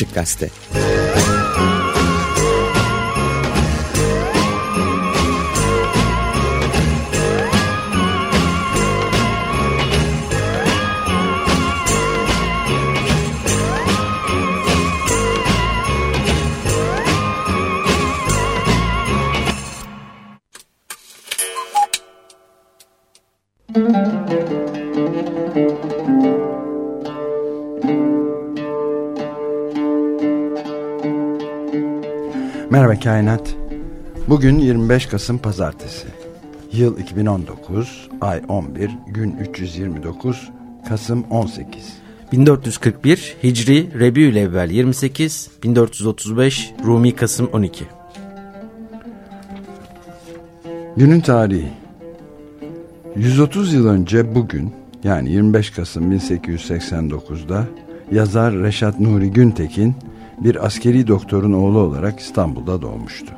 Açık Gazete. Kainat. Bugün 25 Kasım Pazartesi. Yıl 2019, ay 11, gün 329, Kasım 18. 1441 Hicri Rebiülevvel 28, 1435 Rumi Kasım 12. Günün tarihi. 130 yıl önce bugün yani 25 Kasım 1889'da yazar Reşat Nuri Güntekin bir askeri doktorun oğlu olarak İstanbul'da doğmuştu.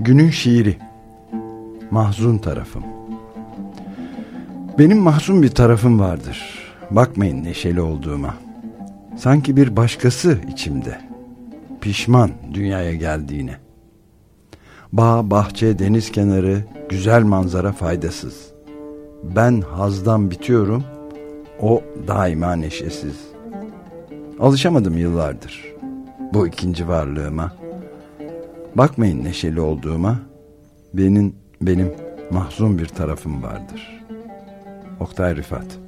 Günün şiiri Mahzun tarafım Benim mahzun bir tarafım vardır. Bakmayın neşeli olduğuma. Sanki bir başkası içimde. Pişman dünyaya geldiğine. Bağ, bahçe, deniz kenarı, güzel manzara faydasız. Ben hazdan bitiyorum, o daima neşesiz. Alışamadım yıllardır bu ikinci varlığıma. Bakmayın neşeli olduğuma, benim benim mahzun bir tarafım vardır. Oktay Rifat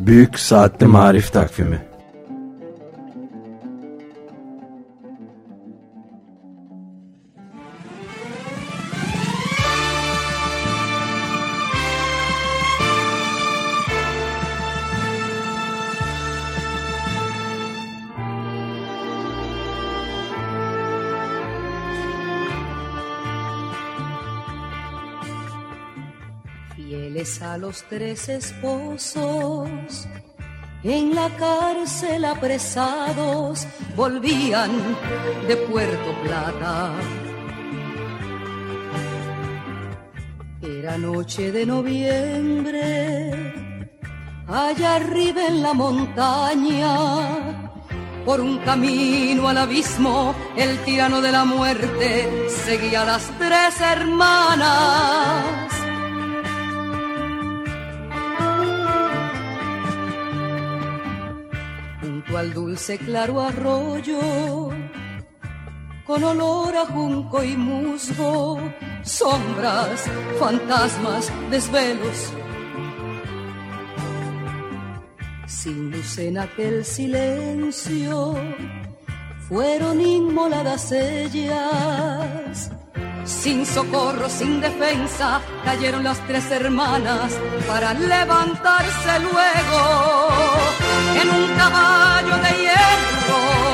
Büyük Saatli Marif Takvimi los tres esposos en la cárcel apresados volvían de Puerto Plata. Era noche de noviembre, allá arriba en la montaña, por un camino al abismo, el tirano de la muerte seguía a las tres hermanas al dulce claro arroyo, con olor a junco y musgo, sombras, fantasmas, desvelos. Sin luz en aquel silencio, fueron inmoladas ellas. Sin socorro, sin defensa, cayeron las tres hermanas para levantarse luego en un caballo de hierro.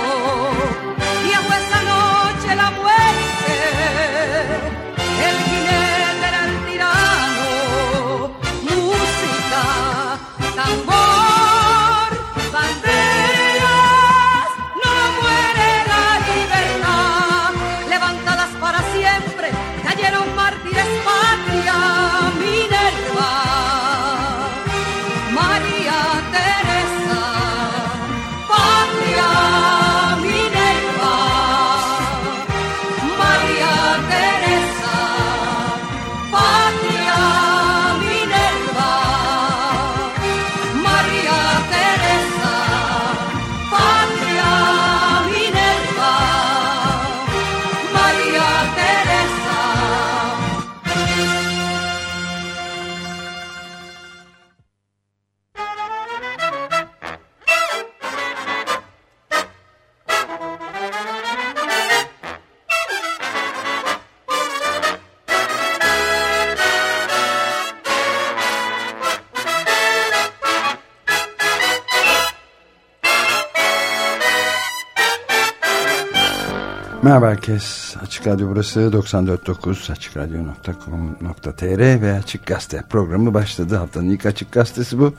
Merhaba herkes. Açık Radyo burası 94.9 açıkradyo.com.tr ve Açık Gazete programı başladı. Haftanın ilk Açık Gazetesi bu.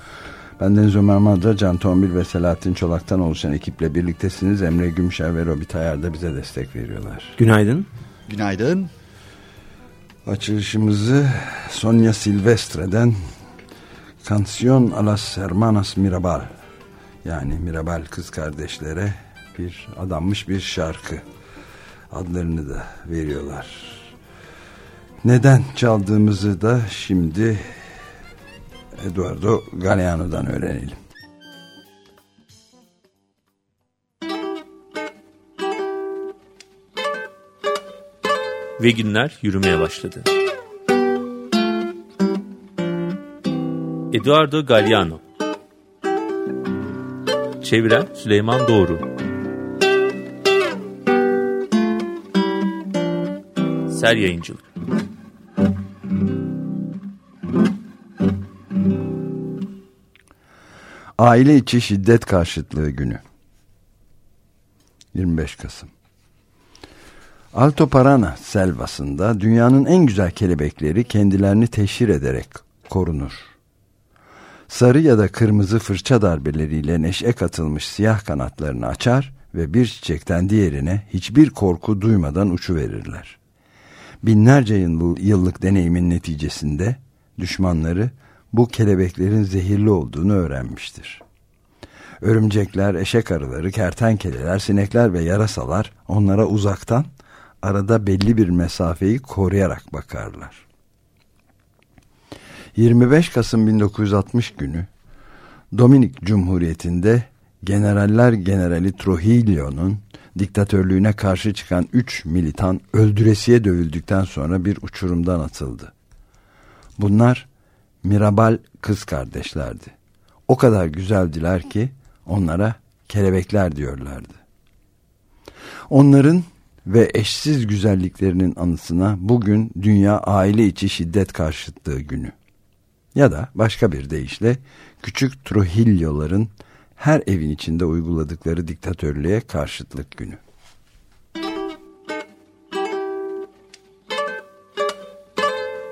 Ben Deniz Ömer Madra, Can Tombil ve Selahattin Çolak'tan oluşan ekiple birliktesiniz. Emre Gümüşer ve Robi Tayar da bize destek veriyorlar. Günaydın. Günaydın. Açılışımızı Sonia Silvestre'den Canción a las Hermanas Mirabal yani Mirabal kız kardeşlere bir adanmış bir şarkı adlarını da veriyorlar. Neden çaldığımızı da şimdi Eduardo Galeano'dan öğrenelim. Ve günler yürümeye başladı. Eduardo Galeano Çeviren Süleyman Doğru Ser Yayıncılık Aile içi şiddet karşıtlığı günü 25 Kasım Alto Parana selvasında dünyanın en güzel kelebekleri kendilerini teşhir ederek korunur. Sarı ya da kırmızı fırça darbeleriyle neşe katılmış siyah kanatlarını açar ve bir çiçekten diğerine hiçbir korku duymadan uçuverirler. Binlerce yıllık deneyimin neticesinde düşmanları bu kelebeklerin zehirli olduğunu öğrenmiştir. Örümcekler, eşek arıları, kertenkeleler, sinekler ve yarasalar onlara uzaktan arada belli bir mesafeyi koruyarak bakarlar. 25 Kasım 1960 günü Dominik Cumhuriyeti'nde Generaller Generali Trujillo'nun diktatörlüğüne karşı çıkan 3 militan öldüresiye dövüldükten sonra bir uçurumdan atıldı. Bunlar Mirabal kız kardeşlerdi. O kadar güzeldiler ki onlara kelebekler diyorlardı. Onların ve eşsiz güzelliklerinin anısına bugün Dünya Aile İçi Şiddet Karşıtlığı Günü. Ya da başka bir deyişle küçük Trujillo'ların her evin içinde uyguladıkları diktatörlüğe karşıtlık günü.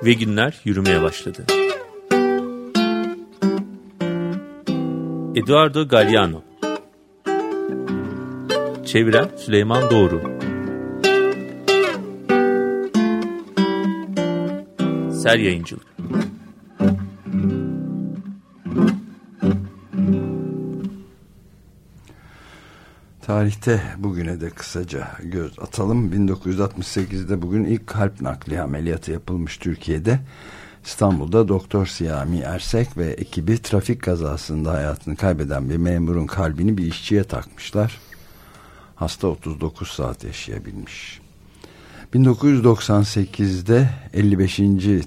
Ve günler yürümeye başladı. Eduardo Galliano Çeviren Süleyman Doğru Ser Yayıncılık Tarihte bugüne de kısaca göz atalım. 1968'de bugün ilk kalp nakli ameliyatı yapılmış Türkiye'de. İstanbul'da Doktor Siyami Ersek ve ekibi trafik kazasında hayatını kaybeden bir memurun kalbini bir işçiye takmışlar. Hasta 39 saat yaşayabilmiş. 1998'de 55.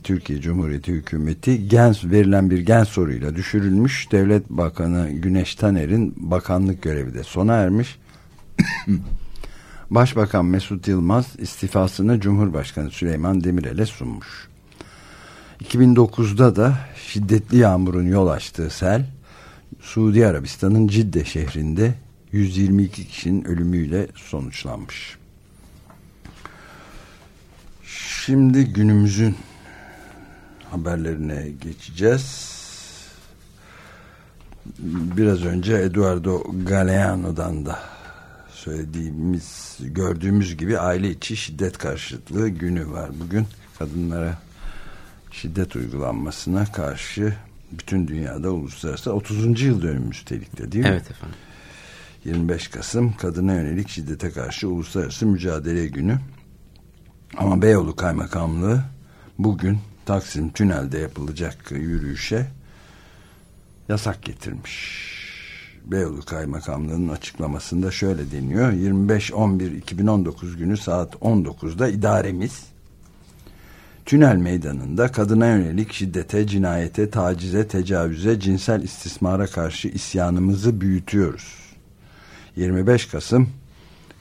Türkiye Cumhuriyeti hükümeti gen, verilen bir gen soruyla düşürülmüş. Devlet Bakanı Güneş Taner'in bakanlık görevi de sona ermiş. Başbakan Mesut Yılmaz istifasını Cumhurbaşkanı Süleyman Demirel'e sunmuş. 2009'da da şiddetli yağmurun yol açtığı sel Suudi Arabistan'ın Cidde şehrinde 122 kişinin ölümüyle sonuçlanmış. Şimdi günümüzün haberlerine geçeceğiz. Biraz önce Eduardo Galeano'dan da söylediğimiz, gördüğümüz gibi aile içi şiddet karşıtlığı günü var. Bugün kadınlara şiddet uygulanmasına karşı bütün dünyada uluslararası 30. yıl dönümü üstelik de değil mi? Evet efendim. 25 Kasım kadına yönelik şiddete karşı uluslararası mücadele günü. Ama Beyoğlu Kaymakamlığı bugün Taksim Tünel'de yapılacak yürüyüşe yasak getirmiş. Beyoğlu Kaymakamlığı'nın açıklamasında şöyle deniyor. 25-11-2019 günü saat 19'da idaremiz Tünel Meydanı'nda kadına yönelik şiddete, cinayete, tacize, tecavüze, cinsel istismara karşı isyanımızı büyütüyoruz. 25 Kasım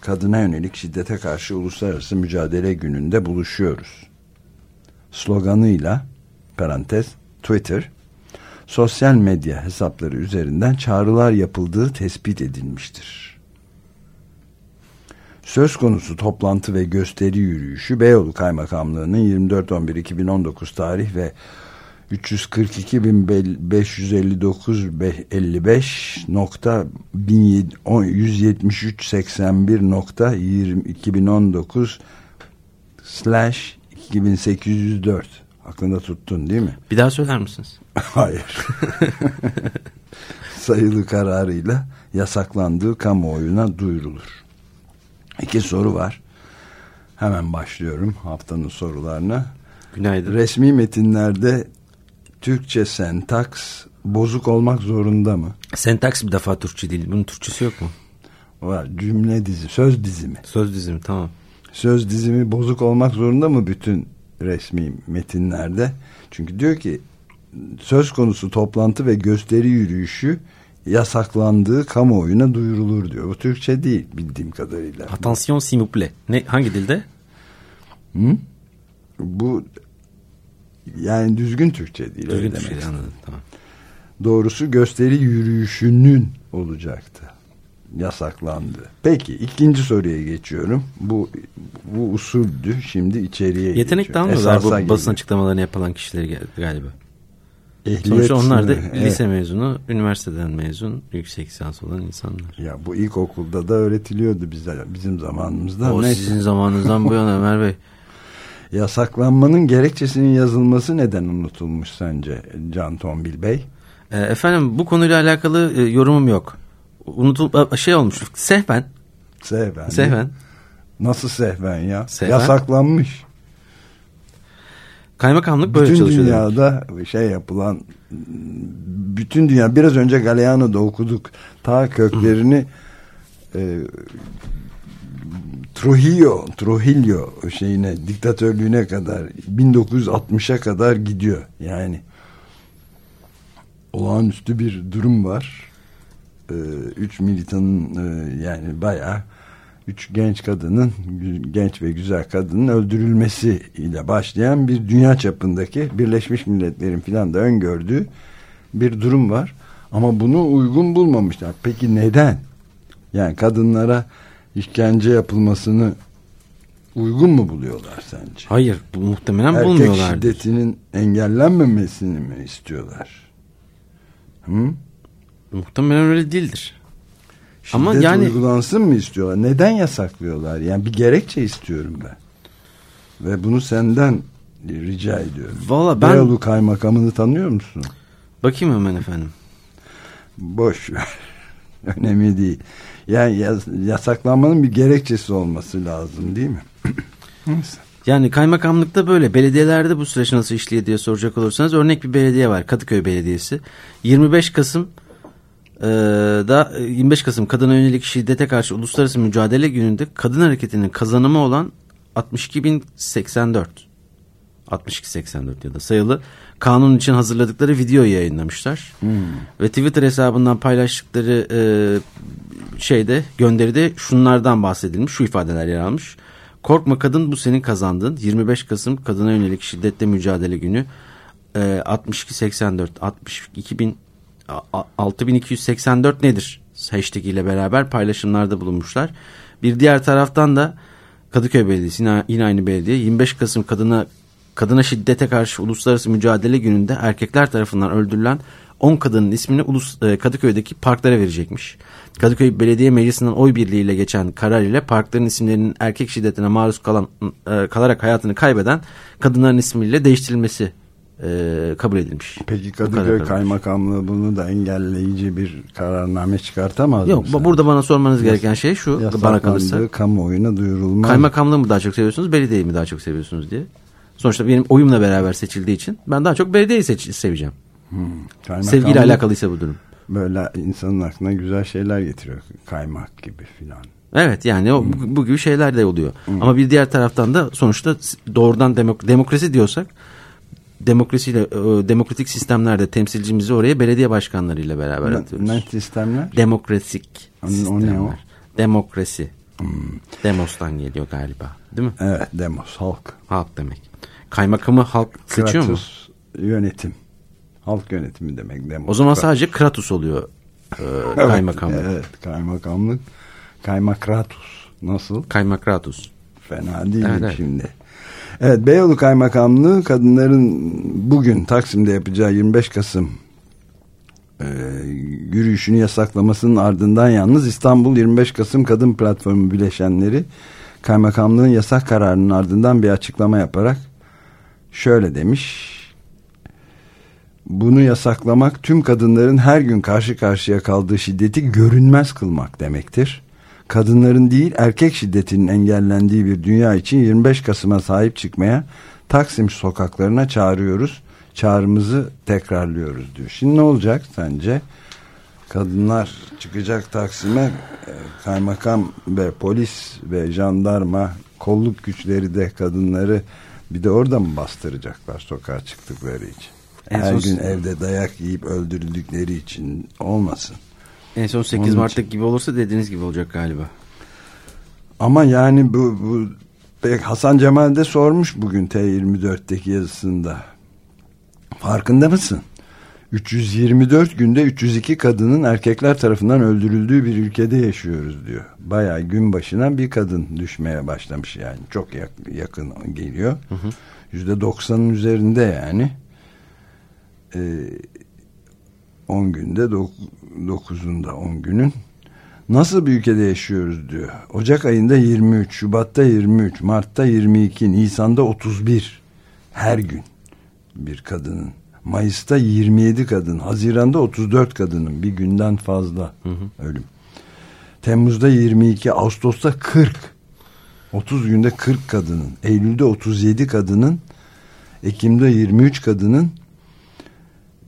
kadına yönelik şiddete karşı uluslararası mücadele gününde buluşuyoruz. Sloganıyla parantez Twitter sosyal medya hesapları üzerinden çağrılar yapıldığı tespit edilmiştir. Söz konusu toplantı ve gösteri yürüyüşü Beyoğlu Kaymakamlığı'nın 24.11.2019 tarih ve 342.559.55 nokta 173.81 nokta 2019 slash 2804 aklında tuttun değil mi? Bir daha söyler misiniz? Hayır. sayılı kararıyla yasaklandığı kamuoyuna duyurulur. İki soru var. Hemen başlıyorum haftanın sorularına. Günaydın. Resmi metinlerde Türkçe sentaks bozuk olmak zorunda mı? Sentaks bir defa Türkçe değil. Bunun Türkçesi yok mu? Var cümle dizi, söz dizimi. Söz dizimi tamam. Söz dizimi bozuk olmak zorunda mı bütün resmi metinlerde? Çünkü diyor ki söz konusu toplantı ve gösteri yürüyüşü yasaklandığı kamuoyuna duyurulur diyor. Bu Türkçe değil bildiğim kadarıyla. Attention s'il vous plaît. Ne, hangi dilde? Hı? Bu yani düzgün Türkçe değil. Düzgün Türkçe anladım. Tamam. Doğrusu gösteri yürüyüşünün olacaktı. Yasaklandı. Peki ikinci soruya geçiyorum. Bu bu usuldü. Şimdi içeriye Yetenek geçiyorum. Esasa bu basın geliyor. açıklamalarını yapılan kişileri galiba. Ehliyet Sonuçta onlar da sınırı, lise evet. mezunu, üniversiteden mezun, yüksek lisans olan insanlar. Ya bu ilkokulda da öğretiliyordu bize bizim zamanımızda. o Neyse. sizin zamanınızdan bu yana Ömer Bey. Yasaklanmanın gerekçesinin yazılması neden unutulmuş sence Can Tombil Bey? E, efendim bu konuyla alakalı e, yorumum yok. Unutul şey olmuş. Sehven. Sehven. Sehven. Nasıl sehven ya? Sehven. Yasaklanmış. Kaymakamlık böyle bütün çalışıyor. demek. dünyada şey yapılan bütün dünya biraz önce Galeano'da okuduk ta köklerini e, Trujillo Trujillo şeyine diktatörlüğüne kadar 1960'a kadar gidiyor yani olağanüstü bir durum var üç militanın e, yani bayağı üç genç kadının genç ve güzel kadının öldürülmesi ile başlayan bir dünya çapındaki Birleşmiş Milletler'in filan da öngördüğü bir durum var. Ama bunu uygun bulmamışlar. Peki neden? Yani kadınlara işkence yapılmasını uygun mu buluyorlar sence? Hayır bu muhtemelen Erkek bulmuyorlar. şiddetinin engellenmemesini mi istiyorlar? Hı? Muhtemelen öyle değildir. Ama Şiddet yani- uygulansın mı istiyorlar? Neden yasaklıyorlar? Yani bir gerekçe istiyorum ben. Ve bunu senden rica ediyorum. Valla ben Beyoğlu kaymakamını tanıyor musun? bakayım hemen efendim. Boş ver. Önemli değil. Yani yas- yasaklanmanın bir gerekçesi olması lazım değil mi? Neyse. Yani kaymakamlıkta böyle. Belediyelerde bu süreç nasıl işliyor diye soracak olursanız örnek bir belediye var. Kadıköy Belediyesi. 25 Kasım e, da 25 Kasım kadına yönelik şiddete karşı uluslararası mücadele gününde kadın hareketinin kazanımı olan 62.084 6284 ya da sayılı kanun için hazırladıkları videoyu yayınlamışlar. Ve Twitter hesabından paylaştıkları e, şeyde gönderide şunlardan bahsedilmiş. Şu ifadeler yer almış. Korkma kadın bu senin kazandığın. 25 Kasım kadına yönelik şiddetle mücadele günü e, 6284 62 a- a- 6284 nedir? Hashtag ile beraber paylaşımlarda bulunmuşlar. Bir diğer taraftan da Kadıköy Belediyesi yine, yine aynı belediye 25 Kasım kadına kadına şiddete karşı uluslararası mücadele gününde erkekler tarafından öldürülen 10 kadının ismini ulus, e, Kadıköy'deki parklara verecekmiş. Kadıköy Belediye Meclisi'nden oy birliğiyle geçen karar ile parkların isimlerinin erkek şiddetine maruz kalan e, kalarak hayatını kaybeden kadınların ismiyle değiştirilmesi e, kabul edilmiş. Peki Kadıköy. Kaymakamlığı bunu da engelleyici bir kararname çıkartamaz Yok mı? bu- burada bana sormanız gereken şey şu bana kalırsa. Kamuoyuna duyurulmaz. Kaymakamlığı mı daha çok seviyorsunuz, belediyeyi mi daha çok seviyorsunuz diye. Sonuçta benim oyumla beraber seçildiği için ben daha çok belediyeyi seveceğim. Kaymakamlık Sevgiyle alakalıysa bu durum. Böyle insanın aklına güzel şeyler getiriyor. Kaymak gibi filan. Evet yani o, bu, bu gibi şeyler de oluyor. Ama bir diğer taraftan da sonuçta doğrudan demok- demokrasi diyorsak demokrasiyle e, demokratik sistemlerde temsilcimizi oraya belediye başkanlarıyla beraber Ne, atıyoruz. ne sistemler? Demokratik O ne- o ne sistemler. o? Demokrasi. Demos'tan geliyor galiba. Değil mi? Evet demos halk. Halk demek. Kaymakamı halk seçiyor mu? Yönetim. Halk yönetimi demek demos. O zaman sadece Kratos oluyor e, Evet, kaymakamlık. Evet kaymakamlık. Kaymakratus. Nasıl? Kaymakratus. Fena değil evet. şimdi. Evet Beyoğlu Kaymakamlığı kadınların bugün Taksim'de yapacağı 25 Kasım e, yürüyüşünü yasaklamasının ardından yalnız İstanbul 25 Kasım Kadın Platformu bileşenleri kaymakamlığın yasak kararının ardından bir açıklama yaparak şöyle demiş bunu yasaklamak tüm kadınların her gün karşı karşıya kaldığı şiddeti görünmez kılmak demektir. Kadınların değil erkek şiddetinin engellendiği bir dünya için 25 Kasım'a sahip çıkmaya Taksim sokaklarına çağırıyoruz. Çağrımızı tekrarlıyoruz diyor. Şimdi ne olacak sence? Kadınlar çıkacak Taksim'e e, kaymakam ve polis ve jandarma kolluk güçleri de kadınları bir de orada mı bastıracaklar sokağa çıktıkları için? En Her gün evde dayak yiyip öldürüldükleri için olmasın. En son 8 Onun Mart'taki gibi olursa dediğiniz gibi olacak galiba. Ama yani bu, bu Hasan Cemal de sormuş bugün T24'teki yazısında. Farkında mısın? 324 günde 302 kadının erkekler tarafından öldürüldüğü bir ülkede yaşıyoruz diyor. Bayağı gün başına bir kadın düşmeye başlamış yani. Çok yak- yakın geliyor. Yüzde 90'ın üzerinde yani. Ee, 10 günde 9'unda 10 günün Nasıl bir ülkede yaşıyoruz diyor. Ocak ayında 23, Şubat'ta 23, Mart'ta 22, Nisan'da 31 her gün bir kadının. Mayıs'ta 27 kadın, Haziran'da 34 kadının bir günden fazla ölüm. Temmuz'da 22, Ağustos'ta 40. 30 günde 40 kadının, Eylül'de 37 kadının, Ekim'de 23 kadının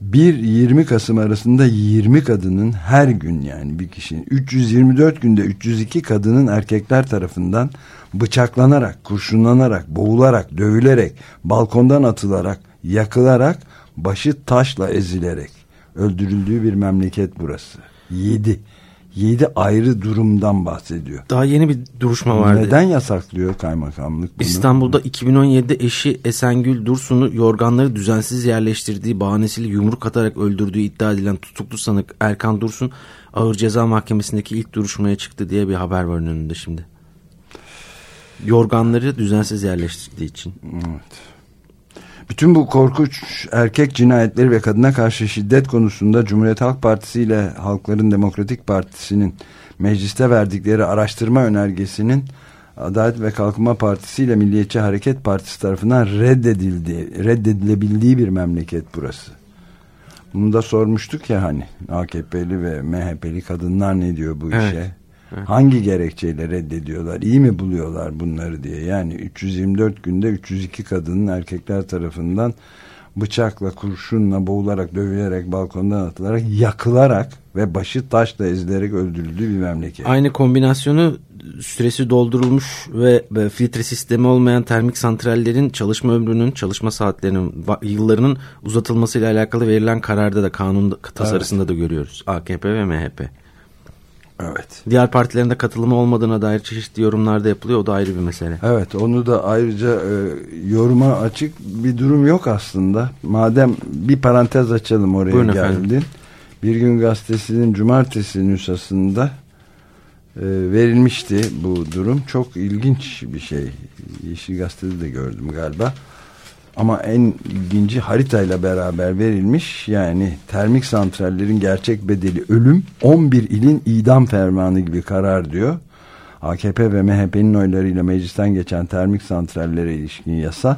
1-20 Kasım arasında 20 kadının her gün yani bir kişinin 324 günde 302 kadının erkekler tarafından bıçaklanarak, kurşunlanarak, boğularak, dövülerek, balkondan atılarak, yakılarak, başı taşla ezilerek öldürüldüğü bir memleket burası. 7. 7 ayrı durumdan bahsediyor. Daha yeni bir duruşma vardı. Neden yasaklıyor kaymakamlık bunu? İstanbul'da 2017'de eşi Esengül Dursun'u yorganları düzensiz yerleştirdiği bahanesiyle yumruk atarak öldürdüğü iddia edilen tutuklu sanık Erkan Dursun ağır ceza mahkemesindeki ilk duruşmaya çıktı diye bir haber var önünde şimdi. Yorganları düzensiz yerleştirdiği için. Evet. Bütün bu korkunç erkek cinayetleri ve kadına karşı şiddet konusunda Cumhuriyet Halk Partisi ile Halkların Demokratik Partisi'nin mecliste verdikleri araştırma önergesinin Adalet ve Kalkınma Partisi ile Milliyetçi Hareket Partisi tarafından reddedildi, reddedilebildiği bir memleket burası. Bunu da sormuştuk ya hani AKP'li ve MHP'li kadınlar ne diyor bu Evet. işe? Hangi gerekçeyle reddediyorlar? İyi mi buluyorlar bunları diye. Yani 324 günde 302 kadının erkekler tarafından bıçakla, kurşunla, boğularak, dövülerek, balkondan atılarak, yakılarak ve başı taşla ezilerek öldürüldüğü bir memleket. Aynı kombinasyonu süresi doldurulmuş ve filtre sistemi olmayan termik santrallerin çalışma ömrünün, çalışma saatlerinin, yıllarının uzatılmasıyla alakalı verilen kararda da kanun tasarısında da görüyoruz. AKP ve MHP. Evet. Diğer partilerin de katılımı olmadığına dair çeşitli yorumlar da yapılıyor. O da ayrı bir mesele. Evet onu da ayrıca e, yoruma açık bir durum yok aslında. Madem bir parantez açalım oraya Buyurun geldin. efendim. Bir gün gazetesinin cumartesi nüshasında e, verilmişti bu durum. Çok ilginç bir şey. Yeşil Gazete'de de gördüm galiba. Ama en ilginci haritayla beraber verilmiş. Yani termik santrallerin gerçek bedeli ölüm 11 ilin idam fermanı gibi karar diyor. AKP ve MHP'nin oylarıyla meclisten geçen termik santrallere ilişkin yasa.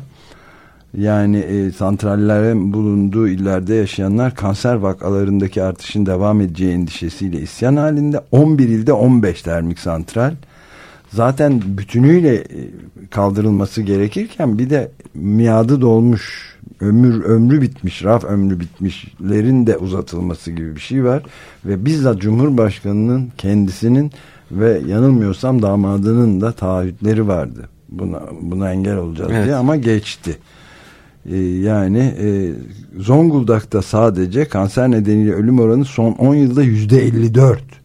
Yani e, santrallerin bulunduğu illerde yaşayanlar kanser vakalarındaki artışın devam edeceği endişesiyle isyan halinde 11 ilde 15 termik santral zaten bütünüyle e, kaldırılması gerekirken bir de miadı dolmuş ömür ömrü bitmiş raf ömrü bitmişlerin de uzatılması gibi bir şey var ve bizzat Cumhurbaşkanı'nın kendisinin ve yanılmıyorsam damadının da taahhütleri vardı buna, buna engel olacağız Evet. diye ama geçti. Ee, yani e, Zonguldak'ta sadece kanser nedeniyle ölüm oranı son 10 yılda yüzde 54.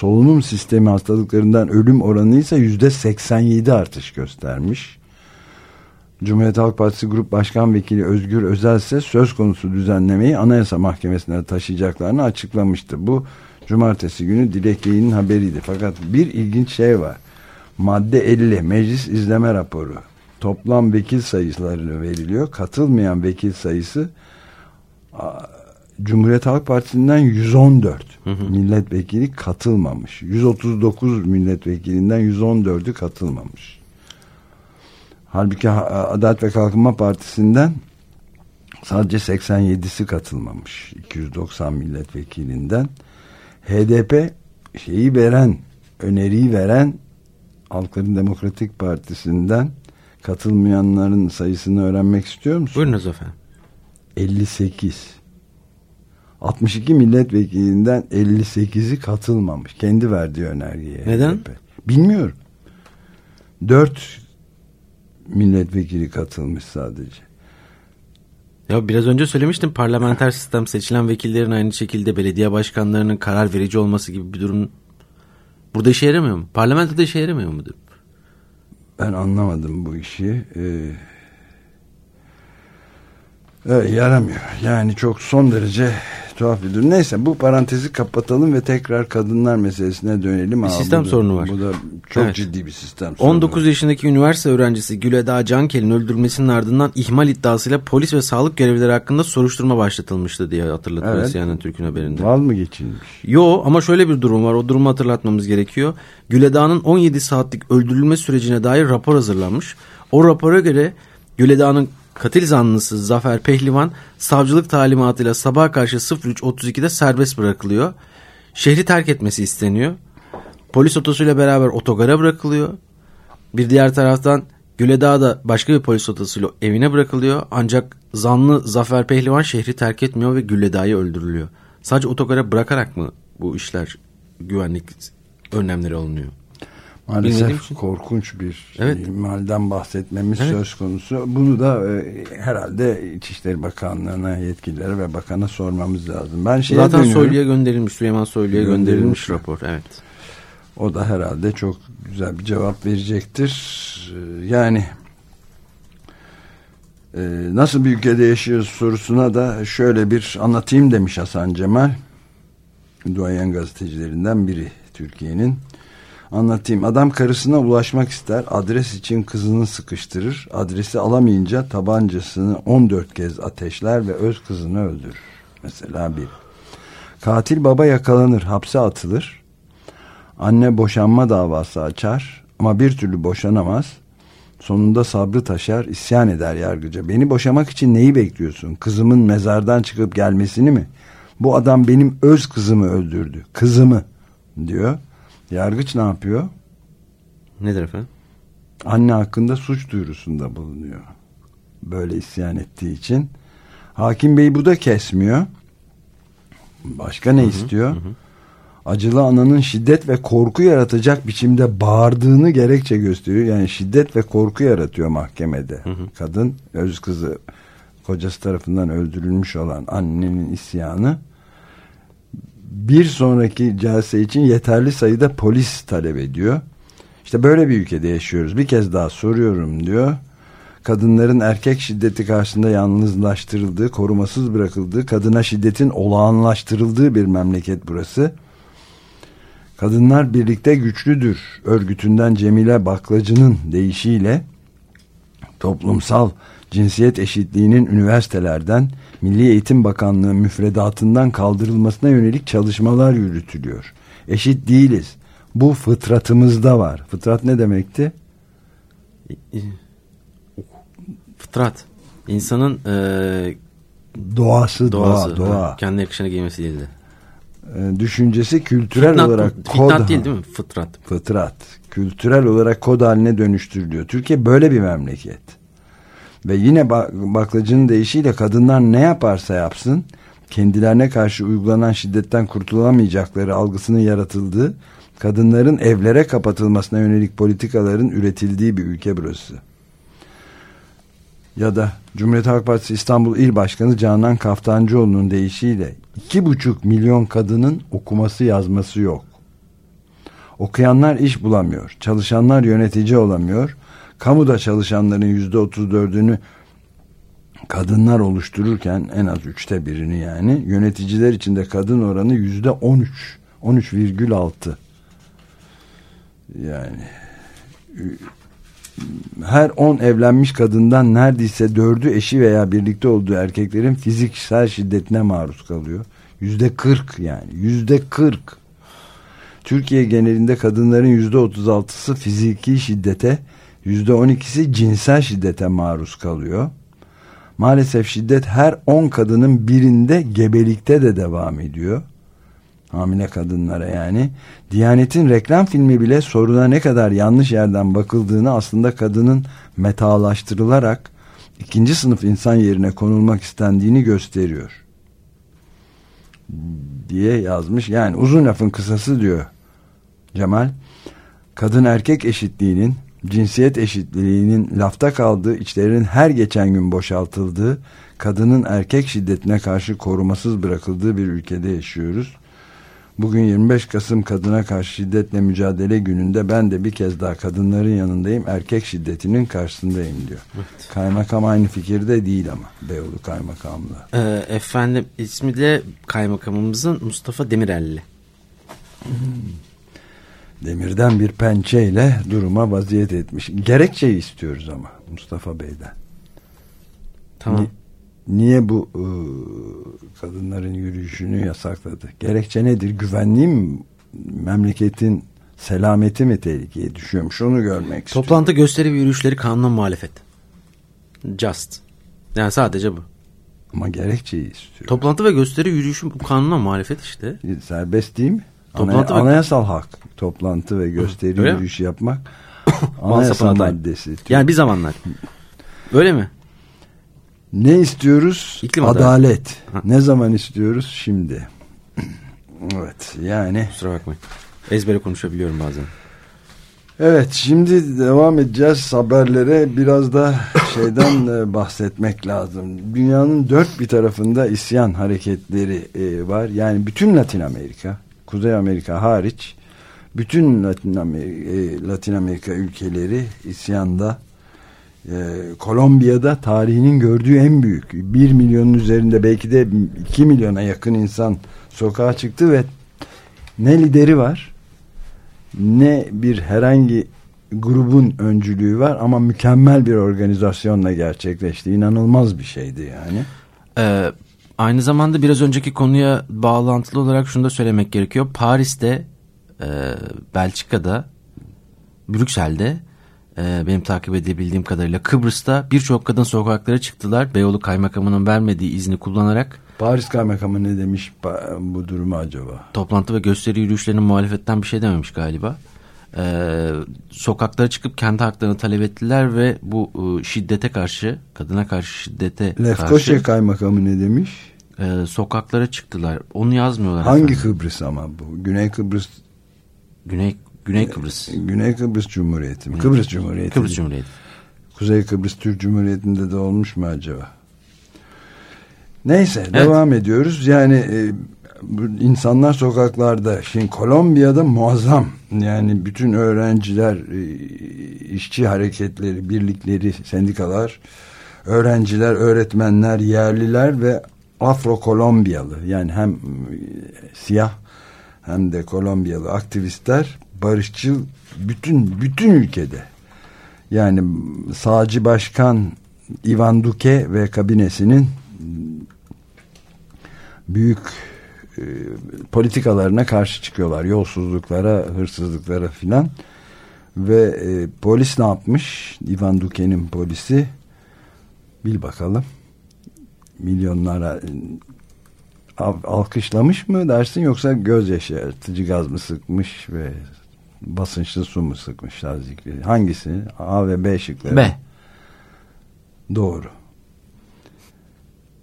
Solunum sistemi hastalıklarından ölüm oranı ise yüzde 87 artış göstermiş. Cumhuriyet Halk Partisi Grup Başkan Vekili Özgür Özel ise söz konusu düzenlemeyi Anayasa Mahkemesi'ne taşıyacaklarını açıklamıştı. Bu cumartesi günü Dilek Yayın'ın haberiydi. Fakat bir ilginç şey var. Madde 50 Meclis İzleme Raporu. Toplam vekil sayıları veriliyor. Katılmayan vekil sayısı Cumhuriyet Halk Partisi'nden 114 milletvekili katılmamış. 139 milletvekilinden 114'ü katılmamış. Halbuki Ha- Adalet ve Kalkınma Partisi'nden Sadece 87'si katılmamış 290 milletvekilinden. HDP şeyi veren, öneriyi veren Halkların Demokratik Partisi'nden katılmayanların sayısını öğrenmek istiyor musun? Buyurunuz efendim. 58. 62 milletvekilinden 58'i katılmamış. Kendi verdiği önergeye. Neden? HDP. Bilmiyorum. 4 milletvekili katılmış sadece. Ya biraz önce söylemiştim parlamenter sistem seçilen vekillerin aynı şekilde belediye başkanlarının karar verici olması gibi bir durum burada işe yaramıyor mu? Parlamentoda işe yaramıyor mu? Ben anlamadım bu işi. Ee, evet, yaramıyor. Yani çok son derece tuhaf bir durum. Neyse bu parantezi kapatalım ve tekrar kadınlar meselesine dönelim. Bir Aa, sistem bu da- sorunu var. Bu da çok Evet. ciddi bir sistem sorunu. 19 yaşındaki üniversite öğrencisi Güleda Cankel'in öldürülmesinin ardından ihmal iddiasıyla polis ve sağlık görevlileri hakkında soruşturma başlatılmıştı diye hatırlatıyor Evet. CNN Türk'ün haberinde. Val mı geçilmiş? Yo ama şöyle bir durum var. O durumu hatırlatmamız gerekiyor. Güledağ'ın 17 saatlik öldürülme sürecine dair rapor hazırlanmış. O rapora göre Güledağ'ın katil zanlısı Zafer Pehlivan savcılık talimatıyla sabaha karşı 03.32'de serbest bırakılıyor. Şehri terk etmesi isteniyor. Polis otosuyla beraber otogara bırakılıyor. Bir diğer taraftan Güledağ da başka bir polis otosuyla evine bırakılıyor. Ancak zanlı Zafer Pehlivan şehri terk etmiyor ve Güledağ'yı öldürülüyor. Sadece otogara bırakarak mı bu işler güvenlik önlemleri alınıyor? Maalesef için. korkunç bir Evet. ihmalden bahsetmemiz Evet. söz konusu. Bunu da e, herhalde İçişleri Bakanlığı'na, yetkililere ve bakana sormamız lazım. Ben şeye Zaten dönüyorum. Soylu'ya gönderilmiş, Süleyman Soylu'ya Gönderilmiş gönderilmiş mi? rapor. Evet. O da herhalde çok güzel bir cevap verecektir. Ee, Yani e, nasıl bir ülkede yaşıyoruz sorusuna da şöyle bir anlatayım demiş Hasan Cemal. Duayen gazetecilerinden biri Türkiye'nin. Anlatayım. Adam karısına ulaşmak ister. Adres için kızını sıkıştırır. Adresi alamayınca tabancasını 14 kez ateşler ve öz kızını öldürür. Mesela bir. Katil baba yakalanır. Hapse atılır. Anne boşanma davası açar ama bir türlü boşanamaz. Sonunda sabrı taşar, isyan eder yargıca. Beni boşamak için neyi bekliyorsun? Kızımın mezardan çıkıp gelmesini mi? Bu adam benim öz kızımı öldürdü. Kızımı diyor. Yargıç ne yapıyor? Nedir efendim? Anne hakkında suç duyurusunda bulunuyor. Böyle isyan ettiği için. Hakim Bey bu da kesmiyor. Başka ne istiyor? Acılı ananın şiddet ve korku yaratacak biçimde bağırdığını gerekçe gösteriyor. Yani şiddet ve korku yaratıyor mahkemede. Kadın öz kızı kocası tarafından öldürülmüş olan annenin isyanı bir sonraki celse için yeterli sayıda polis talep ediyor. İşte böyle bir ülkede yaşıyoruz. Bir kez daha soruyorum diyor. Kadınların erkek şiddeti karşısında yalnızlaştırıldığı, korumasız bırakıldığı, kadına şiddetin olağanlaştırıldığı bir memleket burası. Kadınlar birlikte güçlüdür örgütünden Cemile Baklacı'nın deyişiyle toplumsal cinsiyet eşitliğinin üniversitelerden Milli Eğitim Bakanlığı müfredatından kaldırılmasına yönelik çalışmalar yürütülüyor. Eşit değiliz. Bu fıtratımızda var. Fıtrat ne demekti? Fıtrat. İnsanın e, Doğası, doğası. doğa, doğa. Kendi yakışına giymesi değildi. Ee, Düşüncesi kültürel Fitnat, olarak kod Fitnat değil değil mi? Fıtrat. fıtrat kültürel olarak kod haline dönüştürülüyor. Türkiye böyle bir memleket. Ve yine ba- baklacının deyişiyle kadınlar ne yaparsa yapsın kendilerine karşı uygulanan şiddetten kurtulamayacakları algısının yaratıldığı kadınların evlere kapatılmasına yönelik politikaların üretildiği bir ülke burası. Ya da Cumhuriyet Halk Partisi İstanbul İl Başkanı Canan Kaftancıoğlu'nun deyişiyle iki buçuk milyon kadının okuması yazması yok. Okuyanlar iş bulamıyor. Çalışanlar yönetici olamıyor. Kamuda çalışanların yüzde otuz dördünü kadınlar oluştururken en az üçte birini yani yöneticiler içinde kadın oranı yüzde on üç. On üç virgül altı. Yani her 10 evlenmiş kadından neredeyse dördü eşi veya birlikte olduğu erkeklerin fiziksel şiddetine maruz kalıyor. Yüzde 40 yani. Yüzde 40. Türkiye genelinde kadınların yüzde 36'sı fiziki şiddete, 12'si cinsel şiddete maruz kalıyor. Maalesef şiddet her 10 kadının birinde gebelikte de devam ediyor. Hamile kadınlara yani. Diyanet'in reklam filmi bile soruna ne kadar yanlış yerden bakıldığını aslında kadının metalaştırılarak ikinci sınıf insan yerine konulmak istendiğini gösteriyor. Diye yazmış. Yani uzun lafın kısası diyor Cemal. Kadın erkek eşitliğinin cinsiyet eşitliğinin lafta kaldığı, içlerinin her geçen gün boşaltıldığı, kadının erkek şiddetine karşı korumasız bırakıldığı bir ülkede yaşıyoruz. Bugün 25 Kasım Kadına Karşı Şiddetle Mücadele Günü'nde ben de bir kez daha kadınların yanındayım, erkek şiddetinin karşısındayım diyor. Evet. Kaymakam aynı fikirde değil ama Beyoğlu Kaymakamlığı. Ee, efendim ismi de kaymakamımızın Mustafa Demirelli. Hmm demirden bir pençeyle duruma vaziyet etmiş. Gerekçeyi istiyoruz ama Mustafa Bey'den. Tamam. Ni niye bu e, kadınların yürüyüşünü yasakladı? Gerekçe nedir? Güvenliği mi? Memleketin selameti mi tehlikeye düşüyormuş? Onu görmek istiyorum. Toplantı gösteri ve yürüyüşleri kanuna muhalefet. Just. Yani sadece bu. Ama gerekçeyi istiyor. Toplantı ve gösteri yürüyüşü bu kanuna muhalefet işte. Serbest değil mi? Toplantı Ana, anayasal hak toplantı ve gösteri Öyle yapmak anayasal maddesi. Yani bir zamanlar. Öyle mi? Ne istiyoruz? İklim Adalet. Ha. Ne zaman istiyoruz? Şimdi. evet yani. Kusura bakmayın. Ezbere konuşabiliyorum bazen. Evet şimdi devam edeceğiz haberlere biraz da şeyden e, bahsetmek lazım. Dünyanın dört bir tarafında isyan hareketleri e, var. Yani bütün Latin Amerika Kuzey Amerika hariç bütün Latin Amerika, e, Latin Amerika ülkeleri isyanda e, Kolombiya'da tarihinin gördüğü en büyük bir milyonun üzerinde belki de iki milyona yakın insan sokağa çıktı ve ne lideri var ne bir herhangi grubun öncülüğü var ama mükemmel bir organizasyonla gerçekleşti. İnanılmaz bir şeydi yani. Ee, Aynı zamanda biraz önceki konuya bağlantılı olarak şunu da söylemek gerekiyor. Paris'te, e, Belçika'da, Brüksel'de e, benim takip edebildiğim kadarıyla Kıbrıs'ta birçok kadın sokaklara çıktılar. Beyoğlu Kaymakamı'nın vermediği izni kullanarak. Paris Kaymakamı ne demiş bu durumu acaba? Toplantı ve gösteri yürüyüşlerinin muhalefetten bir şey dememiş galiba e, sokaklara çıkıp kendi haklarını talep ettiler ve bu e, şiddete karşı, kadına karşı şiddete Lefkoşa karşı... Lefkoşa kaymakamı ne demiş? E, sokaklara çıktılar. Onu yazmıyorlar. Hangi efendim. Kıbrıs ama bu? Güney Kıbrıs... Güney Güney Kıbrıs. Güney Kıbrıs Cumhuriyeti mi? Kıbrıs Cumhuriyeti. Kıbrıs Cumhuriyeti. Kuzey Kıbrıs Türk Cumhuriyeti'nde de olmuş mu acaba? Neyse evet. devam ediyoruz. Yani e, insanlar sokaklarda. Şimdi Kolombiya'da muazzam yani bütün öğrenciler, e, işçi hareketleri, birlikleri, sendikalar, öğrenciler, öğretmenler, yerliler ve Afro Kolombiyalı yani hem e, siyah hem de Kolombiyalı aktivistler barışçıl bütün bütün ülkede yani sağcı başkan Ivan Duque ve kabinesinin büyük e, politikalarına karşı çıkıyorlar. Yolsuzluklara, hırsızlıklara filan. Ve e, polis ne yapmış? Ivan Duque'nin polisi bil bakalım milyonlara e, alkışlamış mı dersin yoksa göz yaşartıcı gaz mı sıkmış ve basınçlı su mu sıkmış zikri. Hangisi? A ve B şıkları. B. Doğru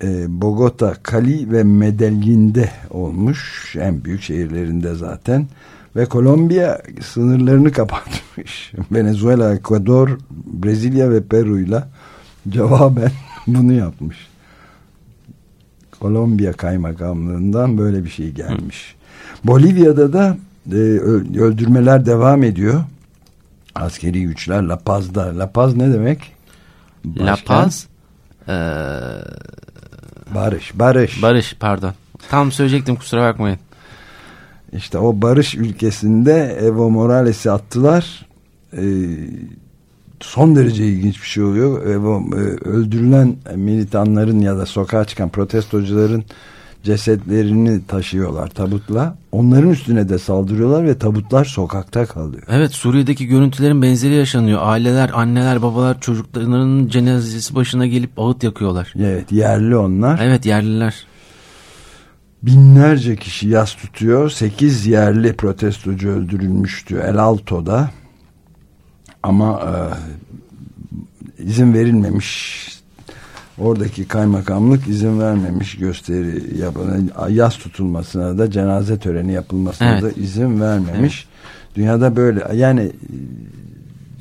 e, Bogota, Cali ve Medellin'de olmuş. En büyük şehirlerinde zaten. Ve Kolombiya sınırlarını kapatmış. Venezuela, Ekvador, Brezilya ve Peru'yla cevaben bunu yapmış. Kolombiya kaymakamlığından böyle bir şey gelmiş. Hı. Bolivya'da da e, öldürmeler devam ediyor. Askeri güçler La Paz'da. La Paz ne demek? Başkan, La Paz ee, Barış, barış. Barış pardon. Tam söyleyecektim kusura bakmayın. İşte o barış ülkesinde Evo Morales'i attılar. Ee, son derece ilginç bir şey oluyor. Evo, e, öldürülen militanların ya da sokağa çıkan protestocuların cesetlerini taşıyorlar tabutla. Onların üstüne de saldırıyorlar ve tabutlar sokakta kalıyor. Evet Suriye'deki görüntülerin benzeri yaşanıyor. Aileler, anneler, babalar çocuklarının cenazesi başına gelip ağıt yakıyorlar. Evet yerli onlar. Evet yerliler. Binlerce kişi yas tutuyor. 8 yerli protestocu öldürülmüştü El Alto'da. Ama e, izin verilmemiş. Oradaki kaymakamlık izin vermemiş gösteri yapına, yas tutulmasına da cenaze töreni yapılmasına Evet. da izin vermemiş. Dünyada böyle yani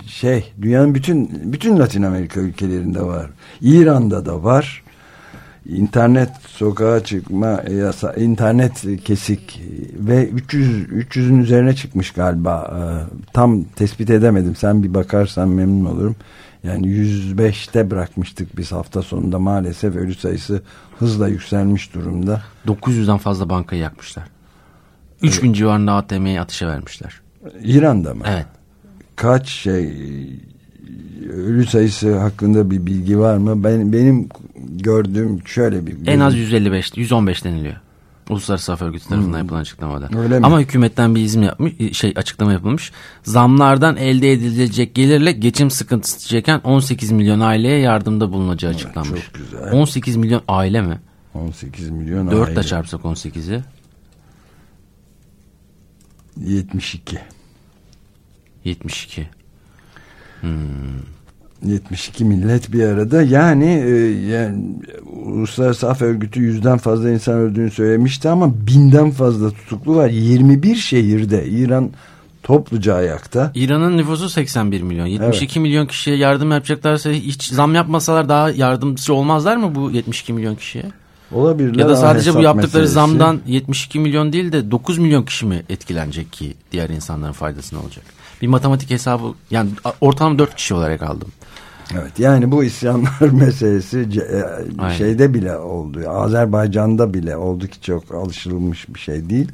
şey dünyanın bütün bütün Latin Amerika ülkelerinde var. İran'da da var. İnternet sokağa çıkma yasa internet kesik ve 300 300'ün üzerine çıkmış galiba. Ee, Tam tespit edemedim. Sen bir bakarsan memnun olurum. Yani 105'te bırakmıştık biz hafta sonunda maalesef ölü sayısı hızla yükselmiş durumda. 900'den fazla bankayı yakmışlar. 3000 civarında ATM'ye atışa vermişler. İran'da mı? Evet. Kaç şey ölü sayısı hakkında bir bilgi var mı? Ben benim gördüğüm şöyle bir En az 155, 115 deniliyor. Uluslararası Af Örgütü tarafından yapılan açıklamada. Hmm. Öyle mi? Ama hükümetten bir izin yapmış, şey açıklama yapılmış. Zamlardan elde edilecek gelirle geçim sıkıntısı çeken 18 milyon aileye yardımda bulunacağı açıklanmış. çok güzel. 18 milyon aile mi? 18 milyon 4 aile. ile çarpsak 18'i 72. 72. 72 millet bir arada yani, e, yani Uluslararası Af Örgütü yüzden fazla insan öldüğünü söylemişti ama binden fazla tutuklu var 21 şehirde İran topluca ayakta İran'ın nüfusu 81 milyon. 72 milyon kişiye yardım yapacaklarsa hiç zam yapmasalar daha yardımcı olmazlar mı bu 72 milyon kişiye? olabilirler Ya da sadece bu yaptıkları meselesi. zamdan 72 milyon değil de 9 milyon kişi mi etkilenecek ki diğer insanların faydasına olacak? Bir matematik hesabı yani ortalama 4 kişi olarak aldım. Evet yani bu isyanlar meselesi e, Aynen. şeyde bile oldu. Azerbaycan'da bile oldu ki çok alışılmış bir şey değil.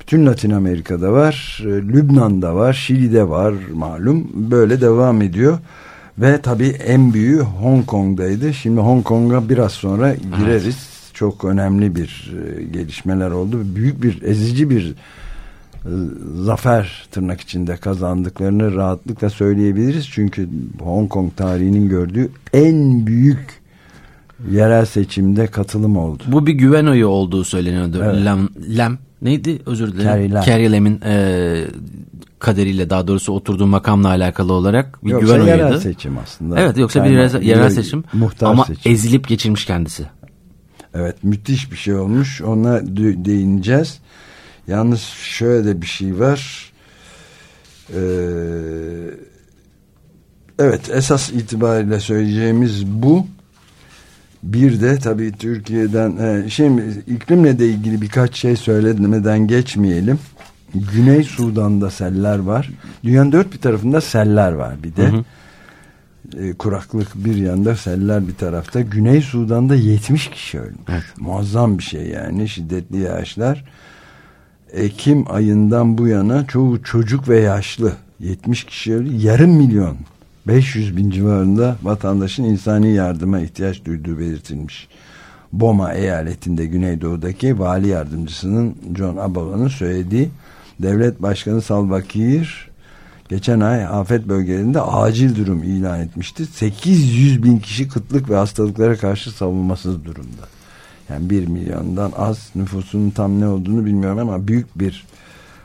Bütün Latin Amerika'da var, e, Lübnan'da var, Şili'de var malum. Böyle devam ediyor. Ve tabii en büyüğü Hong Kong'daydı. Şimdi Hong Kong'a biraz sonra gireriz. Çok önemli bir e, gelişmeler oldu. Büyük bir, ezici bir zafer tırnak içinde kazandıklarını rahatlıkla söyleyebiliriz. Çünkü Hong Kong tarihinin gördüğü en büyük yerel seçimde katılım oldu. Bu bir güven oyu olduğu söyleniyordu. Evet. Lem, Lem neydi özür dilerim. Carrie Lam'in e, kaderiyle daha doğrusu oturduğu makamla alakalı olarak bir Yoksa güven yerel oyuydu. seçim aslında. Evet yoksa bir Kaymak- yerel, yerel seçim Muhtar ama seçim. ezilip geçirmiş kendisi. Evet müthiş bir şey olmuş. Ona değineceğiz. Yalnız şöyle de bir şey var. Ee, evet esas itibariyle söyleyeceğimiz bu. Bir de tabii Türkiye'den şimdi iklimle de ilgili birkaç şey söylemeden geçmeyelim. Güney Sudan'da seller var. Dünyanın dört bir tarafında seller var bir de. E, kuraklık bir yanda seller bir tarafta. Güney Sudan'da 70 kişi ölmüş. Evet. Muazzam bir şey yani şiddetli yağışlar. Ekim ayından bu yana çoğu çocuk ve yaşlı 70 kişi öldü. Yarım milyon 500 bin civarında vatandaşın insani yardıma ihtiyaç duyduğu belirtilmiş. Boma eyaletinde Güneydoğu'daki vali yardımcısının John Abala'nın söylediği devlet başkanı Salva Kiir geçen ay afet bölgelerinde acil durum ilan etmişti. 800 bin kişi kıtlık ve hastalıklara karşı savunmasız durumda. Yani 1 milyondan az nüfusunun tam ne olduğunu bilmiyorum ama büyük bir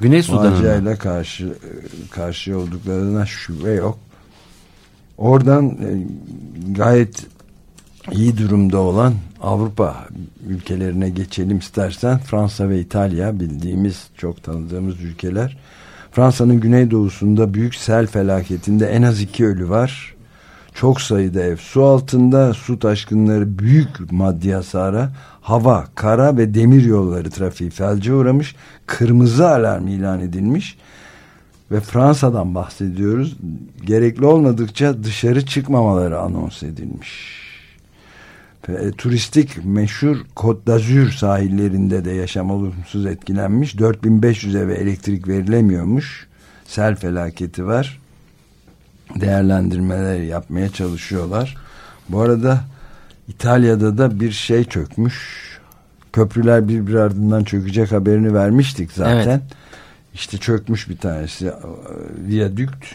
Güney faciayla karşı karşı olduklarına şüphe yok. Oradan e, gayet iyi durumda olan Avrupa ülkelerine geçelim istersen. Fransa ve İtalya bildiğimiz çok tanıdığımız ülkeler. Fransa'nın güneydoğusunda büyük sel felaketinde en az iki ölü var. Çok sayıda ev su altında, su taşkınları büyük maddi hasara, hava, kara ve demir yolları trafiği felce uğramış, kırmızı alarm ilan edilmiş ve Fransa'dan bahsediyoruz. Gerekli olmadıkça dışarı çıkmamaları anons edilmiş. E, turistik meşhur Côte d'Azur sahillerinde de yaşam olumsuz etkilenmiş. 4500 eve elektrik verilemiyormuş. Sel felaketi var. Değerlendirmeler yapmaya çalışıyorlar. Bu arada İtalya'da da bir şey çökmüş. köprüler birbir ardından çökecek haberini vermiştik zaten. Evet. İşte çökmüş bir tanesi viyadükt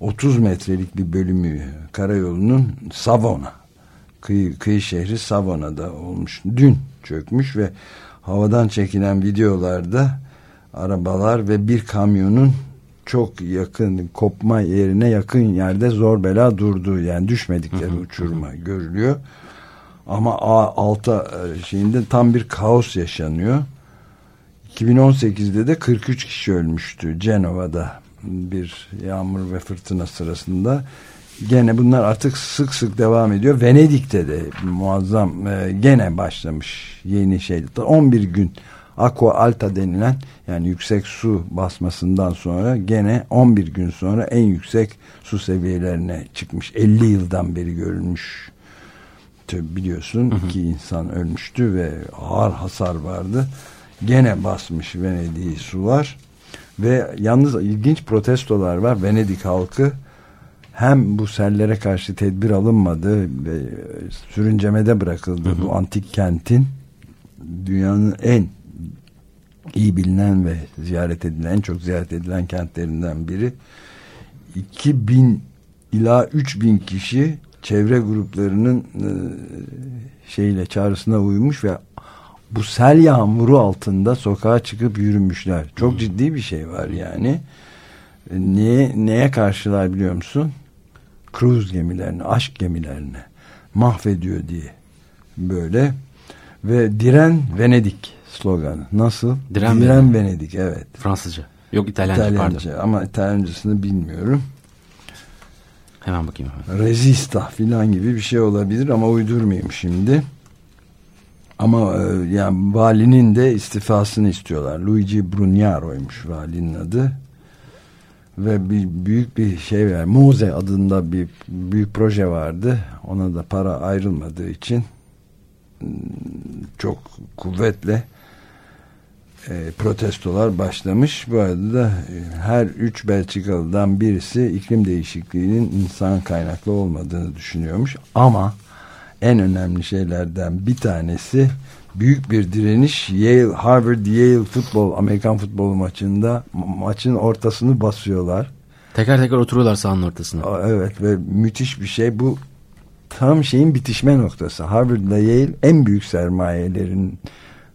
30 metrelik bir bölümü karayolunun Savona kıyı, kıyı şehri Savona'da olmuş. Dün çökmüş ve havadan çekilen videolarda arabalar ve bir kamyonun çok yakın kopma yerine yakın yerde zor bela durduğu yani düşmedikleri uçurma görülüyor. Ama alta e, şeyinde tam bir kaos yaşanıyor. 2018'de de 43 kişi ölmüştü Cenova'da bir yağmur ve fırtına sırasında. Gene bunlar artık sık sık devam ediyor. Venedik'te de muazzam e, gene başlamış yeni şey. 11 gün Aqua Alta denilen yani yüksek su basmasından sonra gene 11 gün sonra en yüksek su seviyelerine çıkmış. 50 yıldan beri görülmüş biliyorsun hı hı. iki insan ölmüştü ve ağır hasar vardı. Gene basmış Venedik'i sular ve yalnız ilginç protestolar var. Venedik halkı hem bu sellere karşı tedbir alınmadı ve sürüncemede bırakıldı hı hı. bu antik kentin dünyanın en iyi bilinen ve ziyaret edilen en çok ziyaret edilen kentlerinden biri 2000 ila 3000 kişi çevre gruplarının e, şeyle çağrısına uymuş ve bu sel yağmuru altında sokağa çıkıp yürümüşler. Çok ciddi bir şey var yani. E, niye, neye karşılar biliyor musun? Kruz gemilerini, aşk gemilerini mahvediyor diye. Böyle ve diren Venedik sloganı. Nasıl? Diren, diren Venedik. Venedik evet. Fransızca. Yok İtalyanca, İtalyanca pardon. ama İtalyancasını bilmiyorum. Hemen bakayım. Resista filan gibi bir şey olabilir ama uydurmayayım şimdi. Ama e, yani valinin de istifasını istiyorlar. Luigi Brugnaro'ymuş valinin adı. Ve bir büyük bir şey var. Moze adında bir büyük proje vardı. Ona da para ayrılmadığı için hmm, çok kuvvetle e, protestolar başlamış. Bu arada da e, her üç Belçikalı'dan birisi iklim değişikliğinin insan kaynaklı olmadığını düşünüyormuş. Ama en önemli şeylerden bir tanesi büyük bir direniş Yale, Harvard Yale futbol Amerikan futbol maçında maçın ortasını basıyorlar. Teker teker oturuyorlar sahanın ortasına. Evet ve müthiş bir şey bu tam şeyin bitişme noktası. Harvard ile Yale en büyük sermayelerin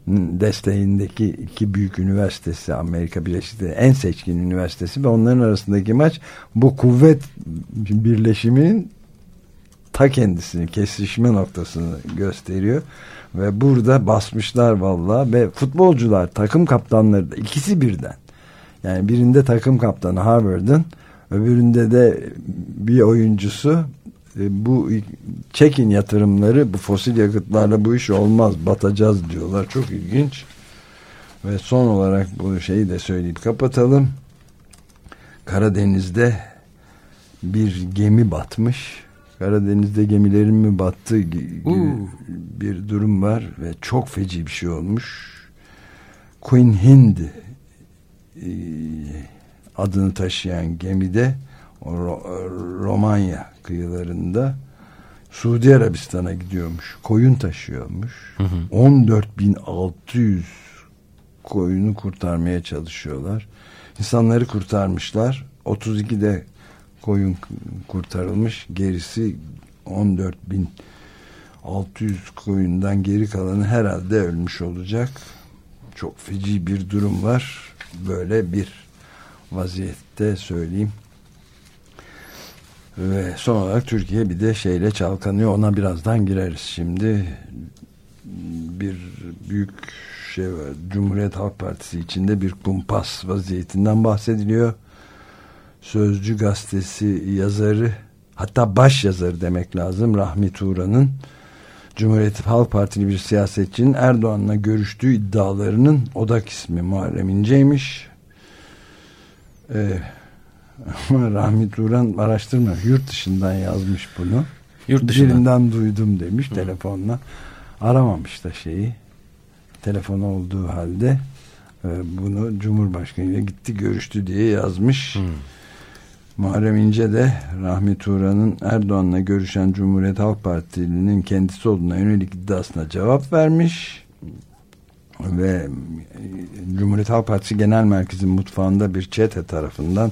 desteğindeki iki büyük üniversitesi Amerika Birleşik Devletleri en seçkin üniversitesi ve onların arasındaki maç bu kuvvet birleşiminin ta kendisini kesişme noktasını gösteriyor. Ve burada basmışlar valla ve futbolcular takım kaptanları da ikisi birden. Yani birinde takım kaptanı Harvard'ın öbüründe de bir oyuncusu bu çekin yatırımları bu fosil yakıtlarla bu iş olmaz batacağız diyorlar. Çok ilginç. Ve son olarak bu şeyi de söyleyip kapatalım. Karadeniz'de bir gemi batmış. Karadeniz'de gemilerin mi battığı bir durum var ve çok feci bir şey olmuş. Queen Hind e, adını taşıyan gemide Romanya kıyılarında Suudi Arabistan'a gidiyormuş. Koyun taşıyormuş. Hı hı. 14.600 koyunu kurtarmaya çalışıyorlar. İnsanları kurtarmışlar. 32 de koyun kurtarılmış. Gerisi 14.600 koyundan geri kalanı herhalde ölmüş olacak. Çok feci bir durum var. Böyle bir vaziyette söyleyeyim. Ve son olarak Türkiye bir de şeyle çalkanıyor. Ona birazdan gireriz şimdi. Bir büyük şey var. Cumhuriyet Halk Partisi içinde bir kumpas vaziyetinden bahsediliyor. Sözcü gazetesi yazarı hatta baş yazarı demek lazım Rahmi Turan'ın Cumhuriyet Halk Partili bir siyasetçinin Erdoğan'la görüştüğü iddialarının odak ismi Muharrem İnce'ymiş. Ee, ama Rahmi Turan araştırma yurt dışından yazmış bunu. Yurt dışından. Birinden duydum demiş Hı. telefonla. Aramamış da şeyi. Telefon olduğu halde e, bunu Cumhurbaşkanı ile gitti görüştü diye yazmış. Hı. Muharrem İnce de Rahmi Turan'ın Erdoğan'la görüşen Cumhuriyet Halk Partili'nin kendisi olduğuna yönelik iddiasına cevap vermiş. ve e, Cumhuriyet Halk Partisi Genel Merkezi mutfağında bir çete tarafından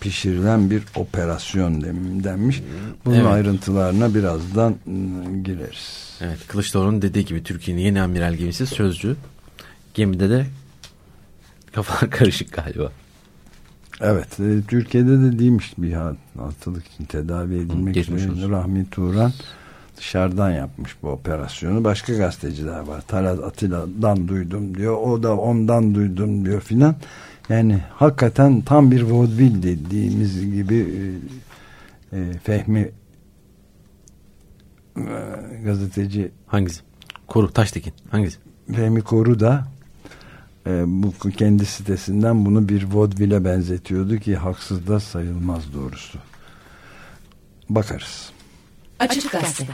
pişirilen bir operasyon denmiş. Bunun evet. ayrıntılarına birazdan ıı, gireriz. Evet Kılıçdaroğlu'nun dediği gibi Türkiye'nin yeni amiral gemisi sözcü. Gemide de kafalar karışık galiba. Evet e, Türkiye'de de değilmiş bir hastalık için tedavi edilmek için Rahmi Turan dışarıdan yapmış bu operasyonu. Başka gazeteciler var. Talat Atilla'dan duydum diyor. O da ondan duydum diyor filan. Yani hakikaten tam bir vaudeville dediğimiz gibi e, e, Fehmi e, gazeteci hangisi? Koru Taştekin hangisi? Fehmi Koru da e, bu kendi sitesinden bunu bir vaudeville'e benzetiyordu ki haksız da sayılmaz doğrusu. Bakarız. Açık Gazete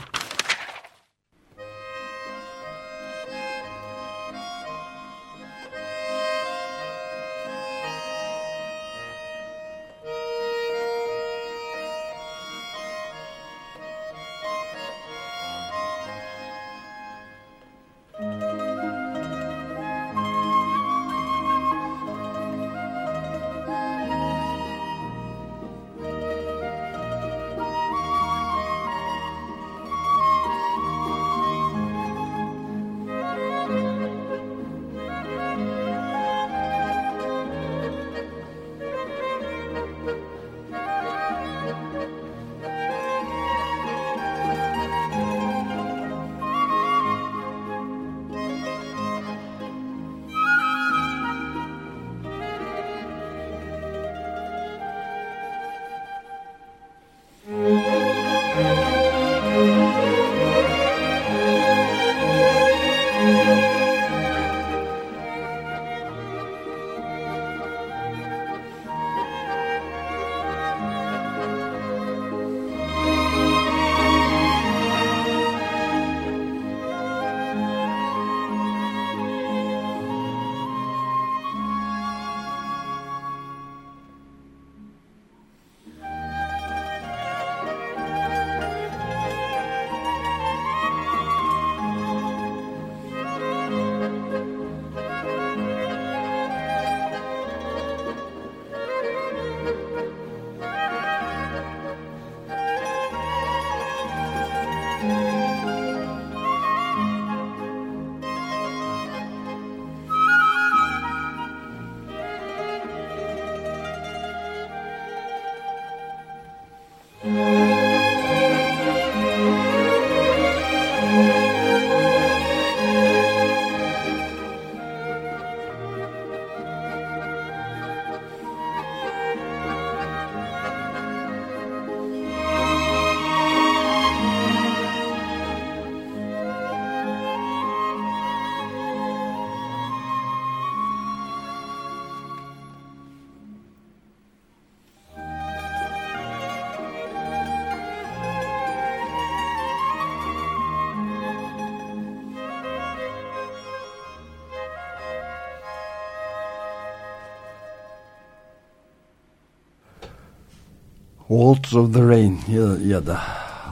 Waltz of the Rain ya, ya da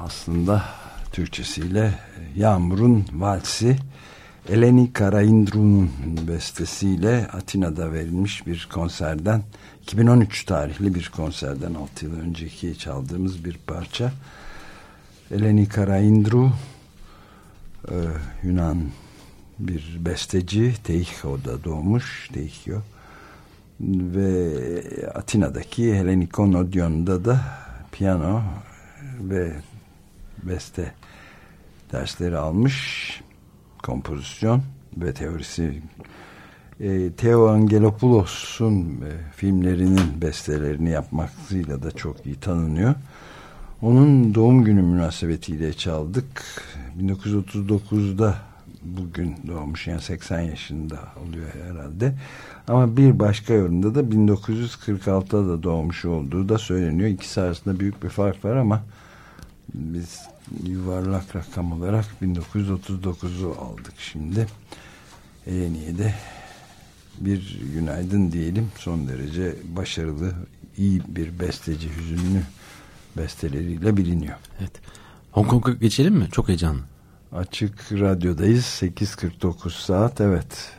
aslında Türkçesiyle Yağmur'un Valsi Eleni Karaindru'nun bestesiyle Atina'da verilmiş bir konserden 2013 tarihli bir konserden 6 yıl önceki çaldığımız bir parça. Eleni Karaindru e, Yunan bir besteci. Teikho'da doğmuş. Teikho ve Atina'daki Helenikon Odeon'da da piyano ve beste dersleri almış kompozisyon ve teorisi e, Theo Angelopoulos'un e, filmlerinin bestelerini yapmasıyla da çok iyi tanınıyor. Onun doğum günü münasebetiyle çaldık. 1939'da bugün doğmuş yani 80 yaşında oluyor herhalde. Ama bir başka yorumda da 1946'da da doğmuş olduğu da söyleniyor. İkisi arasında büyük bir fark var ama biz yuvarlak rakam olarak 1939'u aldık şimdi. Eleni'ye de bir günaydın diyelim. Son derece başarılı, iyi bir besteci, hüzünlü besteleriyle biliniyor. Evet. Hong Kong'a geçelim mi? Çok heyecanlı. Açık radyodayız. 8.49 saat evet.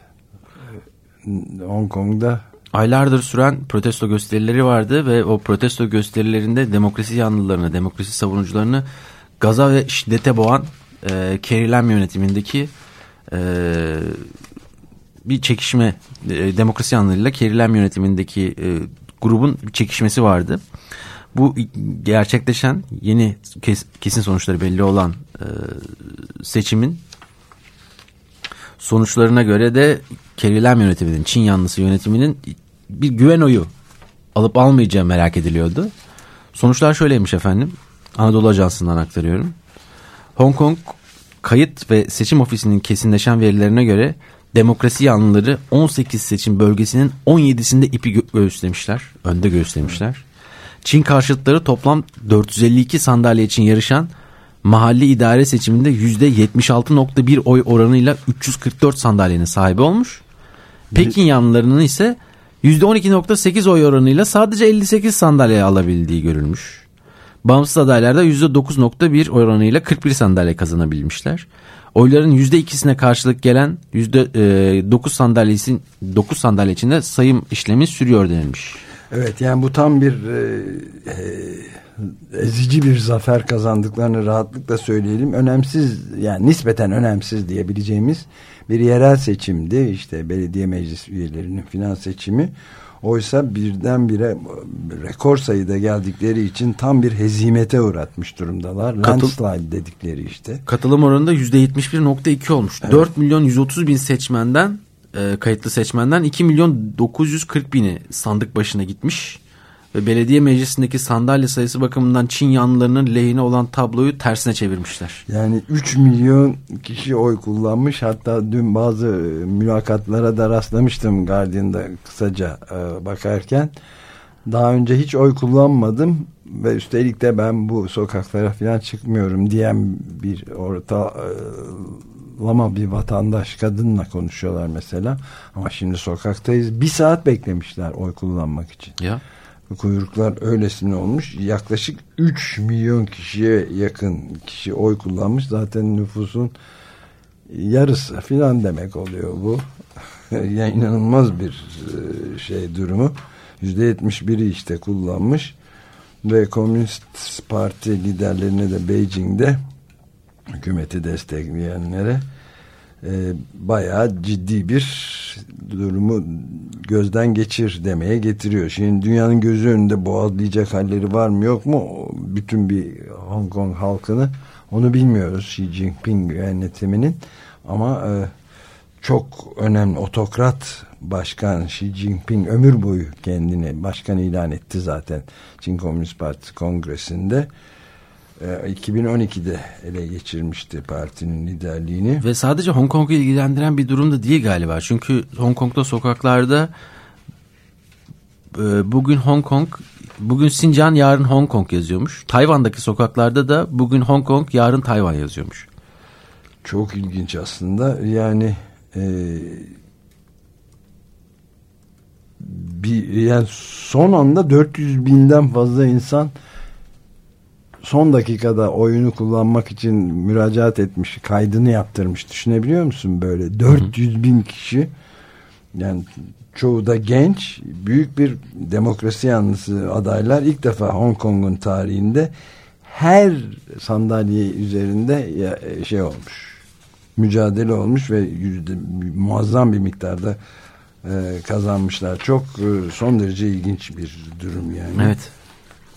Hong Kong'da aylardır süren protesto gösterileri vardı ve o protesto gösterilerinde demokrasi yanlılarını, demokrasi savunucularını gaza ve şiddete boğan e, Lam yönetimindeki e, bir çekişme e, demokrasi yanlılarıyla Carrie Lam yönetimindeki e, grubun bir çekişmesi vardı. Bu gerçekleşen yeni kes, kesin sonuçları belli olan e, seçimin sonuçlarına göre de Kerilem yönetiminin, Çin yanlısı yönetiminin bir güven oyu alıp almayacağı merak ediliyordu. Sonuçlar şöyleymiş efendim. Anadolu Ajansı'ndan aktarıyorum. Hong Kong kayıt ve seçim ofisinin kesinleşen verilerine göre demokrasi yanlıları 18 seçim bölgesinin 17'sinde ipi gö göğüslemişler. Önde göğüslemişler. Çin karşıtları toplam 452 sandalye için yarışan mahalli idare seçiminde %76.1 oy oranıyla 344 sandalyenin sahibi olmuş. Pekin yanlılarının ise %12.8 oy oranıyla sadece 58 sandalye alabildiği görülmüş. Bağımsız adaylarda %9.1 oranıyla 41 sandalye kazanabilmişler. Oyların %2'sine karşılık gelen %9 sandalyesinin 9 sandalye içinde sayım işlemi sürüyor denilmiş. Evet yani bu tam bir e, e, ezici bir zafer kazandıklarını rahatlıkla söyleyelim. Önemsiz yani nispeten önemsiz diyebileceğimiz bir yerel seçimdi. İşte belediye meclis üyelerinin finans seçimi. Oysa birdenbire rekor sayıda geldikleri için tam bir hezimete uğratmış durumdalar. Katıl Landslide dedikleri işte. Katılım oranında %71.2 olmuş. Evet. 4 milyon 130 bin seçmenden e, kayıtlı seçmenden 2 milyon 940 bini sandık başına gitmiş. Ve belediye meclisindeki sandalye sayısı bakımından Çin yanlılarının lehine olan tabloyu tersine çevirmişler. Yani 3 milyon kişi oy kullanmış. Hatta dün bazı mülakatlara da rastlamıştım Guardian'da kısaca e, bakarken. Daha önce hiç oy kullanmadım ve üstelik de ben bu sokaklara falan çıkmıyorum diyen bir orta e, lama bir vatandaş kadınla konuşuyorlar mesela. Ama şimdi sokaktayız. Bir saat beklemişler oy kullanmak için. Ya. Kuyruklar öylesine olmuş. Yaklaşık 3 milyon kişiye yakın kişi oy kullanmış. Zaten nüfusun yarısı filan demek oluyor bu. yani inanılmaz bir e, şey durumu. %71'i işte kullanmış. Ve Komünist Parti liderlerine de Beijing'de hükümeti destekleyenlere e, bayağı ciddi bir durumu gözden geçir demeye getiriyor. Şimdi dünyanın gözü önünde boğazlayacak halleri var mı yok mu? Bütün bir Hong Kong halkını onu bilmiyoruz Xi Jinping yönetiminin ama e, çok önemli otokrat başkan Xi Jinping ömür boyu kendini başkan ilan etti zaten Çin Komünist Partisi kongresinde 2012'de e, ele geçirmişti partinin liderliğini. Ve sadece Hong Kong'u ilgilendiren bir durum da değil galiba. Çünkü Hong Kong'da sokaklarda e, bugün Hong Kong, bugün Sincan, yarın Hong Kong yazıyormuş. Tayvan'daki sokaklarda da bugün Hong Kong, yarın Tayvan yazıyormuş. Çok ilginç aslında. Yani e, bir yani son anda 400 binden fazla insan son dakikada oyunu kullanmak için müracaat etmiş, kaydını yaptırmış. Düşünebiliyor musun böyle? 400 bin kişi yani çoğu da genç, büyük bir demokrasi yanlısı adaylar ilk defa Hong Kong'un tarihinde her sandalye üzerinde e, şey olmuş. Mücadele olmuş ve yüzde, muazzam bir miktarda e, kazanmışlar. Çok e, son derece ilginç bir durum yani. Evet.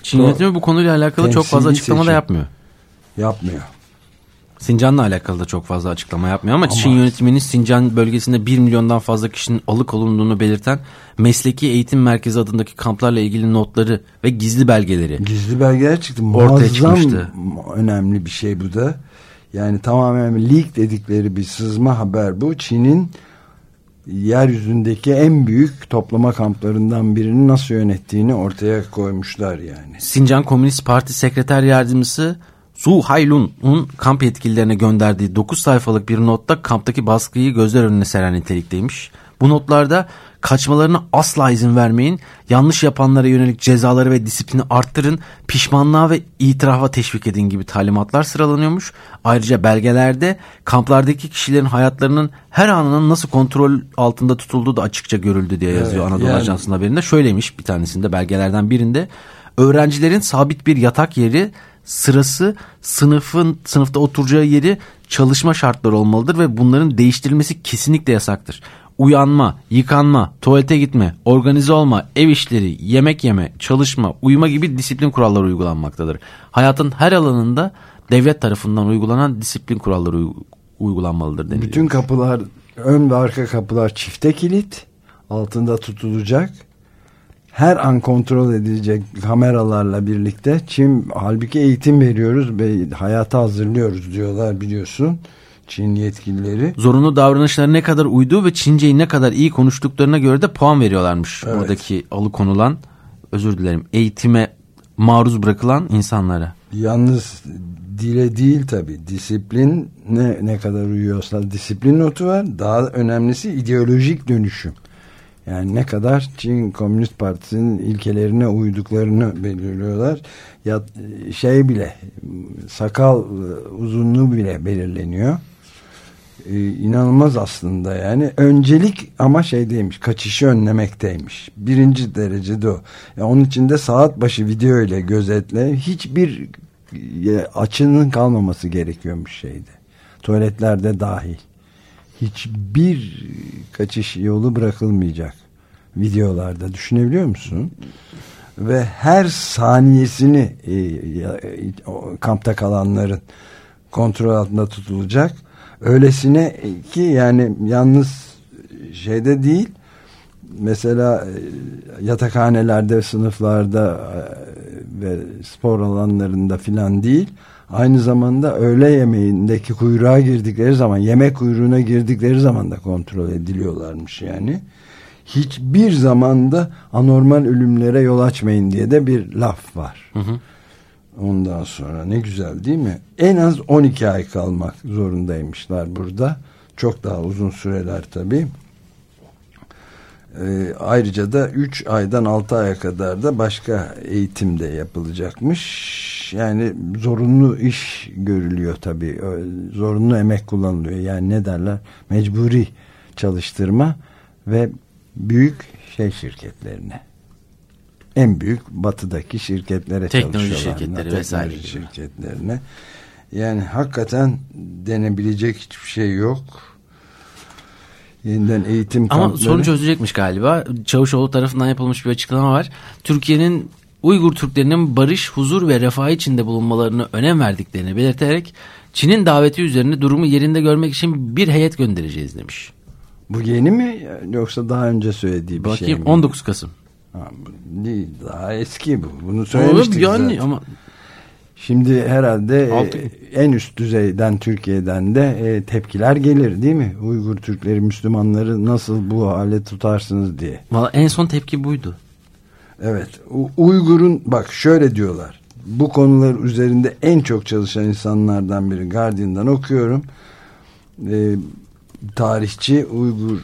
Çin yönetimi bu konuyla alakalı çok fazla açıklama seçim. da yapmıyor. Yapmıyor. Sincan'la alakalı da çok fazla açıklama yapmıyor ama, ama Çin yönetiminin Sincan bölgesinde 1 milyondan fazla kişinin alıkolunduğunu belirten Mesleki Eğitim Merkezi adındaki kamplarla ilgili notları ve gizli belgeleri. Gizli belgeler çıktı. Ortaya çıkmıştı. önemli bir şey bu da. Yani tamamen leak dedikleri bir sızma haber bu. Çin'in yeryüzündeki en büyük toplama kamplarından birini nasıl yönettiğini ortaya koymuşlar yani. Sincan Komünist Parti Sekreter Yardımcısı Su Haylun'un kamp yetkililerine gönderdiği 9 sayfalık bir notta kamptaki baskıyı gözler önüne seren nitelikteymiş. Bu notlarda kaçmalarına asla izin vermeyin. Yanlış yapanlara yönelik cezaları ve disiplini arttırın. Pişmanlığa ve itirafa teşvik edin gibi talimatlar sıralanıyormuş. Ayrıca belgelerde kamplardaki kişilerin hayatlarının her anının nasıl kontrol altında tutulduğu da açıkça görüldü diye yazıyor Evet, Anadolu yani- Ajansı'nın haberinde. Şöyleymiş bir tanesinde belgelerden birinde. Öğrencilerin sabit bir yatak yeri, sırası, sınıfın sınıfta oturacağı yeri çalışma şartları olmalıdır ve bunların değiştirilmesi kesinlikle yasaktır. Uyanma, yıkanma, tuvalete gitme, organize olma, ev işleri, yemek yeme, çalışma, uyuma gibi disiplin kuralları uygulanmaktadır. Hayatın her alanında devlet tarafından uygulanan disiplin kuralları uy- uygulanmalıdır deniliyor. Bütün kapılar ön ve arka kapılar çifte kilit altında tutulacak. Her an kontrol edilecek kameralarla birlikte Çin halbuki eğitim veriyoruz ve hayata hazırlıyoruz diyorlar biliyorsun Çin yetkilileri. zorunlu davranışlara ne kadar uyduğu ve Çince'yi ne kadar iyi konuştuklarına göre de puan veriyorlarmış. Evet. Buradaki alıkonulan özür dilerim eğitime maruz bırakılan insanlara. Yalnız dile değil tabi disiplin ne, ne kadar uyuyorsa disiplin notu var. Daha önemlisi ideolojik dönüşüm. Yani ne kadar Çin Komünist Partisi'nin ilkelerine uyduklarını belirliyorlar. Ya şey bile sakal e, uzunluğu bile belirleniyor. Ee, inanılmaz aslında yani. Öncelik ama şeydeymiş kaçışı önlemekteymiş. Birinci derecede o. Ya onun için de saat başı video ile gözetle hiçbir e, açının kalmaması gerekiyormuş şeyde. Tuvaletlerde dahil. Hiçbir kaçış yolu bırakılmayacak videolarda düşünebiliyor musun? Ve her saniyesini e, e, kampta kalanların kontrol altında tutulacak. Öylesine ki yani yalnız şeyde değil mesela e, yatakhanelerde, sınıflarda e, ve spor alanlarında filan değil. Aynı zamanda öğle yemeğindeki kuyruğa girdikleri zaman, yemek kuyruğuna girdikleri zaman da kontrol ediliyorlarmış yani. Hiçbir zamanda anormal ölümlere yol açmayın diye de bir laf var. Ondan sonra ne güzel değil mi? En az 12 ay kalmak zorundaymışlar burada. Çok daha uzun süreler tabii. Ee, ayrıca da 3 aydan 6 aya kadar da başka eğitim de yapılacakmış. Yani zorunlu iş görülüyor tabii. Ö- Zorunlu emek kullanılıyor. Yani ne derler? Mecburi çalıştırma ve büyük şey şirketlerine. En büyük batıdaki şirketlere Teknoloji şirketleri Teknoloji vesaire şirketlerine. Yani hakikaten denebilecek hiçbir şey yok. Yeniden eğitim Ama kampları. sorun çözülecekmiş galiba. Çavuşoğlu tarafından yapılmış bir açıklama var. Türkiye'nin Uygur Türklerinin barış, huzur ve refah içinde bulunmalarını önem verdiklerini belirterek Çin'in daveti üzerine durumu yerinde görmek için bir heyet göndereceğiz demiş. Bu yeni mi yoksa daha önce söylediği bir Bakayım şey mi? 19 Kasım. Değil, daha eski bu. Bunu söylemiştik yani zaten. ama Şimdi herhalde Altı- e, en üst düzeyden Türkiye'den de e, tepkiler gelir değil mi? Uygur Türkleri, Müslümanları nasıl bu hale tutarsınız diye. valla en son tepki buydu. Evet. Uygur'un bak şöyle diyorlar. Bu konular üzerinde en çok çalışan insanlardan biri Guardian'dan okuyorum. Ee, tarihçi Uygur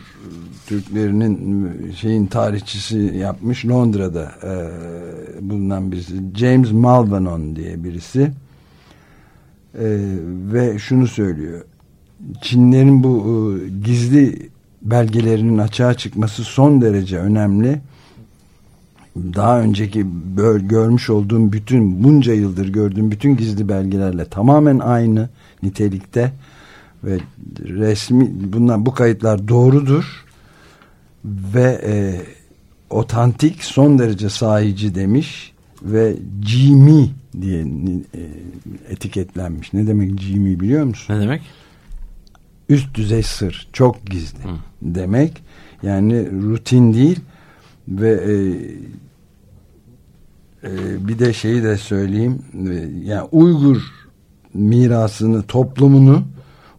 Türklerinin şeyin tarihçisi yapmış Londra'da e, bulunan birisi. James Malvanon diye birisi. E, ve şunu söylüyor. Çinlerin bu e, gizli belgelerinin açığa çıkması son derece önemli. Daha önceki görmüş olduğum bütün bunca yıldır gördüğüm bütün gizli belgelerle tamamen aynı nitelikte. Ve resmi bunlar bu kayıtlar doğrudur ve e, otantik son derece sahici demiş ve Jimmy diye e, etiketlenmiş. Ne demek Jimmy biliyor musun? Ne demek? üst düzey sır çok gizli demek yani rutin değil ve e, e, bir de şeyi de söyleyeyim e, yani Uygur mirasını toplumunu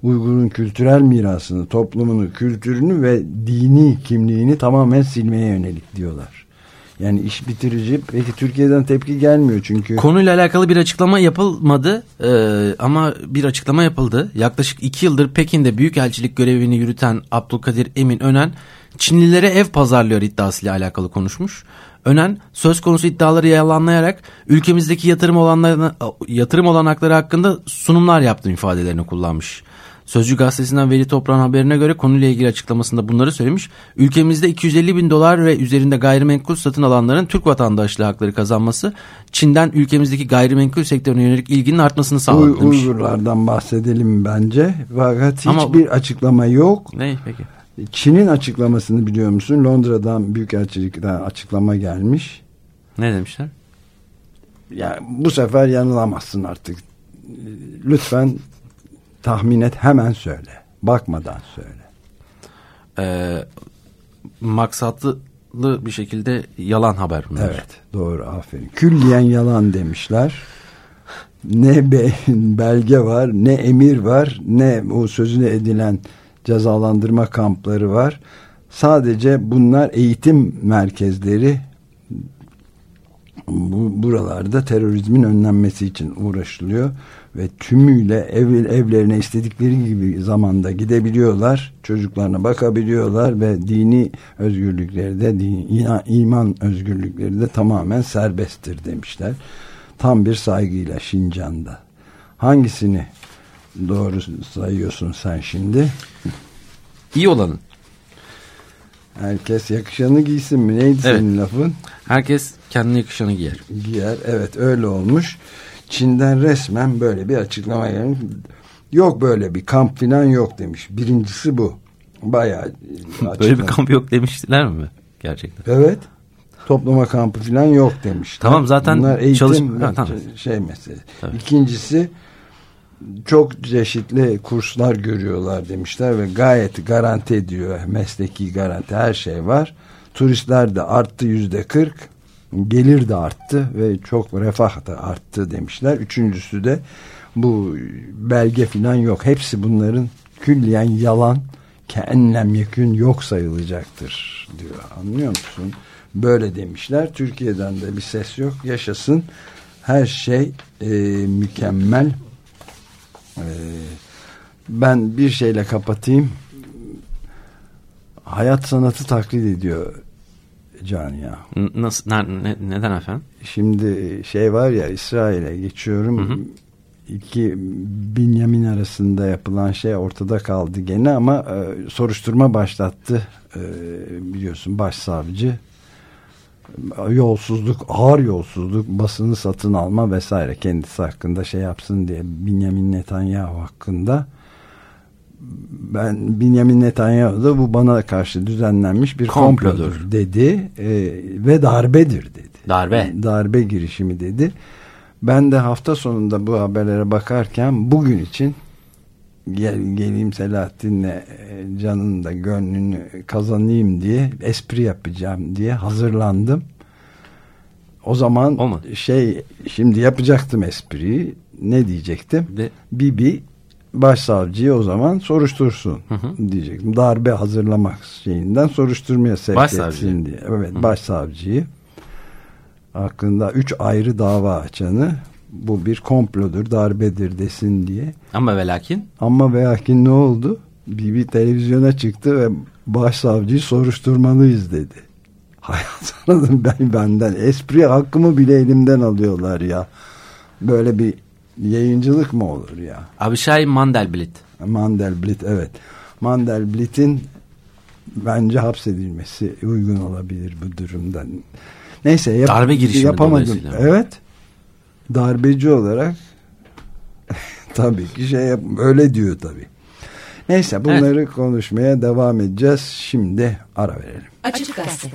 Uygur'un kültürel mirasını toplumunu kültürünü ve dini kimliğini tamamen silmeye yönelik diyorlar yani iş bitirici peki Türkiye'den tepki gelmiyor çünkü Konuyla alakalı bir açıklama yapılmadı Ee, ama bir açıklama yapıldı. Yaklaşık iki yıldır Pekin'de büyükelçilik görevini yürüten Abdülkadir Emin Önen, Çinlilere ev pazarlıyor iddiasıyla alakalı konuşmuş. Önen söz konusu iddiaları yalanlayarak ülkemizdeki yatırım olanlarına yatırım olanakları hakkında sunumlar yaptığım ifadelerini kullanmış. Sözcü gazetesinden Veli Toprağ'ın haberine göre konuyla ilgili açıklamasında bunları söylemiş. Ülkemizde 250 bin dolar ve üzerinde gayrimenkul satın alanların Türk vatandaşlığı hakları kazanması Çin'den ülkemizdeki gayrimenkul sektörüne yönelik ilginin artmasını sağladı Uy, Uygurlardan bahsedelim bence. Fakat Ama- hiçbir açıklama yok. Ne peki? Çin'in açıklamasını biliyor musun? Londra'dan Büyükelçilikten açıklama gelmiş. Ne demişler? Yani bu sefer yanılamazsın artık. Lütfen tahmin et hemen söyle. Bakmadan söyle. Ee, maksatlı bir şekilde yalan haber bunlar. Evet doğru aferin. Külliyen yalan demişler. Ne be, belge var ne emir var ne o sözüne edilen cezalandırma kampları var. Sadece bunlar eğitim merkezleri bu, buralarda terörizmin önlenmesi için uğraşılıyor ve tümüyle ev, evlerine istedikleri gibi zamanda gidebiliyorlar. Çocuklarına bakabiliyorlar ve dini özgürlükleri de din, iman özgürlükleri de tamamen serbesttir demişler. Tam bir saygıyla Şincan'da. Hangisini doğru sayıyorsun sen şimdi? İyi olanın. Herkes yakışanı giysin mi? Neydi Evet. senin lafın? Herkes kendine yakışanı giyer. giyer. Evet öyle olmuş. Çin'den resmen böyle bir açıklama gelmiş. Yok böyle bir kamp falan yok demiş. Birincisi bu. Bayağı Böyle bir kamp yok demiştiler mi? Gerçekten. Evet. Toplama kampı falan yok demiş. Tamam, zaten Bunlar eğitim çalışma- Ha, tamam. şey meselesi. Tabii. İkincisi çok çeşitli kurslar görüyorlar demişler ve gayet garanti ediyor. Mesleki garanti her şey var. Turistler de arttı yüzde kırk. Gelir de arttı ve çok refah da arttı demişler. Üçüncüsü de bu belge falan yok. Hepsi bunların külliyen yalan kenlem yekün yok sayılacaktır diyor. Anlıyor musun? Böyle demişler. Türkiye'den de bir ses yok. Yaşasın. Her şey e, mükemmel. E, ben bir şeyle kapatayım. Hayat sanatı taklit ediyor Can ya. N- Nasıl, ne- ne- neden efendim? Şimdi şey var ya İsrail'e geçiyorum. İki Binyamin arasında yapılan şey ortada kaldı gene ama e, soruşturma başlattı e, biliyorsun başsavcı yolsuzluk ağır yolsuzluk basını satın alma vesaire kendisi hakkında şey yapsın diye Binyamin Netanyahu hakkında ben Binyamin Netanyahu da bu bana karşı düzenlenmiş bir Komplodur. komplodur dedi e, ve darbedir dedi. Darbe. Darbe girişimi dedi. Ben de hafta sonunda bu haberlere bakarken bugün için gel, geleyim Selahattin'le e, canın da gönlünü kazanayım diye espri yapacağım diye hazırlandım. O zaman Olmadı. şey şimdi yapacaktım espriyi. Ne diyecektim? De- Bibi başsavcıyı o zaman soruştursun hı. diyecektim. Darbe hazırlamak şeyinden soruşturmaya sevk Başsavcı. etsin diye. Evet başsavcıyı hakkında üç ayrı dava açanı bu bir komplodur darbedir desin diye. Ama ve lakin Ama ve lakin ne oldu? Bibi televizyona çıktı ve başsavcıyı soruşturmalıyız dedi. Hayat anladım ben benden. Espri hakkımı bile elimden alıyorlar ya. Böyle bir yayıncılık mı olur ya? Abişay Mandelblit. Mandelblit evet. Mandelblit'in bence hapsedilmesi uygun olabilir bu durumda. Neyse yap- Darbe girişimi yapamadım. Evet. Darbeci olarak tabii ki şey yap öyle diyor tabii. Neyse bunları konuşmaya devam edeceğiz. Şimdi ara verelim. Açık Gazete.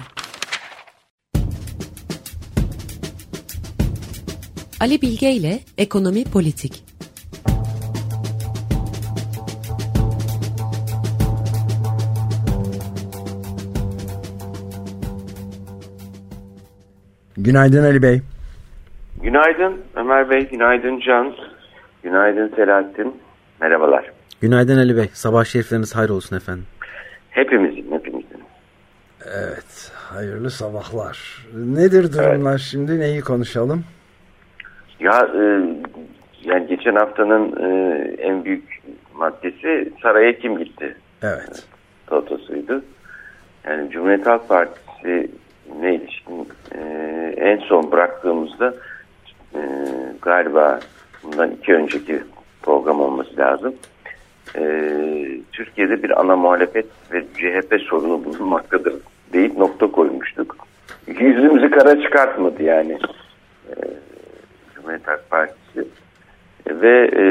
Ali Bilge ile Ekonomi Politik. Günaydın Ali Bey. Günaydın Ömer Bey, günaydın Can, günaydın Selahattin. Merhabalar. Günaydın Ali Bey. Sabah şerifleriniz hayır olsun efendim. Hepimizin, hepimizin. Evet, hayırlı sabahlar. Nedir durumlar şimdi? Neyi konuşalım? Ya e, yani geçen haftanın e, en büyük maddesi saraya kim gitti? Evet. Totosuydu. Yani Cumhuriyet Halk Partisi ne ilişkin e, en son bıraktığımızda e, galiba bundan iki önceki program olması lazım. E, Türkiye'de bir ana muhalefet ve CHP sorunu bulunmaktadır deyip nokta koymuştuk. Yüzümüzü kara çıkartmadı yani e, Cumhuriyet Halk Partisi ve e,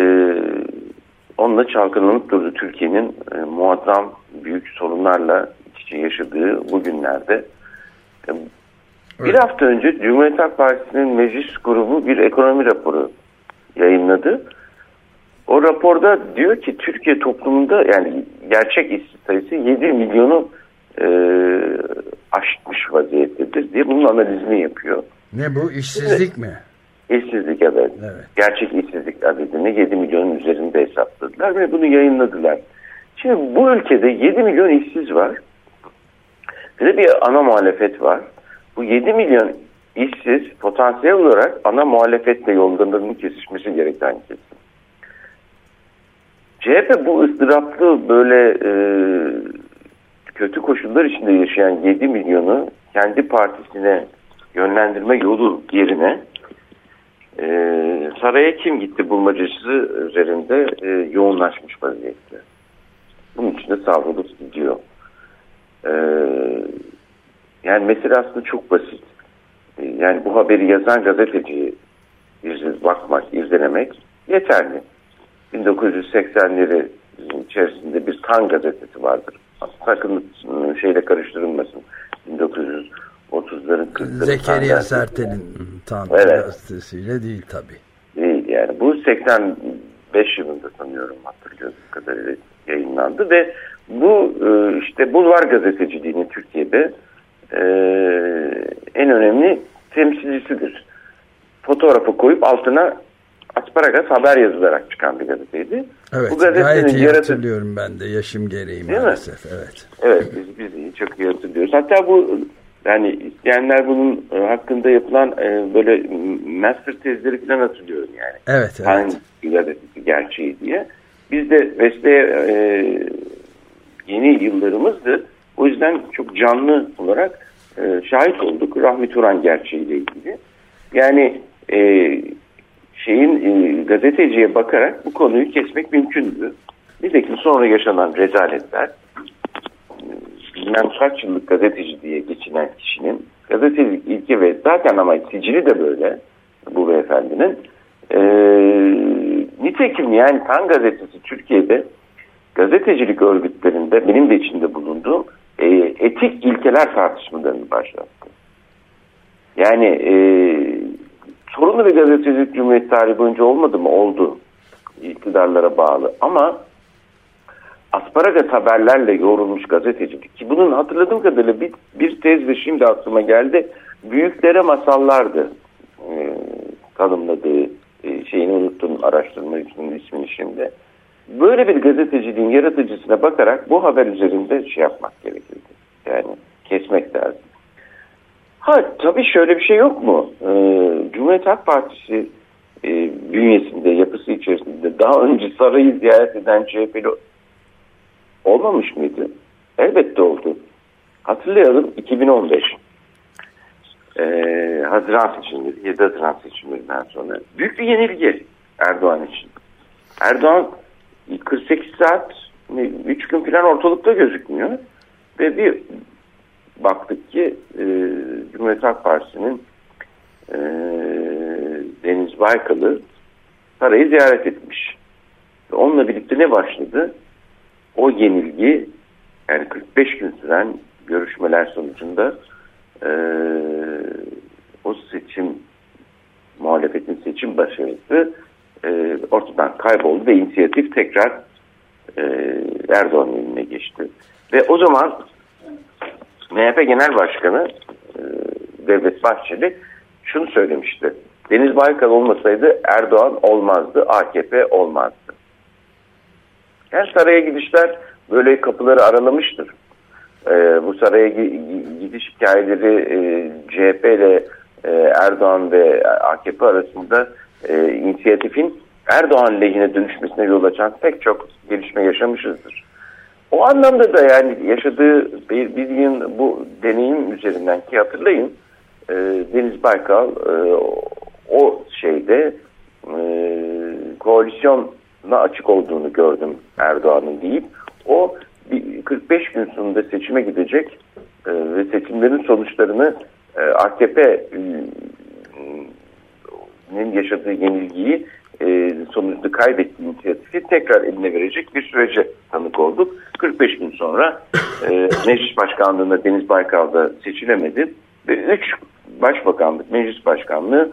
onunla çalkalanıp durdu Türkiye'nin e, muazzam büyük sorunlarla iç içe yaşadığı bu günlerde. E, bir Evet. hafta önce Cumhuriyet Halk Partisi'nin meclis grubu bir ekonomi raporu yayınladı. O raporda diyor ki Türkiye toplumunda yani gerçek işsiz sayısı 7 milyonu e, aşmış vaziyettedir diye bunun analizini yapıyor. Ne bu işsizlik mi? İşsizlik evet. Evet. Gerçek işsizlik adedini 7 milyonun üzerinde hesapladılar ve bunu yayınladılar. Şimdi bu ülkede 7 milyon işsiz var. Bir de bir ana muhalefet var. Bu 7 milyon işsiz potansiyel olarak ana muhalefetle yollarının kesişmesi gereken kesim. CHP bu ıstıraplı böyle e, kötü koşullar içinde yaşayan 7 milyonu kendi partisine yönlendirme yolu yerine e, saraya kim gitti bulmacası üzerinde e, yoğunlaşmış vaziyette. Bunun için de savrulup gidiyor. E, yani mesele aslında çok basit. E, yani bu haberi yazan gazeteciyi izle- bakmak, izlemek yeterli. 1980'leri içerisinde bir kan gazetesi vardır. Sakın şeyle karıştırılmasın. 1930'ların 40'ların Zekeriya Sertel'in tam Evet. değil tabii. değil yani. Bu 85 yılında sanıyorum hatırlıyorum kadarıyla yayınlandı ve bu e, işte bulvar gazeteciliğinin Türkiye'de e, en önemli temsilcisidir. Fotoğrafı koyup altına asparagas haber yazılarak çıkan bir gazeteydi. Evet bu gazetenin gayet iyi yaratı- hatırlıyorum ben de yaşım gereği Değil mi? maalesef. Evet. Evet biz, biz iyi çok iyi hatırlıyoruz. Hatta bu yani isteyenler bunun e, hakkında yapılan e, böyle master tezleri falan hatırlıyorum yani. Evet evet. Hangi gazetesi gerçeği diye. Biz de mesleğe e, yeni yıllarımızdı. O yüzden çok canlı olarak e, şahit olduk Rahmi Turan gerçeğiyle ilgili. Yani e, şeyin e, gazeteciye bakarak bu konuyu kesmek mümkündü. Nitekim sonra yaşanan rezaletler bilmem kaç yıllık gazeteci diye geçinen kişinin gazetecilik ilki ve zaten ama sicili de böyle bu beyefendinin e, nitekim yani Kan Gazetesi Türkiye'de gazetecilik örgütlerinde benim de içinde bulunduğum e, etik ilkeler tartışmalarını başlattı. Yani e, sorunlu bir gazetecilik cumhuriyet tarihi boyunca olmadı mı? Oldu. İktidarlara bağlı. Ama asparagas haberlerle yoğrulmuş gazetecilik ki bunun hatırladığım kadarıyla bir, bir tez ve şimdi aklıma geldi. Büyüklere masallardı. E, tanımladığı e, şeyini unuttum araştırmacının ismini şimdi. Böyle bir gazeteciliğin yaratıcısına bakarak bu haber üzerinde şey yapmak gerekirdi. Yani kesmek lazım. Ha tabii şöyle bir şey yok mu? Ee, Cumhuriyet Halk Partisi e, bünyesinde, yapısı içerisinde daha önce sarayı ziyaret eden CHP'li olmamış mıydı? Elbette oldu. Hatırlayalım 2015. Ee, Haziran seçimleri, 7 Haziran seçimlerinden sonra. Büyük bir yenilgi Erdoğan için. Erdoğan 48 saat, 3 gün falan ortalıkta gözükmüyor. Ve bir baktık ki e, Cumhuriyet Halk Partisi'nin e, Deniz Baykal'ı sarayı ziyaret etmiş. Ve onunla birlikte ne başladı? O yenilgi yani 45 gün süren görüşmeler sonucunda e, o seçim muhalefetin seçim başarısı e, ortadan kayboldu ve inisiyatif tekrar e, Erdoğan'ın eline geçti. Ve o zaman MHP Genel Başkanı e, Devlet Bahçeli şunu söylemişti. Deniz Baykal olmasaydı Erdoğan olmazdı, AKP olmazdı. Yani saraya gidişler böyle kapıları aralamıştır. E, bu saraya gi- gidiş hikayeleri e, CHP ile e, Erdoğan ve AKP arasında e, inisiyatifin Erdoğan lehine dönüşmesine yol açan pek çok gelişme yaşamışızdır. o anlamda da yani yaşadığı bir, bir yıl bu deneyim üzerinden ki hatırlayın e, Deniz Baykal e, o şeyde e, koalisyona açık olduğunu gördüm Erdoğan'ın deyip o 45 gün sonunda seçime gidecek e, ve seçimlerin sonuçlarını e, AKP'nin yaşadığı yenilgiyi e, sonuçta kaybettiği inisiyatifi tekrar eline verecek bir sürece tanık olduk. 45 gün sonra e, meclis başkanlığında Deniz Baykal'da seçilemedi ve 3 başbakanlık, meclis başkanlığı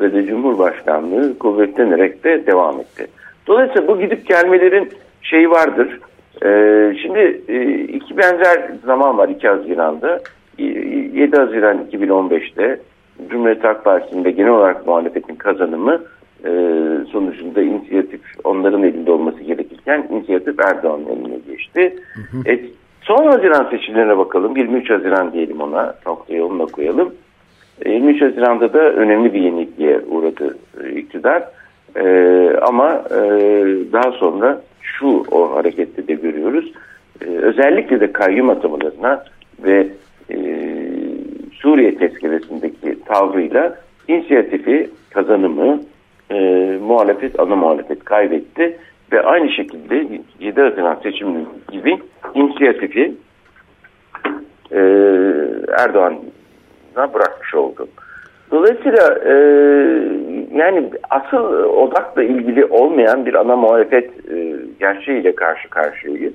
ve de cumhurbaşkanlığı kuvvetlenerek de devam etti. Dolayısıyla bu gidip gelmelerin şeyi vardır. Ee, şimdi e, iki benzer zaman var 2 Haziran'da. 7 Haziran 2015'te Cumhuriyet Halk Partisi'nde genel olarak muhalefetin kazanımı e, sonucunda inisiyatif onların elinde olması gerekirken inisiyatif Erdoğan'ın eline geçti. Hı hı. E, son Haziran seçimlerine bakalım. 23 Haziran diyelim ona. Noktayı onunla koyalım. 23 e, Haziran'da da önemli bir yeniliğe uğradı iktidar. E, ama e, daha sonra şu o harekette de görüyoruz. E, özellikle de kayyum atamalarına ve e, Suriye tezkeresindeki tavrıyla inisiyatifi, kazanımı e, muhalefet, ana muhalefet kaybetti ve aynı şekilde 7 Haziran seçimi gibi inisiyatifi e, Erdoğan'a bırakmış oldu. Dolayısıyla e, yani asıl odakla ilgili olmayan bir ana muhalefet e, gerçeğiyle karşı karşıyayız.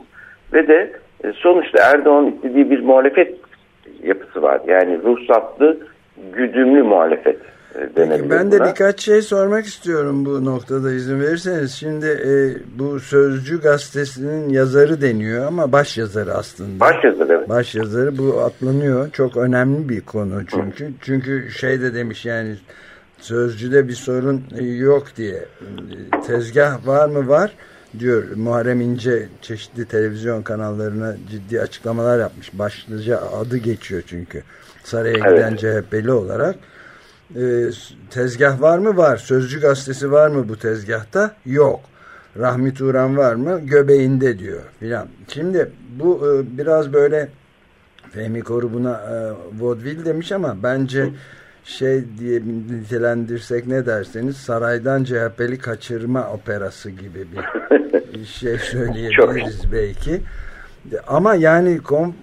Ve de e, sonuçta Erdoğan istediği bir muhalefet yapısı var. Yani ruhsatlı, güdümlü muhalefet Peki, ben de buna. birkaç şey sormak istiyorum bu noktada izin verirseniz. Şimdi e, bu Sözcü gazetesinin yazarı deniyor ama baş yazarı aslında. Baş yazarı evet. Baş yazarı bu atlanıyor. Çok önemli bir konu çünkü. Hı. Çünkü şey de demiş yani Sözcü'de bir sorun yok diye. Tezgah var mı var diyor. Muharrem İnce çeşitli televizyon kanallarına ciddi açıklamalar yapmış. Başlıca adı geçiyor çünkü. Saraya evet. giden CHP'li olarak e, tezgah var mı? Var. Sözcü gazetesi var mı bu tezgahta? Yok. Rahmi Turan var mı? Göbeğinde diyor filan. Şimdi bu e, biraz böyle Fehmi Koru buna e, vaudeville demiş ama bence şey diye nitelendirsek ne derseniz saraydan CHP'li kaçırma operası gibi bir şey söyleyebiliriz belki. Ama yani kom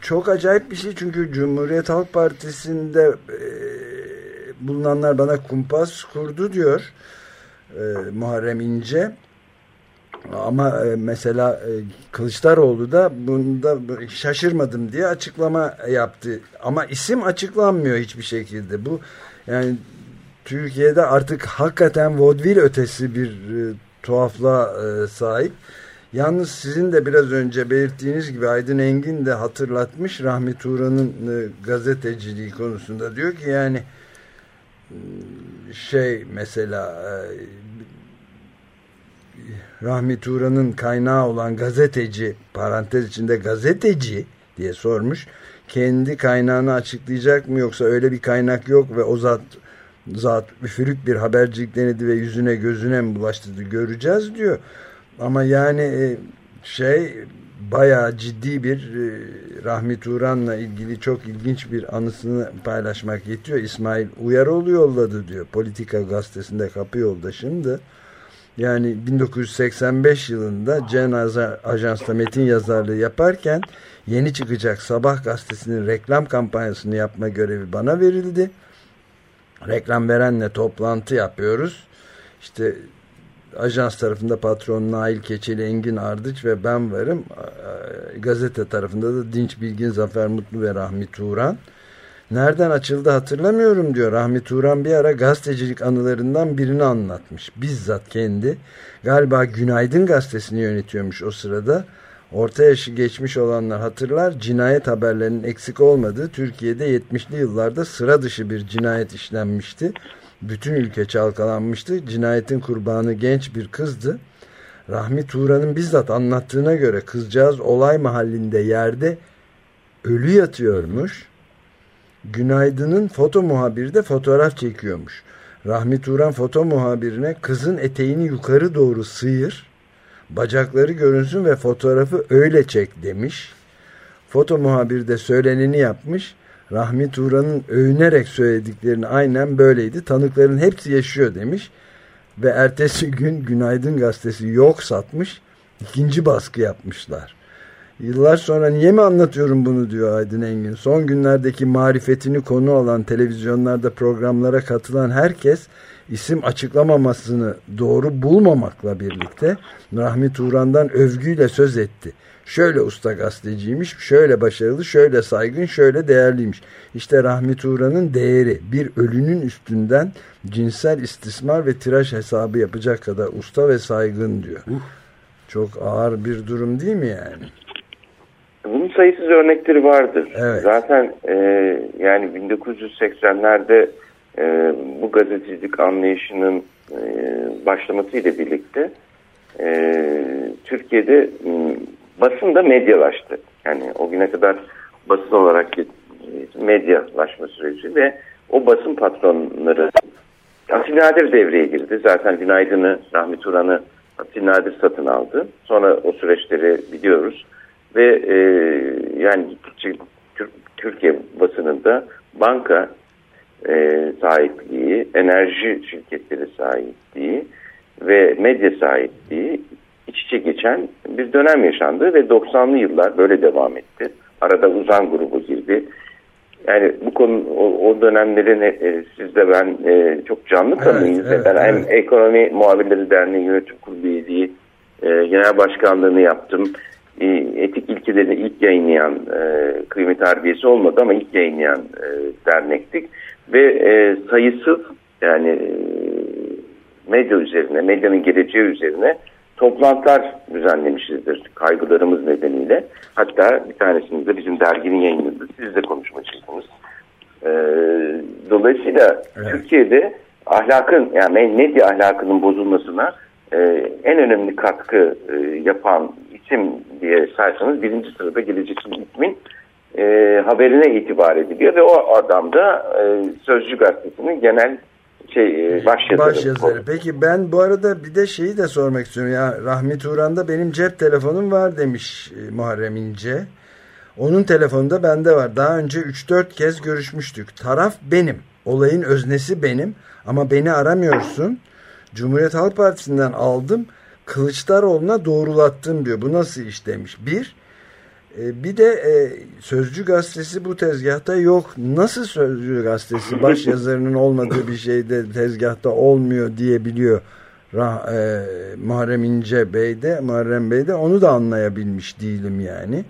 çok acayip bir şey çünkü Cumhuriyet Halk Partisi'nde e, bulunanlar bana kumpas kurdu diyor e, Muharrem İnce. Ama e, mesela e, Kılıçdaroğlu da bunda şaşırmadım diye açıklama yaptı. Ama isim açıklanmıyor hiçbir şekilde. Bu yani Türkiye'de artık hakikaten vaudeville ötesi bir e, tuhaflığa e, sahip. Yalnız sizin de biraz önce belirttiğiniz gibi Aydın Engin de hatırlatmış Rahmi Turan'ın e, gazeteciliği konusunda diyor ki yani e, şey mesela e, Rahmi Turan'ın kaynağı olan gazeteci parantez içinde gazeteci diye sormuş. Kendi kaynağını açıklayacak mı yoksa öyle bir kaynak yok ve o zat zat üfürük bir habercilik denedi ve yüzüne gözüne mi bulaştırdı göreceğiz diyor. Ama yani e, şey bayağı ciddi bir e, Rahmi Turan'la ilgili çok ilginç bir anısını paylaşmak yetiyor. İsmail Uyaroğlu yolladı diyor. Politika gazetesinde kapı yoldaşımdı. Yani 1985 yılında Cen Ajans'ta metin yazarlığı yaparken yeni çıkacak Sabah gazetesinin reklam kampanyasını yapma görevi bana verildi. Reklam verenle toplantı yapıyoruz. İşte ajans tarafında patron Nail Keçeli, Engin Ardıç ve ben varım. Gazete tarafında da Dinç Bilgin, Zafer Mutlu ve Rahmi Turan. Nereden açıldı hatırlamıyorum diyor. Rahmi Turan bir ara gazetecilik anılarından birini anlatmış. Bizzat kendi. Galiba Günaydın gazetesini yönetiyormuş o sırada. Orta yaşı geçmiş olanlar hatırlar cinayet haberlerinin eksik olmadığı Türkiye'de 70'li yıllarda sıra dışı bir cinayet işlenmişti bütün ülke çalkalanmıştı. Cinayetin kurbanı genç bir kızdı. Rahmi Turan'ın bizzat anlattığına göre kızcağız olay mahallinde yerde ölü yatıyormuş. Günaydın'ın foto muhabiri de fotoğraf çekiyormuş. Rahmi Turan foto muhabirine kızın eteğini yukarı doğru sıyır, Bacakları görünsün ve fotoğrafı öyle çek demiş. Foto muhabir de söyleneni yapmış. Rahmi Turan'ın övünerek söylediklerini aynen böyleydi. Tanıkların hepsi yaşıyor demiş. Ve ertesi gün Günaydın Gazetesi yok satmış. ikinci baskı yapmışlar. Yıllar sonra niye mi anlatıyorum bunu diyor Aydın Engin. Son günlerdeki marifetini konu alan televizyonlarda programlara katılan herkes isim açıklamamasını doğru bulmamakla birlikte Rahmi Turan'dan övgüyle söz etti. Şöyle usta gazeteciymiş, şöyle başarılı, şöyle saygın, şöyle değerliymiş. İşte Rahmi Turan'ın değeri bir ölünün üstünden cinsel istismar ve tiraj hesabı yapacak kadar usta ve saygın diyor. Uh. Çok ağır bir durum değil mi yani? Bunun sayısız örnekleri vardır. Evet. Zaten e, yani 1980'lerde e, bu gazetecilik anlayışının e, başlamasıyla birlikte e, Türkiye'de basın da medyalaştı. Yani o güne kadar basın olarak medyalaşma süreci ve o basın patronları Asil Nadir devreye girdi. Zaten Günaydın'ı, Rahmi Turan'ı Asil Nadir satın aldı. Sonra o süreçleri biliyoruz. Ve e, yani Türkiye basınında banka e, sahipliği, enerji şirketleri sahipliği ve medya sahipliği iç içe geçen bir dönem yaşandı ve 90'lı yıllar böyle devam etti. Arada uzan grubu girdi. Yani bu konu o, o dönemlerin e, siz de ben e, çok canlı tanıyız. Evet, evet, ben evet. hem Ekonomi Muhabirleri Derneği Yönetim Kurulu üyeliği e, genel başkanlığını yaptım. E, etik ilkelerini ilk yayınlayan e, kıymet harbiyesi olmadı ama ilk yayınlayan e, dernektik. Ve e, sayısız yani e, medya üzerine, medyanın geleceği üzerine toplantılar düzenlemişizdir kaygılarımız nedeniyle. Hatta bir tanesini de bizim derginin yayınladı. Siz de konuşmacıydınız. Ee, dolayısıyla evet. Türkiye'de ahlakın yani medya ahlakının bozulmasına e, en önemli katkı e, yapan isim diye saysanız birinci sırada gelecek ismin e, haberine itibar ediliyor ve o adam da e, Sözcü Gazetesi'nin genel şey e, baş yazarı. Baş yazarı. Peki ben bu arada bir de şeyi de sormak istiyorum. Ya Rahmi Turan'da benim cep telefonum var demiş e, Muharrem İnce. Onun telefonunda bende var. Daha önce 3-4 kez görüşmüştük. Taraf benim. Olayın öznesi benim. Ama beni aramıyorsun. Cumhuriyet Halk Partisi'nden aldım. Kılıçdaroğlu'na doğrulattım diyor. Bu nasıl iş demiş. Bir, bir de e, Sözcü Gazetesi bu tezgahta yok. Nasıl Sözcü Gazetesi baş yazarının olmadığı bir şeyde tezgahta olmuyor diyebiliyor Rah, e, Muharrem İnce Bey de, Muharrem Bey de onu da anlayabilmiş değilim yani.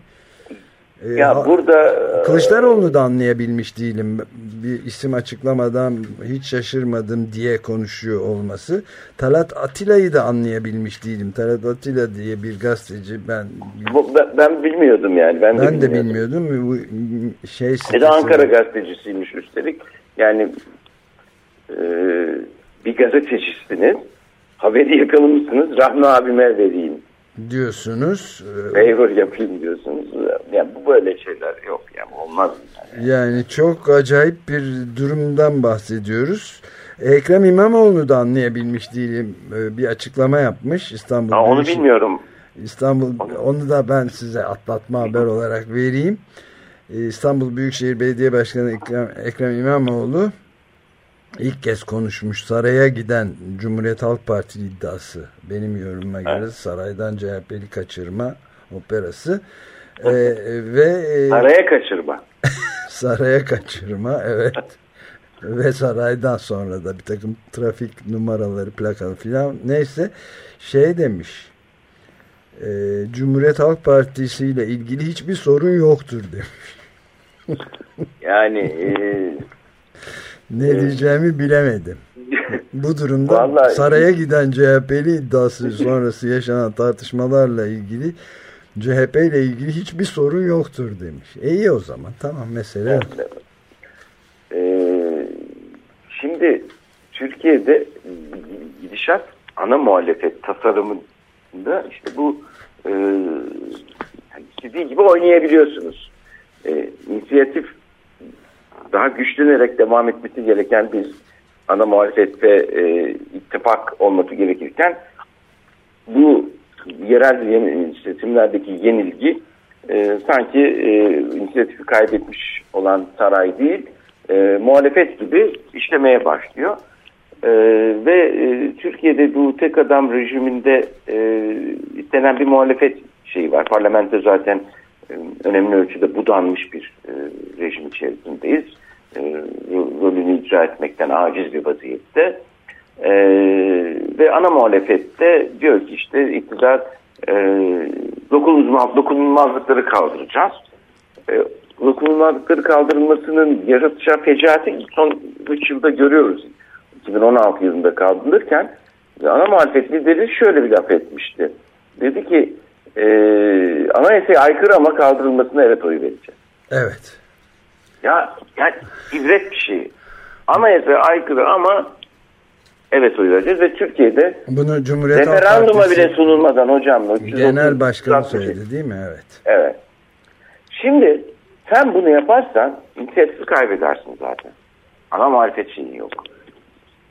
E, ya burada Kılıçdaroğlu'nu da anlayabilmiş değilim. Bir isim açıklamadan hiç şaşırmadım diye konuşuyor olması. Talat Atilla'yı da anlayabilmiş değilim. Talat Atilla diye bir gazeteci ben ben, ben bilmiyordum yani. Ben, ben de, de bilmiyordum. Bu şey Bir de Ankara gazetecisiymiş üstelik. Yani e, bir gazetecisiniz. Haberi yakalamışsınız. Rahmi abime vereyim diyorsunuz. Favor yapayım diyorsunuz. Yani bu böyle şeyler yok yani olmaz. Yani. yani çok acayip bir durumdan bahsediyoruz. Ekrem İmamoğlu da anlayabilmiş değilim. Ee, bir açıklama yapmış İstanbul. Ha, onu bilmiyorum. İstanbul onu da ben size atlatma haber olarak vereyim. Ee, İstanbul Büyükşehir Belediye Başkanı Ekrem, Ekrem İmamoğlu ilk kez konuşmuş saraya giden Cumhuriyet Halk Partili iddiası. Benim yorumuma göre evet. saraydan CHP'li kaçırma operası. Ee, ve e, saraya kaçırma. saraya kaçırma evet. Ve saraydan sonra da bir takım trafik numaraları plakalı filan. Neyse şey demiş e, Cumhuriyet Halk Partisi ile ilgili hiçbir sorun yoktur demiş. Yani e, ne evet. diyeceğimi bilemedim. Bu durumda Vallahi... saraya giden CHP'li iddiası sonrası yaşanan tartışmalarla ilgili CHP ile ilgili hiçbir sorun yoktur demiş. E iyi o zaman tamam mesele yok. Ee, şimdi Türkiye'de gidişat ana muhalefet tasarımında işte bu e, istediği gibi oynayabiliyorsunuz. E, inisiyatif daha güçlenerek devam etmesi gereken bir ana muhalefet ve e, ittifak olması gerekirken bu yerel yeni, seçimlerdeki yenilgi e, sanki e, inisiyatifi kaybetmiş olan saray değil, e, muhalefet gibi işlemeye başlıyor. E, ve e, Türkiye'de bu tek adam rejiminde e, istenen bir muhalefet şeyi var. Parlamento zaten önemli ölçüde budanmış bir e, rejim içerisindeyiz. E, rolünü icra etmekten aciz bir vaziyette. E, ve ana muhalefette diyor ki işte iktidar e, dokunulmaz, dokunulmazlıkları kaldıracağız. E, dokunulmazlıkları kaldırılmasının yaratacağı fecaati son 3 yılda görüyoruz. 2016 yılında kaldırılırken ana muhalefet lideri şöyle bir laf etmişti. Dedi ki e, anayasaya aykırı ama kaldırılmasına evet oy vereceğiz. Evet. Ya yani ibret bir şey. Anayasaya aykırı ama evet oy vereceğiz ve Türkiye'de Bunu Cumhuriyet referanduma Partisi bile sunulmadan hocam. Genel Başkanı söyledi değil mi? Evet. Evet. Şimdi sen bunu yaparsan inisiyatifi kaybedersin zaten. Ana muhalefet şeyi yok.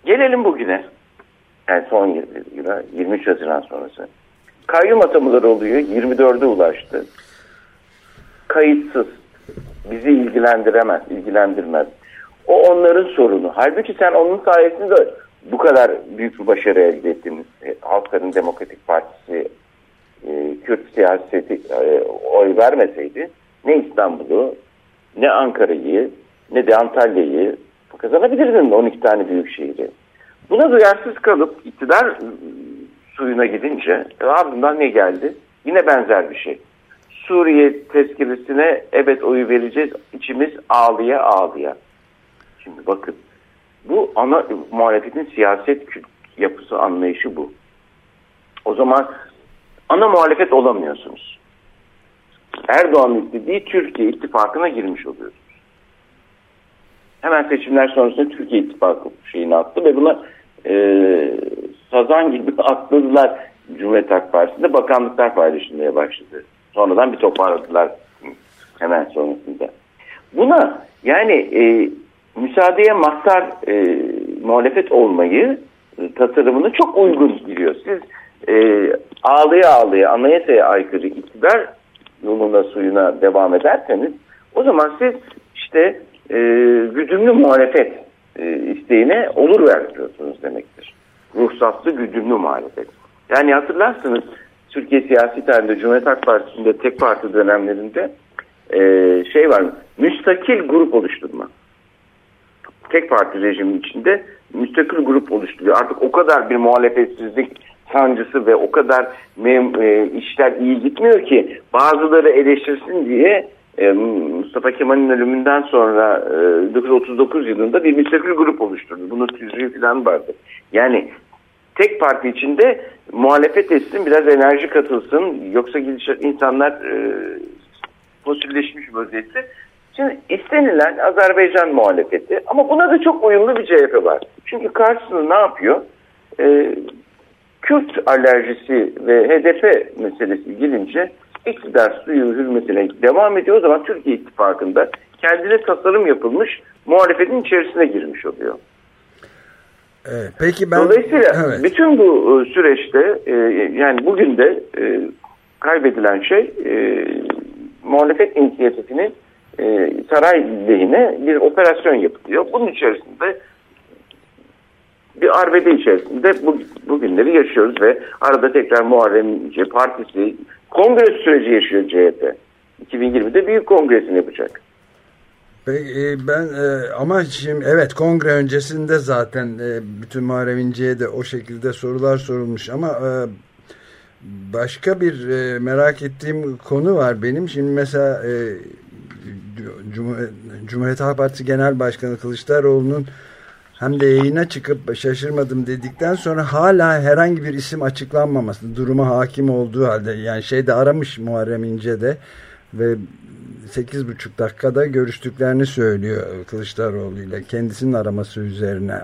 Gelelim bugüne. Yani son yıla 23 Haziran sonrası. Kayyum atamaları oluyor. 24'e ulaştı. Kayıtsız. Bizi ilgilendiremez, ilgilendirmez. O onların sorunu. Halbuki sen onun sayesinde bu kadar büyük bir başarı elde ettin. E, Halkların Demokratik Partisi e, Kürt siyaseti e, oy vermeseydi ne İstanbul'u ne Ankara'yı ne de Antalya'yı kazanabilirdin 12 tane büyük şehri. Buna duyarsız kalıp iktidar suyuna gidince e, ardından ne geldi? Yine benzer bir şey. Suriye tezkiresine evet oyu vereceğiz. İçimiz ağlıya ağlıya. Şimdi bakın bu ana muhalefetin siyaset yapısı anlayışı bu. O zaman ana muhalefet olamıyorsunuz. Erdoğan'ın istediği Türkiye ittifakına girmiş oluyorsunuz. Hemen seçimler sonrasında Türkiye ittifakı şeyini attı ve buna e, sazan gibi atladılar Cumhuriyet Halk Partisi'nde bakanlıklar paylaşılmaya başladı. Sonradan bir toparladılar hemen sonrasında. Buna yani e, müsaadeye mahtar e, muhalefet olmayı e, tasarımını çok uygun giriyor. Siz e, ağlıya ağlıya anayasaya aykırı iktidar yoluna suyuna devam ederseniz o zaman siz işte e, güdümlü muhalefet e, isteğine olur verdiriyorsunuz demektir. Ruhsatlı güdümlü muhalefet. Yani hatırlarsınız Türkiye siyasi tarihinde Cumhuriyet Halk Partisi'nde tek parti dönemlerinde e, şey var müstakil grup oluşturma. Tek parti rejimin içinde müstakil grup oluşturuyor. Artık o kadar bir muhalefetsizlik sancısı ve o kadar mem, e, işler iyi gitmiyor ki bazıları eleştirsin diye Mustafa Kemal'in ölümünden sonra e, 1939 yılında bir müstakil grup oluşturdu. Bunun tüzüğü falan vardı. Yani tek parti içinde muhalefet etsin biraz enerji katılsın yoksa gidişat insanlar e, fosilleşmiş vaziyette. Şimdi istenilen Azerbaycan muhalefeti ama buna da çok uyumlu bir CHP var. Çünkü karşısında ne yapıyor? E, Kürt alerjisi ve HDP meselesi gelince iktidar suyu hürmetine devam ediyor. O zaman Türkiye ittifakında kendine tasarım yapılmış muhalefetin içerisine girmiş oluyor. Evet, peki ben Dolayısıyla evet. bütün bu e, süreçte e, yani bugün de e, kaybedilen şey e, muhalefet inisiyatifinin e, saray lehine bir operasyon yapılıyor. Bunun içerisinde bir arbede içerisinde bu, bugünleri yaşıyoruz ve arada tekrar Muharrem İnce Partisi kongre süreci yaşıyor CHP. 2020'de büyük kongresini yapacak. Peki, ben e, ama şimdi evet kongre öncesinde zaten e, bütün Muharrem İnce'ye de o şekilde sorular sorulmuş ama e, başka bir e, merak ettiğim konu var benim. Şimdi mesela e, Cumhuriyet Halk Partisi Genel Başkanı Kılıçdaroğlu'nun hem de yayına çıkıp şaşırmadım dedikten sonra hala herhangi bir isim açıklanmaması, duruma hakim olduğu halde yani şeyde aramış Muharrem İnce de ve 8,5 dakikada görüştüklerini söylüyor Kılıçdaroğlu ile. Kendisinin araması üzerine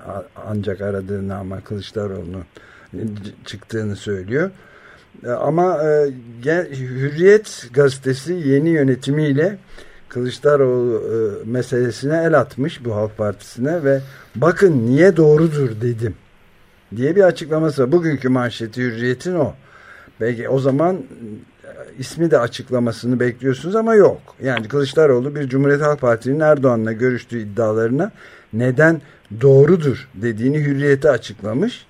ancak aradığını ama Kılıçdaroğlu'nun çıktığını söylüyor. Ama Hürriyet gazetesi yeni yönetimiyle Kılıçdaroğlu e, meselesine el atmış bu Halk Partisi'ne ve bakın niye doğrudur dedim diye bir açıklaması var. Bugünkü manşeti hürriyetin o. Peki o zaman e, ismi de açıklamasını bekliyorsunuz ama yok. Yani Kılıçdaroğlu bir Cumhuriyet Halk Partisi'nin Erdoğan'la görüştüğü iddialarına neden doğrudur dediğini hürriyete açıklamış.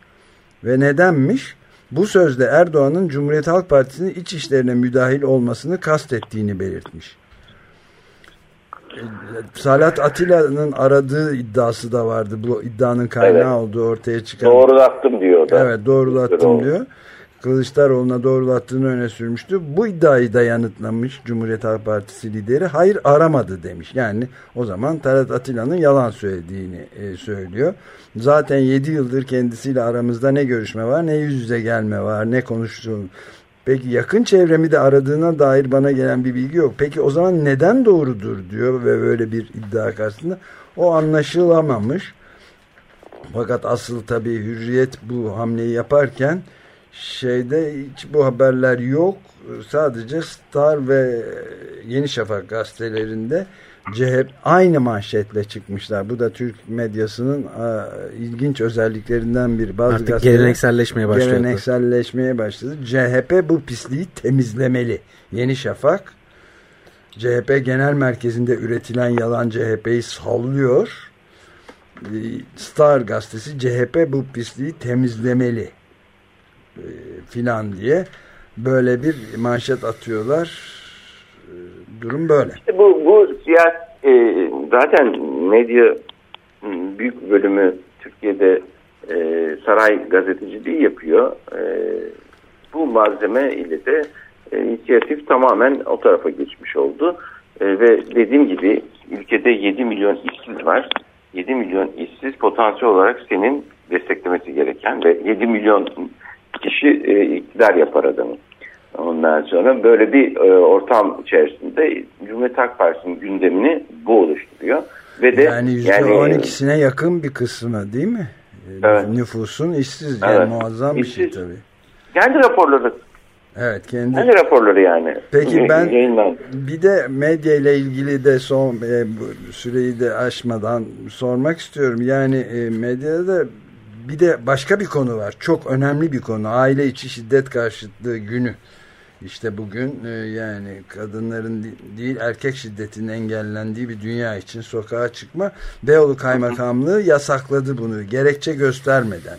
Ve nedenmiş? Bu sözde Erdoğan'ın Cumhuriyet Halk Partisi'nin iç işlerine müdahil olmasını kastettiğini belirtmiş. Salat Atilla'nın aradığı iddiası da vardı. Bu iddianın kaynağı Evet. olduğu ortaya çıkan. Doğrulattım diyor da. Evet doğrulattım diyor. Kılıçdaroğlu'na doğrulattığını öne sürmüştü. Bu iddiayı da yanıtlamış Cumhuriyet Halk Partisi lideri. Hayır aramadı demiş. Yani o zaman Talat Atilla'nın yalan söylediğini e, söylüyor. Zaten 7 yıldır kendisiyle aramızda ne görüşme var ne yüz yüze gelme var ne konuştuğum. Peki yakın çevremi de aradığına dair bana gelen bir bilgi yok. Peki o zaman neden doğrudur diyor ve böyle bir iddia karşısında o anlaşılamamış. Fakat asıl tabii hürriyet bu hamleyi yaparken şeyde hiç bu haberler yok. Sadece Star ve Yeni Şafak gazetelerinde CHP aynı manşetle çıkmışlar. Bu da Türk medyasının a, ilginç özelliklerinden biri. Bazı Artık gazeteler- gelenekselleşmeye başladı. Gelenekselleşmeye başladı. CHP bu pisliği temizlemeli. Yeni Şafak CHP genel merkezinde üretilen yalan CHP'yi sallıyor. Ee, Star gazetesi CHP bu pisliği temizlemeli e, filan diye böyle bir manşet atıyorlar. E, Durum böyle. İşte bu, bu siyaset e, zaten medya büyük bölümü Türkiye'de e, saray gazeteciliği yapıyor. E, bu malzeme ile de e, inisiyatif tamamen o tarafa geçmiş oldu. E, ve dediğim gibi ülkede 7 milyon işsiz var. 7 milyon işsiz potansiyel olarak senin desteklemesi gereken ve 7 milyon kişi e, iktidar yapar adamı. Ondan sonra böyle bir e, ortam içerisinde Cumhuriyet Halk Partisi'nin gündemini bu oluşturuyor. Ve de Yani %12'sine yakın bir kısmı değil mi? E, Evet. Nüfusun işsiz. Yani Evet. muazzam bir şey İşsiz. tabii. kendi raporları, Evet kendi. kendi raporları yani. Peki ben Yayınlandı. bir de medya ile ilgili de son e, bu süreyi de aşmadan sormak istiyorum. Yani e, medyada da bir de başka bir konu var. Çok önemli bir konu. Aile içi şiddet karşıtlığı günü. İşte bugün e, yani kadınların değil erkek şiddetinin engellendiği bir dünya için sokağa çıkma Beyoğlu Kaymakamlığı yasakladı bunu gerekçe göstermeden.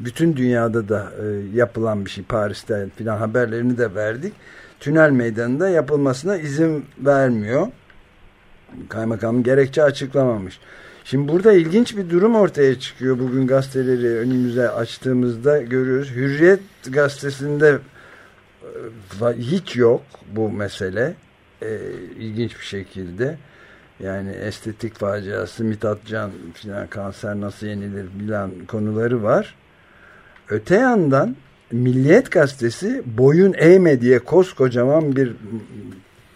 Bütün dünyada da e, yapılan bir şey Paris'te filan haberlerini de verdik. Tünel meydanında yapılmasına izin vermiyor. Kaymakam gerekçe açıklamamış. Şimdi burada ilginç bir durum ortaya çıkıyor. Bugün gazeteleri önümüze açtığımızda görüyoruz. Hürriyet gazetesinde hiç yok bu mesele. E, ilginç bir şekilde. Yani estetik faciası, Mithat Can filan kanser nasıl yenilir bilen konuları var. Öte yandan Milliyet Gazetesi boyun eğme diye koskocaman bir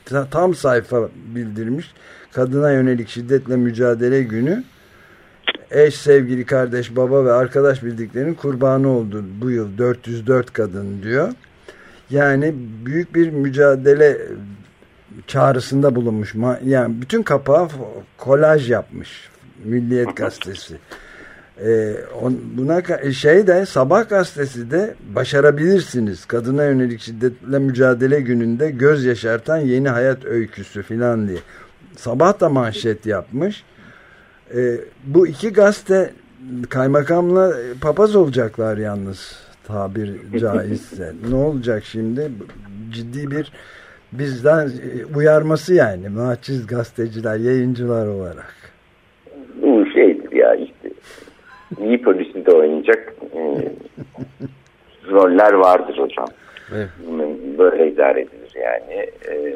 ta- tam sayfa bildirmiş. Kadına yönelik şiddetle mücadele günü eş, sevgili kardeş, baba ve arkadaş bildiklerinin kurbanı oldu bu yıl 404 kadın diyor. Yani büyük bir mücadele çağrısında bulunmuş. Yani bütün kapağı kolaj yapmış Milliyet Gazetesi. Ee, on, buna ka- şey de Sabah gazetesi de başarabilirsiniz. Kadına yönelik şiddetle mücadele gününde göz yaşartan yeni hayat öyküsü filan diye. Sabah da manşet yapmış. Ee, bu iki gazete kaymakamla e, papaz olacaklar yalnız tabir caizse. ne olacak şimdi? Ciddi bir bizden e, uyarması yani. Naçiz gazeteciler, yayıncılar olarak. Bu şeydir ya işte. İyi polisi de oynayacak e, roller vardır hocam. Evet. Böyle idare edilir yani. E,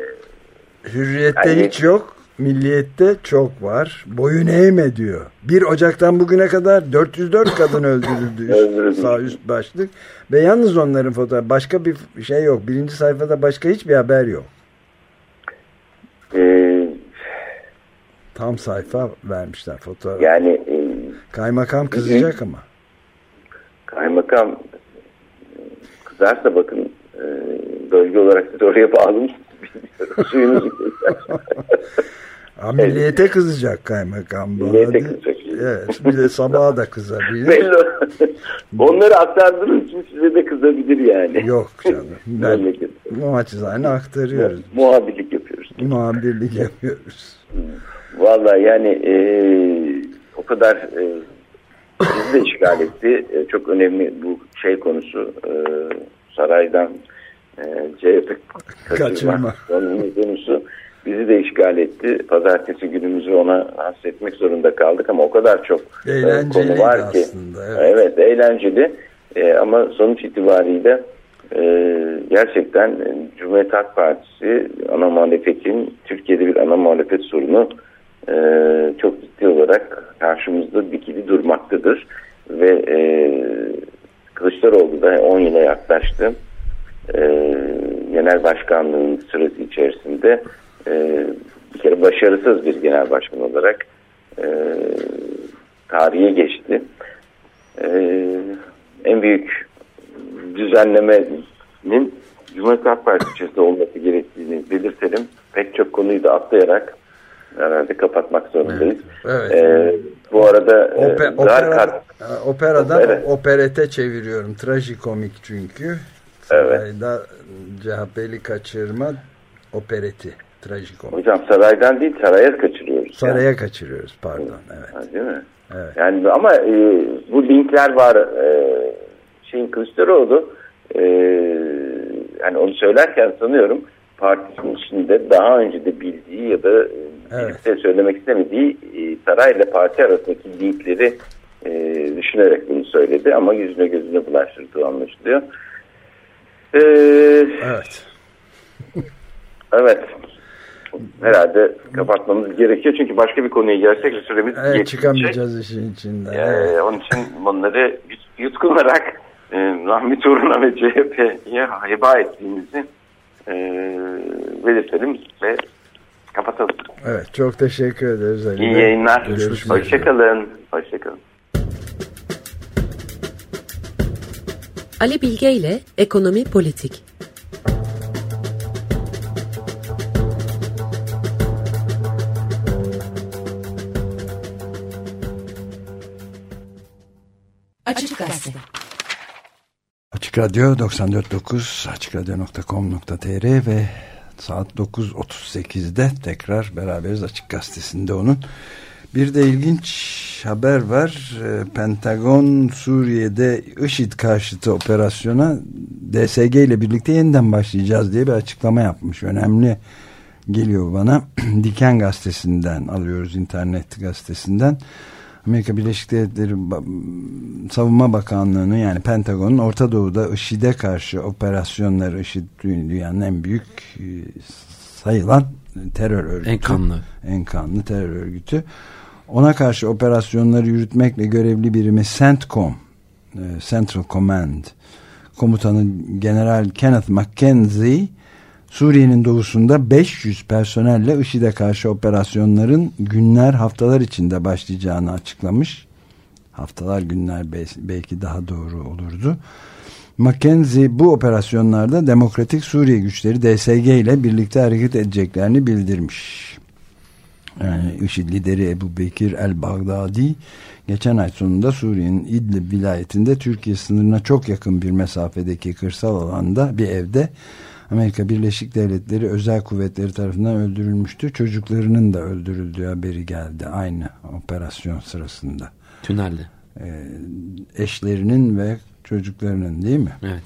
Hürriyette Yani- hiç yok. Milliyette çok var. Boyun eğme diyor. 1 Ocak'tan bugüne kadar 404 kadın öldürüldü. Üst, sağ üst başlık. Ve yalnız onların fotoğrafı. Başka bir şey yok. Birinci sayfada başka hiçbir haber yok. e, Tam sayfa vermişler fotoğraf. yani e, Kaymakam kızacak ama. kaymakam e, kızarsa bakın e, bölge olarak siz oraya bağlı mısınız bilmiyorum. Suyunuzu keser. Ha, milliyete kızacak kaymakam. bu. Milliyete Hadi. kızacak. evet. Bir de sabaha da kızabilir. Belli. Onları aktardığınız için size de kızabilir yani. Yok canım. Ben naçizane aktarıyoruz. Muhabirlik yapıyoruz. Muhabirlik yapıyoruz. Vallahi yani e, o kadar e, bizi de işgal etti. E, çok önemli bu şey konusu. E, saraydan e, CHP Kaçırma. konusu- bizi de işgal etti. Pazartesi günümüzü ona hasretmek zorunda kaldık ama o kadar çok e, konu var ki. aslında, evet. Evet, eğlenceli E, ama sonuç itibariyle e, gerçekten e, Cumhuriyet Halk Partisi ana muhalefetin Türkiye'de bir ana muhalefet sorunu e, çok ciddi olarak karşımızda dikili durmaktadır ve e, Kılıçdaroğlu da 10 yıla yaklaştı. E, genel başkanlığın sırası içerisinde e, bir kere başarısız bir genel başkan olarak e, tarihe geçti. E, en büyük düzenlemenin Cumhuriyet Halk Partisi içerisinde olması gerektiğini belirtelim. Pek çok konuyu da atlayarak herhalde kapatmak zorundayız. Evet. E, bu arada e, Ope, opera, operadan Evet. operete çeviriyorum. Trajikomik çünkü. Evet. Sarayda CHP'li kaçırma opereti. Trajikomik. Hocam saraydan değil saraya kaçırıyoruz. Saraya kaçırıyoruz pardon. Evet. Ha, değil mi? Evet. Yani ama e, bu linkler var. E, şeyin Kılıçdaroğlu e, yani onu söylerken sanıyorum partisinin içinde daha önce de bildiği ya da e, Evet. birlikte söylemek istemediği e, sarayla parti arasındaki linkleri e, düşünerek bunu söyledi ama yüzüne gözüne bulaştırdığı anlaşılıyor. E, Evet. evet. Herhalde kapatmamız gerekiyor çünkü başka bir konuya gelsek süremiz Evet, yetmeyecek. çıkamayacağız işin içinden. Ee, Evet. onun için bunları yut- yutkunarak e, Rahmi Turan'a ve CHP'ye heba ettiğimizi e, belirtelim ve kapatalım. Evet, çok teşekkür ederiz Ali İyi yayınlar. Görüşmek. Hoşçakalın. Hoşçakalın. Ali Bilge ile Ekonomi Politik. Açık Gazete. Açık Radyo 94.9 açıkradyo.com.tr ve saat 9.38'de tekrar beraberiz Açık Gazetesi'nde onun. Bir de ilginç haber var. Ee, Pentagon Suriye'de IŞİD karşıtı operasyona DSG ile birlikte yeniden başlayacağız diye bir açıklama yapmış. Önemli geliyor bana. Diken gazetesinden alıyoruz internet gazetesinden. Amerika Birleşik Devletleri Savunma Bakanlığı'nın yani Pentagon'un Orta Doğu'da IŞİD'e karşı operasyonları IŞİD dünyanın en büyük e, sayılan terör örgütü. En kanlı. En kanlı terör örgütü. Ona karşı operasyonları yürütmekle görevli birimi CENTCOM e, Central Command komutanı General Kenneth McKenzie Suriye'nin doğusunda 500 personelle IŞİD'e karşı operasyonların günler haftalar içinde başlayacağını açıklamış. Haftalar günler be- belki daha doğru olurdu. Mackenzie bu operasyonlarda Demokratik Suriye güçleri DSG ile birlikte hareket edeceklerini bildirmiş. Yani IŞİD lideri Ebu Bekir el-Baghdadi geçen ay sonunda Suriye'nin İdlib vilayetinde Türkiye sınırına çok yakın bir mesafedeki kırsal alanda bir evde Amerika Birleşik Devletleri özel kuvvetleri tarafından öldürülmüştü. Çocuklarının da öldürüldüğü haberi geldi aynı operasyon sırasında. Tünelde. Ee, eşlerinin ve çocuklarının değil mi? Evet.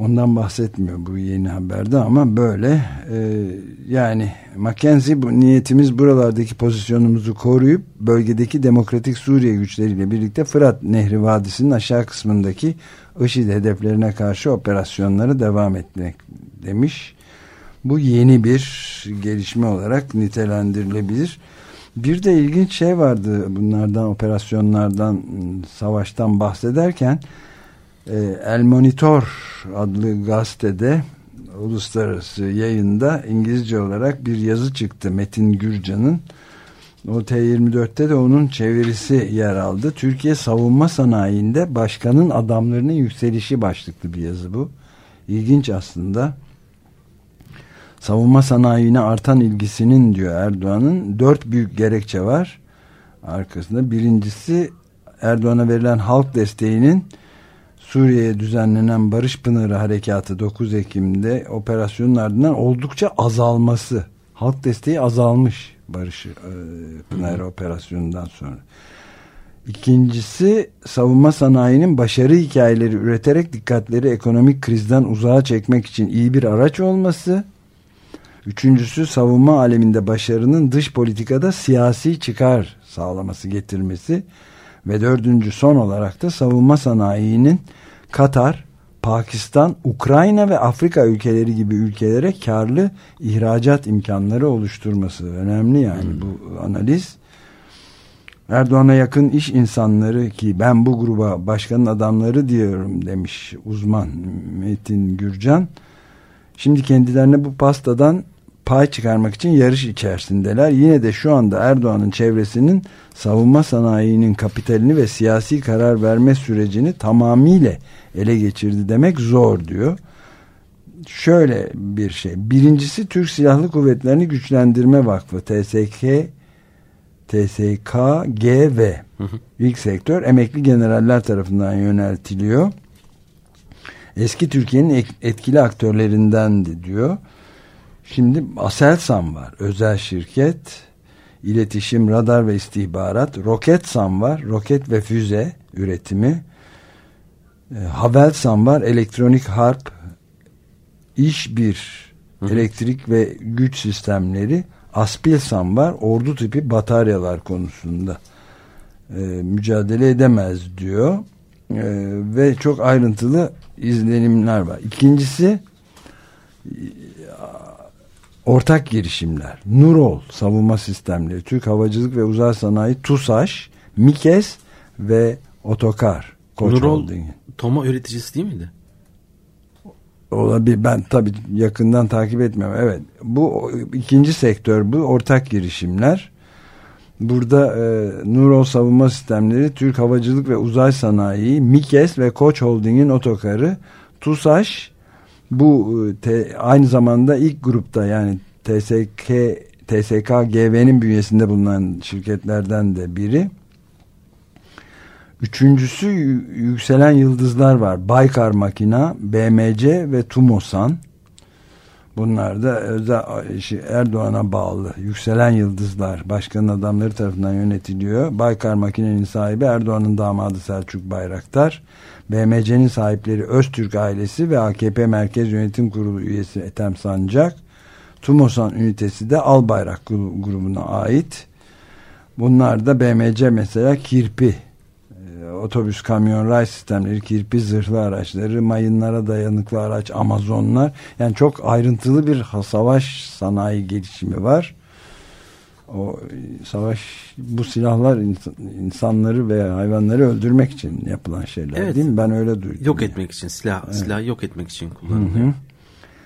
Ondan bahsetmiyor bu yeni haberde ama böyle e, yani Mackenzie bu niyetimiz buralardaki pozisyonumuzu koruyup bölgedeki demokratik Suriye güçleriyle birlikte Fırat Nehri Vadisi'nin aşağı kısmındaki IŞİD hedeflerine karşı operasyonları devam etmek demiş. Bu yeni bir gelişme olarak nitelendirilebilir. Bir de ilginç şey vardı bunlardan operasyonlardan savaştan bahsederken El Monitor adlı gazetede uluslararası yayında İngilizce olarak bir yazı çıktı Metin Gürcan'ın o T24'te de onun çevirisi yer aldı. Türkiye savunma sanayinde başkanın adamlarının yükselişi başlıklı bir yazı bu. İlginç aslında. Savunma sanayine artan ilgisinin diyor Erdoğan'ın dört büyük gerekçe var. arkasında. Birincisi Erdoğan'a verilen halk desteğinin Suriye'ye düzenlenen Barış Pınarı Harekatı 9 Ekim'de operasyonun ardından oldukça azalması. Halk desteği azalmış Barış e, Pınarı operasyonundan sonra. İkincisi savunma sanayinin başarı hikayeleri üreterek dikkatleri ekonomik krizden uzağa çekmek için iyi bir araç olması. Üçüncüsü savunma aleminde başarının dış politikada siyasi çıkar sağlaması getirmesi. Ve dördüncü son olarak da savunma sanayinin Katar, Pakistan, Ukrayna ve Afrika ülkeleri gibi ülkelere karlı ihracat imkanları oluşturması. Önemli yani hmm. bu analiz. Erdoğan'a yakın iş insanları ki ben bu gruba başkanın adamları diyorum demiş uzman Metin Gürcan. Şimdi kendilerine bu pastadan pay çıkarmak için yarış içerisindeler. Yine de şu anda Erdoğan'ın çevresinin savunma sanayinin kapitalini ve siyasi karar verme sürecini tamamıyla ele geçirdi demek zor diyor. Şöyle bir şey. Birincisi Türk Silahlı Kuvvetleri'ni Güçlendirme Vakfı TSK TSKGV ilk sektör emekli generaller tarafından yöneltiliyor. Eski Türkiye'nin etkili aktörlerindendi diyor. Şimdi Aselsan var. Özel şirket. iletişim, radar ve istihbarat. Roketsan var. Roket ve füze üretimi. E, Havelsan var. Elektronik harp. iş bir elektrik ve güç sistemleri. Aspilsan var. Ordu tipi bataryalar konusunda e, mücadele edemez diyor. E, ve çok ayrıntılı izlenimler var. İkincisi ortak girişimler. Nurol savunma sistemleri, Türk Havacılık ve Uzay Sanayi, TUSAŞ, MİKES ve Otokar. Koç Nurol Holding'in. Toma üreticisi değil miydi? Olabilir. Ben tabii yakından takip etmiyorum. Evet. Bu ikinci sektör bu. Ortak girişimler. Burada e, Nurol Savunma Sistemleri, Türk Havacılık ve Uzay Sanayi, MİKES ve Koç Holding'in otokarı, TUSAŞ bu e, te, aynı zamanda ilk grupta yani TSK TSK GV'nin bünyesinde bulunan şirketlerden de biri. Üçüncüsü yükselen yıldızlar var. Baykar Makina, BMC ve Tumosan. Bunlar da Erdoğan'a bağlı yükselen yıldızlar başkanın adamları tarafından yönetiliyor. Baykar Makine'nin sahibi Erdoğan'ın damadı Selçuk Bayraktar. BMC'nin sahipleri Öztürk ailesi ve AKP Merkez Yönetim Kurulu üyesi Ethem Sancak. Tumosan ünitesi de Albayrak grubuna ait. Bunlar da BMC mesela kirpi otobüs, kamyon, ray sistemleri, kirpi zırhlı araçları, mayınlara dayanıklı araç, Amazonlar. Yani çok ayrıntılı bir savaş sanayi gelişimi var o savaş bu silahlar insanları ve hayvanları öldürmek için yapılan şeyler evet. değil mi? Ben öyle duydum. Yok yani. etmek için silah evet. silah yok etmek için kullanılıyor. Hı hı.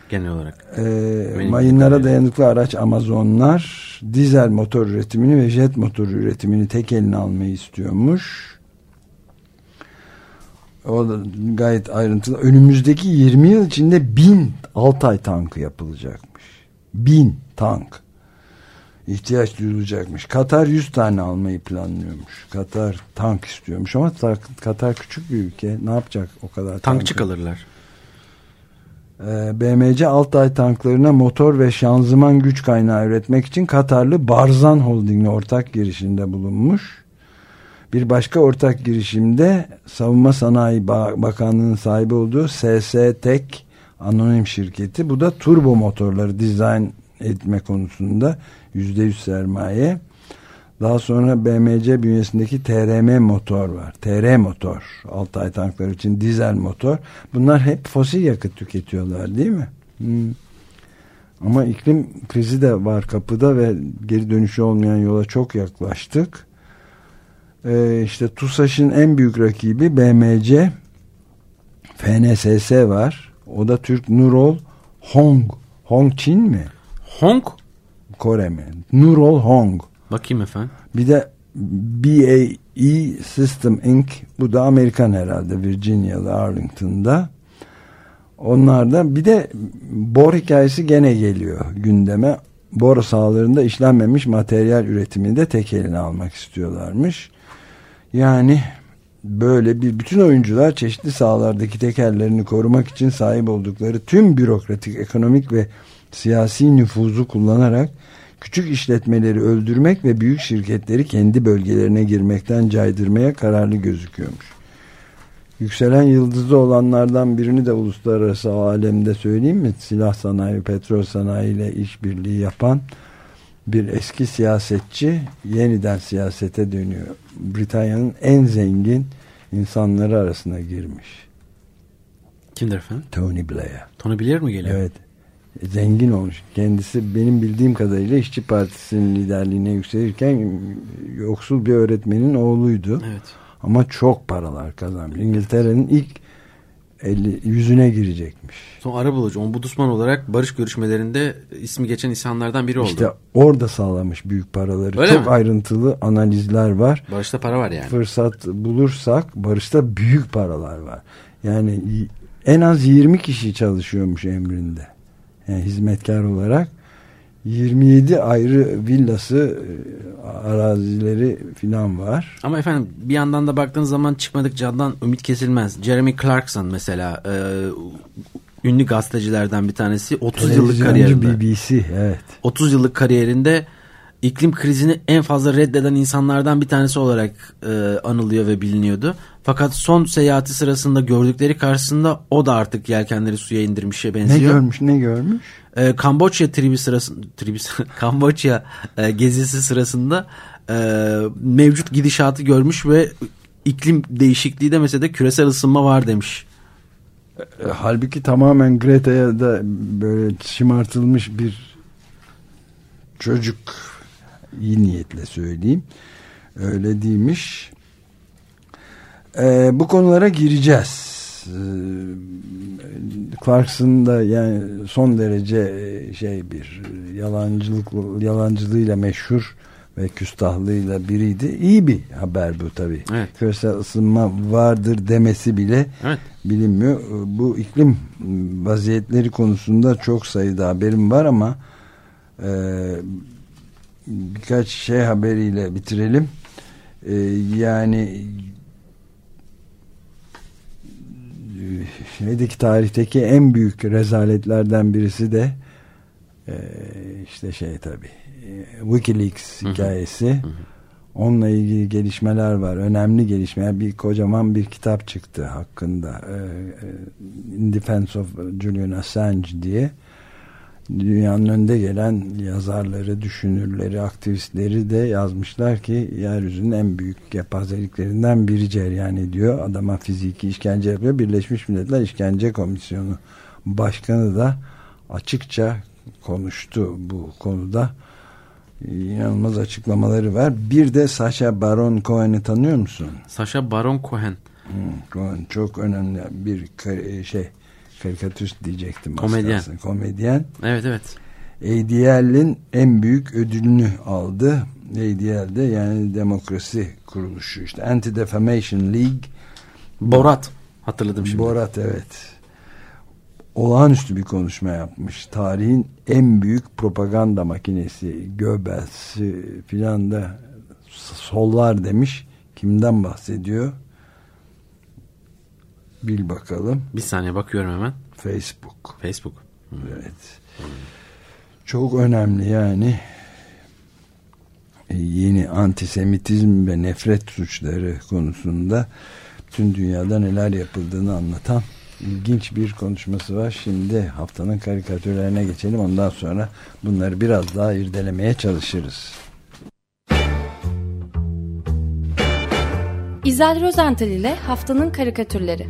Genel olarak. Ee, mayınlara dayanıklı araç Amazonlar dizel motor üretimini ve jet motor üretimini tek eline almayı istiyormuş. O da gayet ayrıntılı. Önümüzdeki 20 yıl içinde bin Altay tankı yapılacakmış. Bin tank ihtiyaç duyulacakmış. Katar 100 tane almayı planlıyormuş. Katar tank istiyormuş ama Katar küçük bir ülke. Ne yapacak o kadar Tankçı tankı? kalırlar. Ee, BMC Altay tanklarına motor ve şanzıman güç kaynağı üretmek için Katarlı Barzan Holding'le ortak girişimde bulunmuş. Bir başka ortak girişimde Savunma Sanayi Bakanlığı'nın sahibi olduğu SS Tek anonim şirketi. Bu da turbo motorları dizayn etme konusunda %100 sermaye. Daha sonra BMC bünyesindeki TRM motor var. TR motor. Altay tankları için dizel motor. Bunlar hep fosil yakıt tüketiyorlar değil mi? Hmm. Ama iklim krizi de var kapıda ve geri dönüşü olmayan yola çok yaklaştık. Ee, işte TUSAŞ'ın en büyük rakibi BMC FNSS var. O da Türk Nurol Hong. Hong Çin mi? Hong Kore mi? Nurol Hong. Bakayım efendim. Bir de BAE System Inc. Bu da Amerikan herhalde Virginia'da Arlington'da. Onlarda bir de bor hikayesi gene geliyor gündeme. bor sahalarında işlenmemiş materyal üretiminde tek eline almak istiyorlarmış. Yani böyle bir bütün oyuncular çeşitli sahalardaki tekerlerini korumak için sahip oldukları tüm bürokratik, ekonomik ve siyasi nüfuzu kullanarak küçük işletmeleri öldürmek ve büyük şirketleri kendi bölgelerine girmekten caydırmaya kararlı gözüküyormuş. Yükselen yıldızı olanlardan birini de uluslararası alemde söyleyeyim mi? Silah sanayi, petrol sanayi ile işbirliği yapan bir eski siyasetçi yeniden siyasete dönüyor. Britanya'nın en zengin insanları arasına girmiş. Kimdir efendim? Tony Blair. Tony Blair mi geliyor? Evet. Zengin olmuş. Kendisi benim bildiğim kadarıyla İşçi Partisi'nin liderliğine yükselirken yoksul bir öğretmenin oğluydu. Evet. Ama çok paralar kazanmış. İngiltere'nin ilk 50, yüzüne girecekmiş. Son ara bulucu, ombudusman olarak barış görüşmelerinde ismi geçen insanlardan biri oldu. İşte orada sağlamış büyük paraları. Öyle çok mi? ayrıntılı analizler var. Barışta para var yani. Fırsat bulursak barışta büyük paralar var. Yani en az 20 kişi çalışıyormuş emrinde. Yani hizmetkar olarak 27 ayrı villası, e, arazileri filan var. Ama efendim bir yandan da baktığınız zaman çıkmadık candan ümit kesilmez. Jeremy Clarkson mesela e, ünlü gazetecilerden bir tanesi 30 yıllık kariyerinde. BBC evet. 30 yıllık kariyerinde iklim krizini en fazla reddeden insanlardan bir tanesi olarak e, anılıyor ve biliniyordu. Fakat son seyahati sırasında gördükleri karşısında o da artık yelkenleri suya indirmişe Ne benziyor. görmüş ne görmüş? E, Kamboçya tribi sırasında tribi, Kamboçya e, gezisi sırasında e, mevcut gidişatı görmüş ve iklim değişikliği demese de küresel ısınma var demiş. E, Halbuki tamamen Greta'ya da böyle şımartılmış bir çocuk iyi niyetle söyleyeyim. Öyle değilmiş. E, bu konulara gireceğiz. E, Clarkson da yani son derece e, şey bir yalancılık yalancılığıyla meşhur ve küstahlığıyla biriydi. İyi bir haber bu tabii. Evet. Küresel ısınma vardır demesi bile Evet. bilinmiyor. Bu iklim vaziyetleri konusunda çok sayıda haberim var ama e, birkaç şey haberiyle bitirelim. E, yani şeydeki tarihteki en büyük rezaletlerden birisi de e, işte şey tabi Wikileaks hikayesi. Onunla ilgili gelişmeler var. Önemli gelişmeler. Bir kocaman bir kitap çıktı hakkında. Ee, e, In Defense of Julian Assange diye. Dünyanın önde gelen yazarları, düşünürleri, aktivistleri de yazmışlar ki yeryüzünün en büyük yapazeliklerinden biri cereyan ediyor. Adama fiziki işkence yapıyor. Birleşmiş Milletler İşkence Komisyonu Başkanı da açıkça konuştu bu konuda inanılmaz açıklamaları var. Bir de Sacha Baron Cohen'i tanıyor musun? Sacha Baron Cohen. Hmm, Cohen çok önemli bir şey karikatürist diyecektim. Komedyen. kalsın. Komedyen. Evet evet. ADL'in en büyük ödülünü aldı. ADL'de yani demokrasi kuruluşu işte Anti-Defamation League Borat. Hatırladım şimdi. Borat evet. Olağanüstü bir konuşma yapmış. Tarihin en büyük propaganda makinesi Goebbels filan da sollar demiş. Kimden bahsediyor? Bil bakalım. Bir saniye bakıyorum hemen. Facebook. Facebook. Evet. Çok önemli yani. E, Yeni antisemitizm ve nefret suçları konusunda tüm dünyada neler yapıldığını anlatan ilginç bir konuşması var. Şimdi haftanın karikatürlerine geçelim. Ondan sonra bunları biraz daha irdelemeye çalışırız. İzel Rozental ile Haftanın Karikatürleri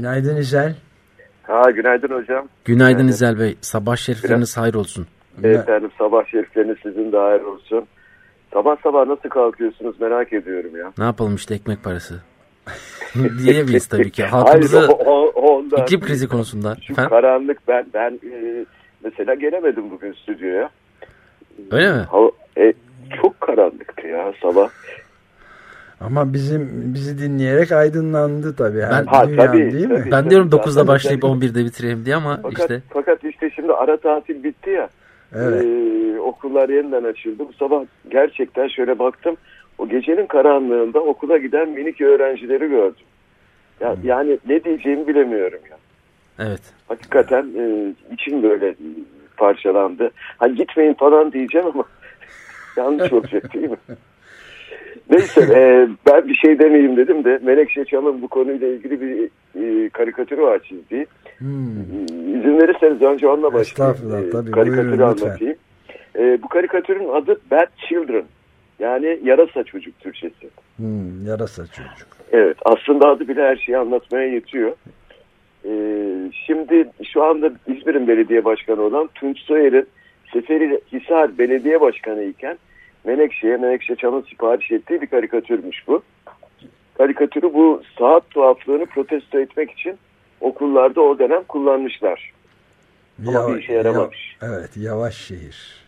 Günaydın İzel. Ha, günaydın hocam. Günaydın Günaydın. İzel Bey. Sabah şerifleriniz hayır olsun. Efendim sabah şerifleriniz sizin de hayır olsun. Sabah sabah nasıl kalkıyorsunuz merak ediyorum ya. Ne yapalım işte ekmek parası. Diyemeyiz tabii ki. Halkımızı iklim krizi konusunda. Şu Efendim? karanlık ben ben e, mesela gelemedim bugün stüdyoya. Öyle mi? Hava, e, çok karanlıktı ya sabah. Ama bizim bizi dinleyerek aydınlandı tabii. Her Ben- Ha, dünya tabii, değil mi? tabii. Ben diyorum Zaten 9'da başlayıp özellikle- 11'de bitireyim diye ama Fakat, işte fakat işte şimdi ara tatil bitti ya. Evet. Ee, okullar yeniden açıldı. Bu sabah gerçekten şöyle baktım. O gecenin karanlığında okula giden minik öğrencileri gördüm. Ya, Yani ne diyeceğimi bilemiyorum ya. evet. Hakikaten e, içim böyle parçalandı. Ha gitmeyin falan diyeceğim ama yanlış olacak değil mi? Neyse e, ben bir şey demeyeyim dedim de Menekşe Çam'ın bu konuyla ilgili bir e, karikatürü var çizdiği. Hmm. İzin verirseniz önce onunla başlayayım. E, tabii, Karikatürü buyurun anlatayım. E, bu karikatürün adı Bad Children. Yani yarasa çocuk Türkçesi. Hmm, yarasa çocuk. Evet aslında adı bile her şeyi anlatmaya yetiyor. Ee, şimdi şu anda İzmir'in belediye başkanı olan Tunç Soyer'in Seferi Hisar belediye başkanı iken Menekşe'ye Menekşe Çam'ın sipariş ettiği bir karikatürmüş bu. Karikatürü bu saat tuhaflığını protesto etmek için okullarda o dönem kullanmışlar. Ama bir işe yaramamış. ya- evet yavaş şehir.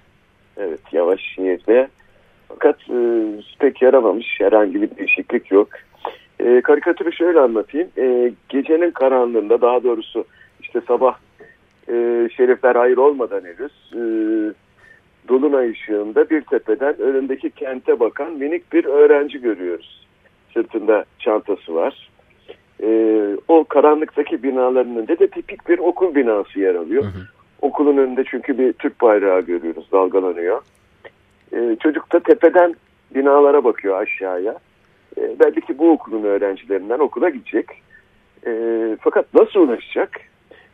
Evet yavaş şehirde. Fakat e, pek yaramamış. Herhangi bir değişiklik yok. E, karikatürü şöyle anlatayım. E, gecenin karanlığında daha doğrusu işte sabah e, şerifler hayır olmadan henüz e, dolunay ışığında bir tepeden önündeki kente bakan minik bir öğrenci görüyoruz. Sırtında çantası var. E, o karanlıktaki binaların önünde de tipik bir okul binası yer alıyor. Okulun önünde çünkü bir Türk bayrağı görüyoruz dalgalanıyor. Ee, çocuk da tepeden binalara bakıyor aşağıya. Ee, belli ki bu okulun öğrencilerinden okula gidecek. Ee, fakat nasıl ulaşacak?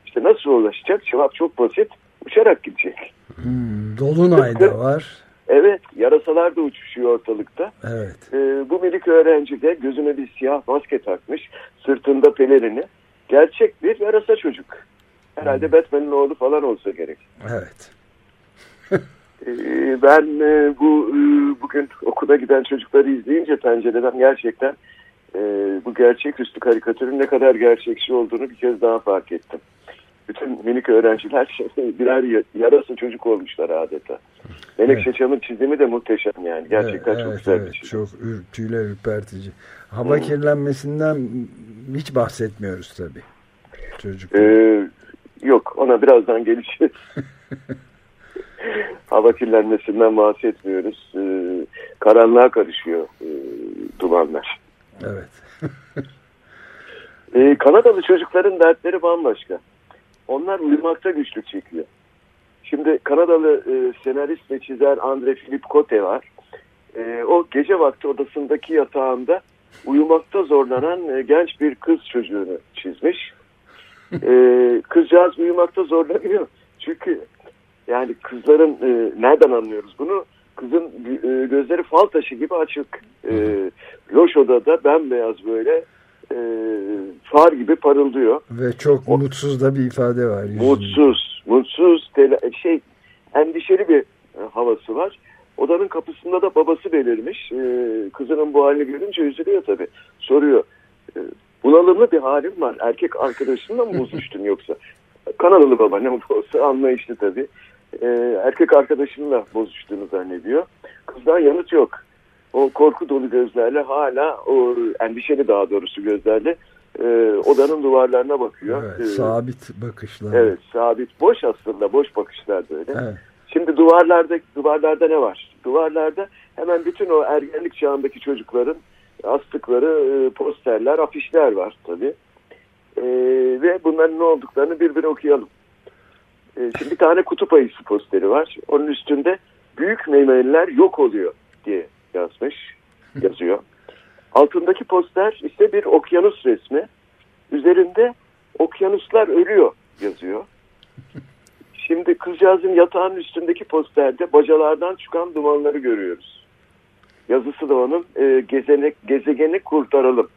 İşte nasıl ulaşacak? Cevap çok basit. Uçarak gidecek. Hmm, Dolunay da var. Evet, yarasalar da uçuşuyor ortalıkta. Evet. Ee, bu minik öğrenci de gözüne bir siyah maske takmış. Sırtında pelerini. Gerçek bir yarasa çocuk. Herhalde Batman'in oğlu falan olsa gerek. Evet. Ee, Ben e, bu e, bugün okula giden çocukları izleyince pencereden gerçekten e, bu gerçeküstü karikatürün ne kadar gerçekçi olduğunu bir kez daha fark ettim. Bütün minik öğrenciler birer ya- yarasa çocuk olmuşlar adeta. Menekşe Çam'ın çizimi de muhteşem yani. Gerçekten evet, çok evet, güzel evet. bir çizim. Çok tüyler ürpertici. Hava kirlenmesinden hiç bahsetmiyoruz tabii. Çocuk. Ee, yok ona birazdan geleceğiz. Hava kirlenmesinden bahsetmiyoruz. Ee, karanlığa karışıyor e, dumanlar. evet. Ee, Kanadalı çocukların dertleri bambaşka. Onlar uyumakta güçlük çekiyor. Şimdi Kanadalı e, senarist ve çizer Andre Philip Cote var. E, o gece vakti odasındaki yatağında uyumakta zorlanan e, genç bir kız çocuğunu çizmiş. E, kızcağız uyumakta zorlanıyor. Çünkü yani kızların e, nereden anlıyoruz bunu? Kızın e, gözleri fal taşı gibi açık. E, loş odada bembeyaz böyle e, far gibi parıldıyor. Ve çok mutsuz da bir ifade var. yüzünde. Mutsuz, mutsuz, tela- şey endişeli bir e, havası var. Odanın kapısında da babası belirmiş. E, kızının bu halini görünce üzülüyor tabii. Soruyor. E, bunalımlı bir halim var. Erkek arkadaşınla mı bozuştun yoksa? Kanadalı baba ne olsa anlayışlı tabii. E, erkek arkadaşınla bozuştuğunu zannediyor. Kızdan yanıt yok. O korku dolu gözlerle hala o endişeli daha doğrusu gözlerle e, odanın duvarlarına bakıyor. Evet, E, sabit bakışlar. Evet sabit boş aslında boş bakışlar böyle. Evet. Şimdi duvarlarda duvarlarda ne var? Duvarlarda hemen bütün o ergenlik çağındaki çocukların astıkları e, posterler, afişler var tabii. E, ve bunların ne olduklarını bir bir okuyalım. E, şimdi bir tane kutup ayısı posteri var. Onun üstünde büyük memeliler yok oluyor diye yazmış, yazıyor. Altındaki poster ise bir okyanus resmi. Üzerinde okyanuslar ölüyor yazıyor. Şimdi kızcağızın yatağının üstündeki posterde bacalardan çıkan dumanları görüyoruz. Yazısı da onun e, gezene, gezegeni kurtaralım.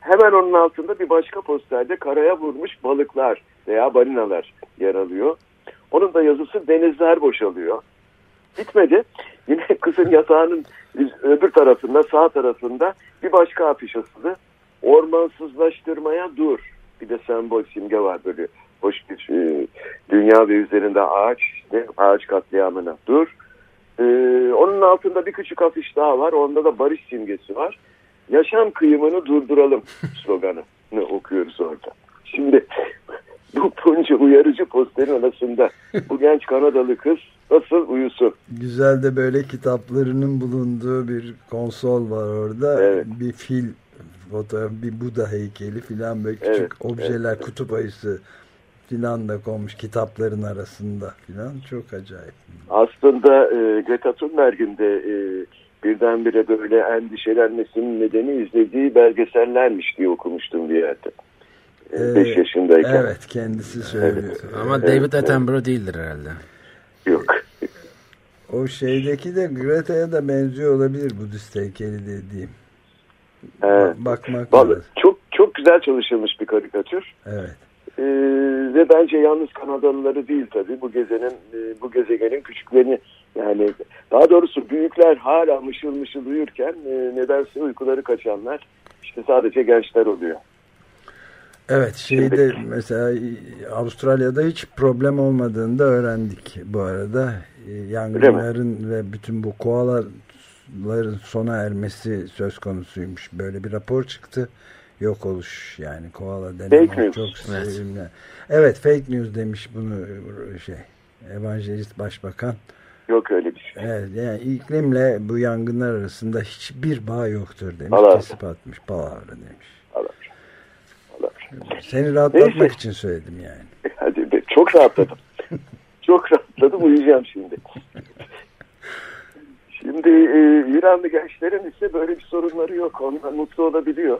Hemen onun altında bir başka posterde karaya vurmuş balıklar veya balinalar yer alıyor. Onun da yazısı denizler boşalıyor. Bitmedi. Yine kızın yatağının öbür tarafında sağ tarafında bir başka afiş asılı. Ormansızlaştırmaya dur. Bir de sembol simge var böyle hoş bir e, dünya ve üzerinde ağaç işte ağaç katliamına dur. E, onun altında bir küçük afiş daha var. Onda da barış simgesi var. Yaşam kıyımını durduralım sloganı okuyoruz orada. Şimdi bu bunca uyarıcı posterin arasında bu genç Kanadalı kız nasıl uyusun? Güzel de böyle kitaplarının bulunduğu bir konsol var orada. Evet. Bir fil fotoğraf, bir Buda heykeli filan böyle küçük Evet, objeler, evet. kutup ayısı filan da konmuş kitapların arasında filan. Çok acayip. Aslında e, Greta Thunberg'in de e, birdenbire böyle endişelenmesinin nedeni izlediği belgesellermiş diye okumuştum bir yerde. 5 Ee, yaşındayken. Evet kendisi söylüyor. Ama Evet, David evet. Attenborough değildir herhalde. Yok. O şeydeki de Greta'ya da benziyor olabilir Budist heykeli dediğim. Evet. Bakmak Vallahi lazım. çok çok güzel çalışılmış bir karikatür. Evet. Ee, ve bence yalnız Kanadalıları değil tabii bu gezenin e, bu gezegenin küçüklerini yani daha doğrusu büyükler hala mışıl mışıl uyurken e, nedense uykuları kaçanlar işte sadece gençler oluyor. Evet şeyde mesela Avustralya'da hiç problem olmadığını da öğrendik bu arada. Ee, Yangınların ve bütün bu koalaların sona ermesi söz konusuymuş. Böyle bir rapor çıktı. Yok oluş yani koala denen Fake o news. çok Evet. sevimli. Evet fake news demiş bunu şey evangelist başbakan. Yok öyle bir şey. Evet yani iklimle bu yangınlar arasında hiçbir bağ yoktur demiş. Palavra. Kesip atmış palavra demiş. Seni rahatlatmak Neyse. için söyledim yani. Hadi çok rahatladım. çok rahatladım uyuyacağım şimdi. Şimdi e, İranlı gençlerin ise böyle bir sorunları yok. Onlar mutlu olabiliyor.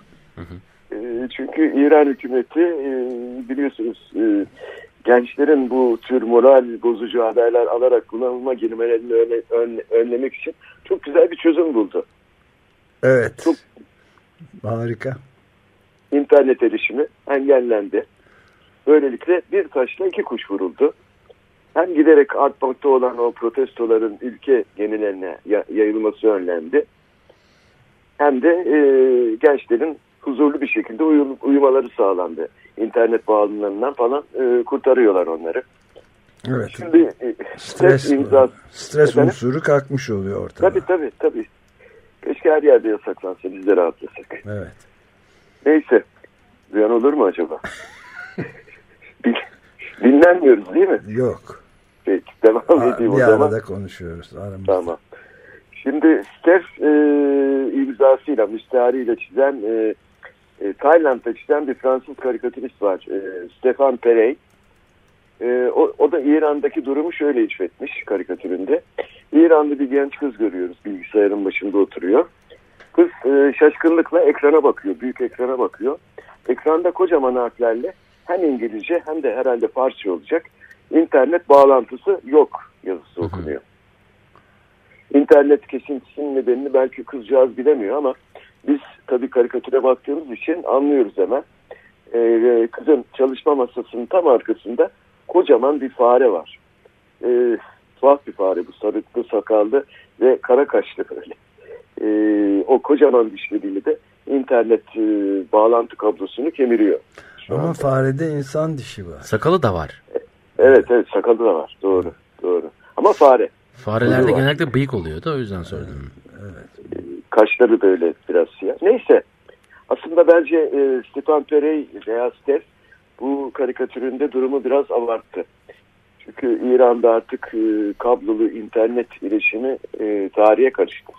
E, çünkü İran hükümeti e, biliyorsunuz e, gençlerin bu tür moral bozucu haberler alarak bunalıma girmelerini önle- önle- önlemek için çok güzel bir çözüm buldu. Evet. Çok- Harika. İnternet erişimi engellendi. Böylelikle bir taşla iki kuş vuruldu. Hem giderek artmakta olan o protestoların ülke genilerine ya- yayılması önlendi. Hem de e, gençlerin huzurlu bir şekilde uyum- uyumaları sağlandı. İnternet bağımlılığından falan e, kurtarıyorlar onları. Evet. Şimdi e, Stres, stres imza... stres Efendim? unsuru kalkmış oluyor ortada. Tabii tabii tabii. Keşke her yerde yasaklansa biz de rahatlasak. Evet. Neyse. Duyan olur mu acaba? Bil- Dinlenmiyoruz değil mi? Yok. Peki devam Aa, edeyim o bir zaman. arada konuşuyoruz aramızda. Tamam. Şimdi Steph e, imzasıyla, müstehariyle çizen e, e, Tayland'da çizen bir Fransız karikatürist var. E, Stefan Perey. E, o, o da İran'daki durumu şöyle içfetmiş karikatüründe. İranlı bir genç kız görüyoruz. Bilgisayarın başında oturuyor. Kız e, şaşkınlıkla ekrana bakıyor. Büyük ekrana bakıyor. Ekranda kocaman harflerle hem İngilizce hem de herhalde Farsça olacak. İnternet bağlantısı yok yazısı okunuyor. İnternet kesintisinin nedenini belki kızcağız bilemiyor ama biz tabii karikatüre baktığımız için anlıyoruz hemen. Ee, kızın çalışma masasının tam arkasında kocaman bir fare var. Ee, tuhaf bir fare bu sarıklı sakallı ve kara kaşlı böyle. Ee, o kocaman dişleriyle de internet e, bağlantı kablosunu kemiriyor. Şu Ama anda. farede insan dişi var. Sakalı da var. Evet evet sakalı da var doğru doğru. Ama fare. Farelerde var. genellikle bıyık oluyor da o yüzden sordum. kaşları da öyle biraz siyah. Neyse aslında bence e, Stefan Perey veya Steph bu karikatüründe durumu biraz abarttı. Çünkü İran'da artık e, kablolu internet iletişimi e, tarihe karıştı.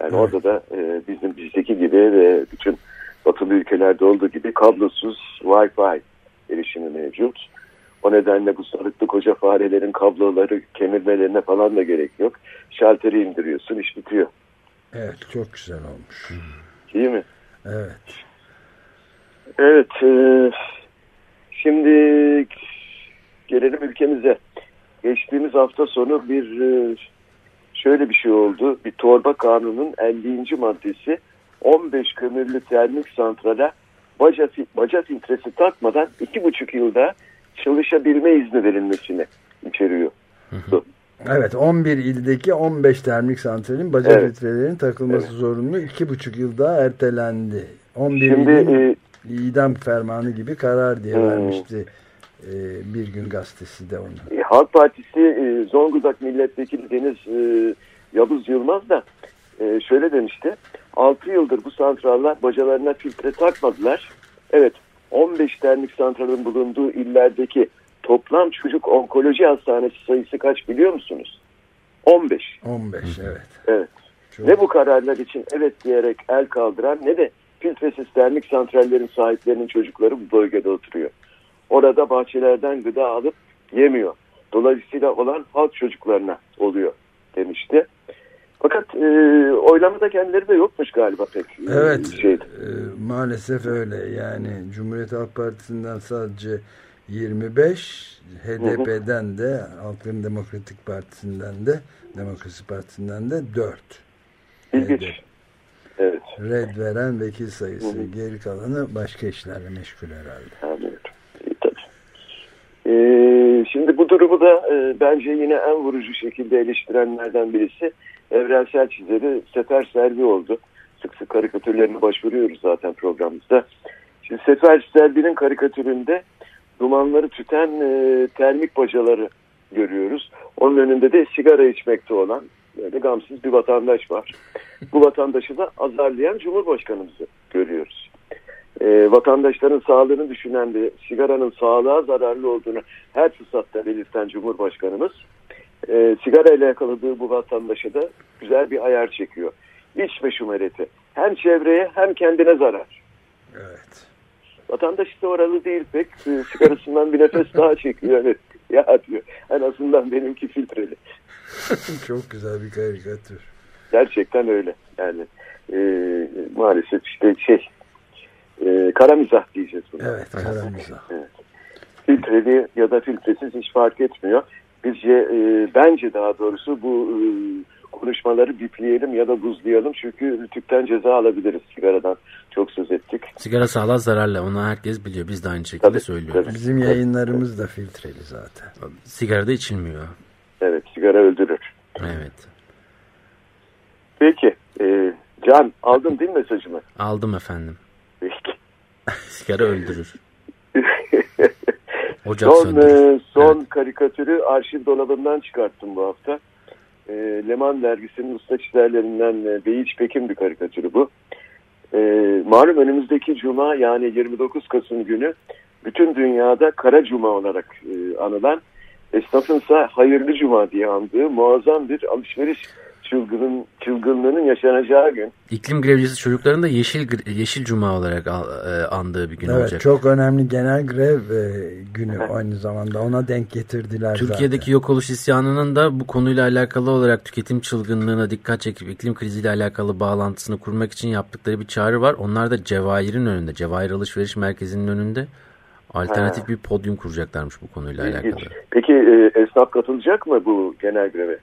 Yani Evet. orada da e, bizim bizdeki gibi ve bütün batılı ülkelerde olduğu gibi kablosuz Wi-Fi erişimi mevcut. O nedenle bu sarıklı koca farelerin kabloları kemirmelerine falan da gerek yok. Şalteri indiriyorsun iş bitiyor. Evet çok güzel olmuş. İyi mi? Evet. Evet. e, şimdi gelelim ülkemize. Geçtiğimiz hafta sonu bir e, şöyle bir şey oldu. Bir torba kanunun 50. maddesi 15 kömürlü termik santrala baca, baca filtresi takmadan 2,5 yılda çalışabilme izni verilmesini içeriyor. Evet 11 ildeki 15 termik santralin baca Evet. filtrelerinin takılması Evet. zorunlu. 2,5 yıl daha ertelendi. 11 Şimdi ilin e, idam fermanı gibi karar diye Hmm. vermişti bir gün gazetesi de onu. E, Halk Partisi e, Zonguldak Milletvekili Deniz e, Yavuz Yılmaz da e, şöyle demişti. 6 yıldır bu santraller bacalarına filtre takmadılar. Evet 15 termik santralin bulunduğu illerdeki toplam çocuk onkoloji hastanesi sayısı kaç biliyor musunuz? 15. 15 evet. Evet. Çok- Ne bu kararlar için evet diyerek el kaldıran ne de filtresiz termik santrallerin sahiplerinin çocukları bu bölgede oturuyor. Orada bahçelerden gıda alıp yemiyor. Dolayısıyla olan halk çocuklarına oluyor demişti. Fakat e, oylamada kendileri de yokmuş galiba pek. e, Evet Şeydi. e, maalesef öyle yani Cumhuriyet Halk Partisi'nden sadece 25 HDP'den de Halkların Demokratik Partisi'nden de Demokrasi Partisi'nden de 4 İlginç. Evet. Evet. red veren vekil sayısı geri kalanı başka işlerle meşgul herhalde. Anlıyorum. Ee, şimdi bu durumu da e, bence yine en vurucu şekilde eleştirenlerden birisi evrensel çizeri Sefer Selvi oldu. Sık sık karikatürlerine başvuruyoruz zaten programımızda. Şimdi Sefer Selvi'nin karikatüründe dumanları tüten e, termik bacaları görüyoruz. Onun önünde de sigara içmekte olan böyle gamsız bir vatandaş var. Bu vatandaşı da azarlayan Cumhurbaşkanımızı görüyoruz e, vatandaşların sağlığını düşünen ve sigaranın sağlığa zararlı olduğunu her fırsatta belirten Cumhurbaşkanımız e, sigara ile yakaladığı bu vatandaşa da güzel bir ayar çekiyor. İçme şu mereti. Hem çevreye hem kendine zarar. Evet. Vatandaş ise oralı değil pek. E, sigarasından bir nefes daha çekiyor. Evet. Ya diyor. En azından benimki filtreli. Çok güzel bir karikatür. Gerçekten öyle. Yani e, maalesef işte şey e, kara mizah diyeceğiz buna. Evet karamıza. filtreli ya da filtresiz hiç fark etmiyor. Bizce e, bence daha doğrusu bu e, konuşmaları bipleyelim ya da buzlayalım çünkü Rütük'ten ceza alabiliriz sigaradan. Çok söz ettik. Sigara sağlığa zararlı. Onu herkes biliyor. Biz de aynı şekilde Tabii, söylüyoruz. tabii. Bizim yayınlarımız da filtreli zaten. Sigara da içilmiyor. Evet sigara öldürür. Evet. Peki e, Can aldın değil mi mesajımı? Aldım efendim. Sigara öldürür. Ocak son söndürür. e, son Evet. karikatürü arşiv dolabından çıkarttım bu hafta. E, Leman dergisinin usta çizerlerinden e, Beyiç Pekin bir karikatürü bu. E, malum önümüzdeki cuma yani 29 Kasım günü bütün dünyada Kara Cuma olarak e, anılan esnafınsa hayırlı cuma diye andığı muazzam bir alışveriş çılgının, çılgınlığının yaşanacağı gün. İklim grevcisi çocukların da yeşil yeşil cuma olarak e, andığı bir gün evet olacak. çok önemli genel grev e, günü aynı zamanda ona denk getirdiler Türkiye'deki zaten. yok oluş isyanının da bu konuyla alakalı olarak tüketim çılgınlığına dikkat çekip iklim kriziyle alakalı bağlantısını kurmak için yaptıkları bir çağrı var. Onlar da Cevahir'in önünde, Cevahir Alışveriş Merkezi'nin önünde alternatif bir podyum kuracaklarmış bu konuyla İlginç. alakalı. Peki e, esnaf katılacak mı bu genel greve?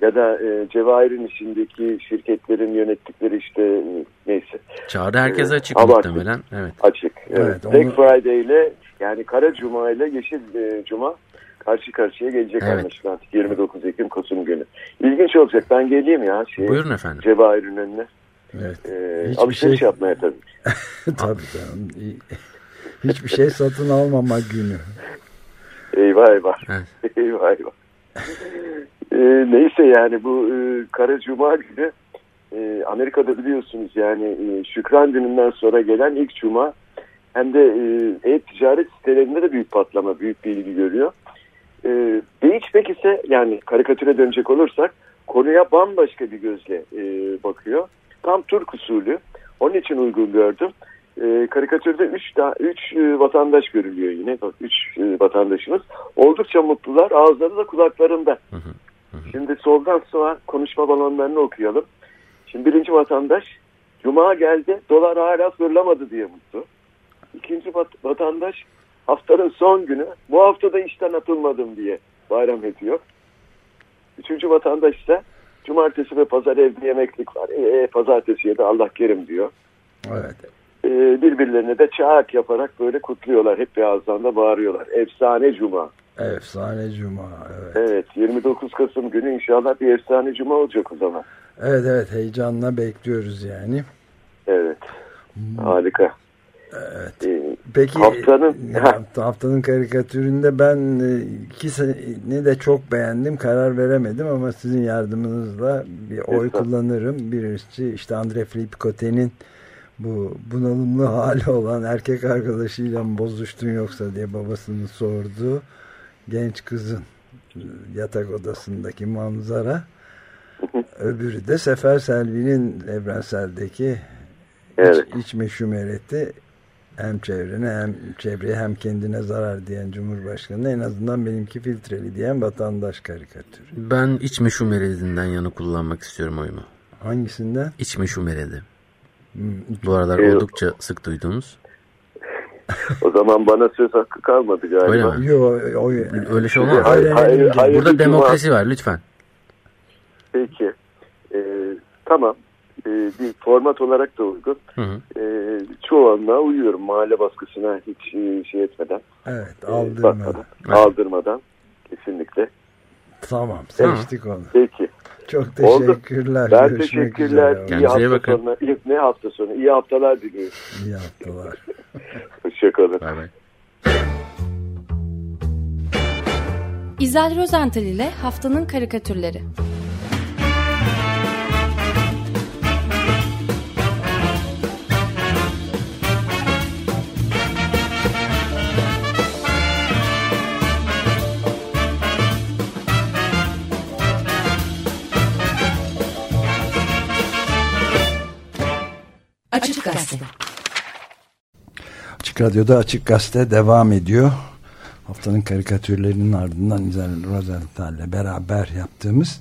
Ya da e, Cevahir'in içindeki şirketlerin yönettikleri işte neyse Çağrı herkese açık Abartı. muhtemelen. Evet. açık. Evet. Evet, onu- Black Friday ile yani Kara Cuma ile Yeşil e, Cuma karşı karşıya gelecek Evet. anlaşılan 29 Ekim Kasım günü. İlginç olacak. Ben geleyim ya şey, Buyurun efendim. Cevahir'in önüne. Evet. E, Hiçbir alışveriş şey- yapmaya tabii. Tabii canım. Hiçbir şey satın almama günü. Eyvah eyvah. Evet. eyvah eyvah. E, neyse yani bu e, Kara Cuma günü e, Amerika'da biliyorsunuz yani e, Şükran gününden sonra gelen ilk Cuma hem de e, e-ticaret sitelerinde de büyük patlama, büyük bir ilgi görüyor. E, Beach ise yani karikatüre dönecek olursak konuya bambaşka bir gözle e, bakıyor. Tam Türk usulü. Onun için uygun gördüm. E, karikatürde 3 üç, e, vatandaş görülüyor yine. 3 e, vatandaşımız. Oldukça mutlular. Ağızları da kulaklarında. Şimdi soldan sağa konuşma balonlarını okuyalım. Şimdi birinci vatandaş Cuma geldi dolar hala fırlamadı diye mutlu. İkinci vat- vatandaş haftanın son günü bu hafta da işten atılmadım diye bayram ediyor. Üçüncü vatandaş ise cumartesi ve pazar evde yemeklik var. E, e, pazartesiye de Allah kerim diyor. Evet. E, birbirlerine de çağak yaparak böyle kutluyorlar. Hep bir ağızdan da bağırıyorlar. Efsane cuma. Efsane Cuma. Evet. Evet 29 Kasım günü inşallah bir efsane Cuma olacak o zaman. Evet evet heyecanla bekliyoruz yani. Evet harika. Evet. Ee, Peki Haftanın- hafta- haftanın karikatüründe ben e, ikisini de çok beğendim. Karar veremedim ama sizin yardımınızla bir oy Lütfen. kullanırım. Birisi işte Andre Philippe Cote'nin bu bunalımlı hali olan erkek arkadaşıyla mı bozuştun yoksa diye babasının sorduğu genç kızın e, yatak odasındaki manzara. Öbürü de Sefer Selvi'nin evrenseldeki Evet. iç, iç meşrumereti hem çevrene hem çevreye hem kendine zarar diyen Cumhurbaşkanı en azından benimki filtreli diyen vatandaş karikatürü. Ben iç meşru meredinden yana kullanmak istiyorum oyumu. Hangisinden? İç meşru meredi. Hmm, Bu aralar Evet. oldukça sık duyduğumuz. O zaman bana söz hakkı kalmadı galiba. Öyle mi? Yo, o, Öyle şey olmaz. Hayır, hayır, hayır, Burada Cuma. demokrasi var lütfen. Peki. Ee, tamam. Ee, bir format olarak da uygun. Hı hı. Ee, çoğunluğa uyuyorum. Mahalle baskısına hiç e, şey etmeden. Evet e, aldırmadan. bakmadan, Aldırmadan. Kesinlikle. Tamam Tamam. seçtik onu. Peki. Çok Oldu. teşekkürler. Ben Görüşmek teşekkürler. üzere. İyi Kendinize iyi hafta bakın. sonu. İyi- Ne hafta sonu? İyi haftalar diliyorum. İyi haftalar. Hoşçakalın. Bay bay. İzel Rozental ile Haftanın Karikatürleri Açık Radyo'da Açık Gazete devam ediyor. Haftanın karikatürlerinin ardından İzel Rosenthal'le beraber yaptığımız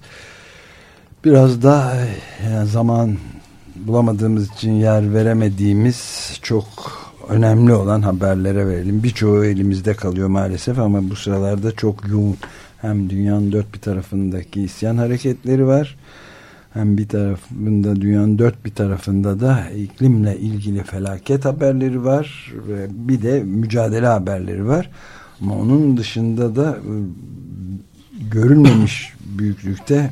biraz da e, zaman bulamadığımız için yer veremediğimiz çok önemli olan haberlere verelim. Birçoğu elimizde kalıyor maalesef ama bu sıralarda çok yoğun. Hem dünyanın dört bir tarafındaki isyan hareketleri var. Hem bir tarafında dünyanın dört bir tarafında da iklimle ilgili felaket haberleri var ve bir de mücadele haberleri var. Ama onun dışında da e, görülmemiş büyüklükte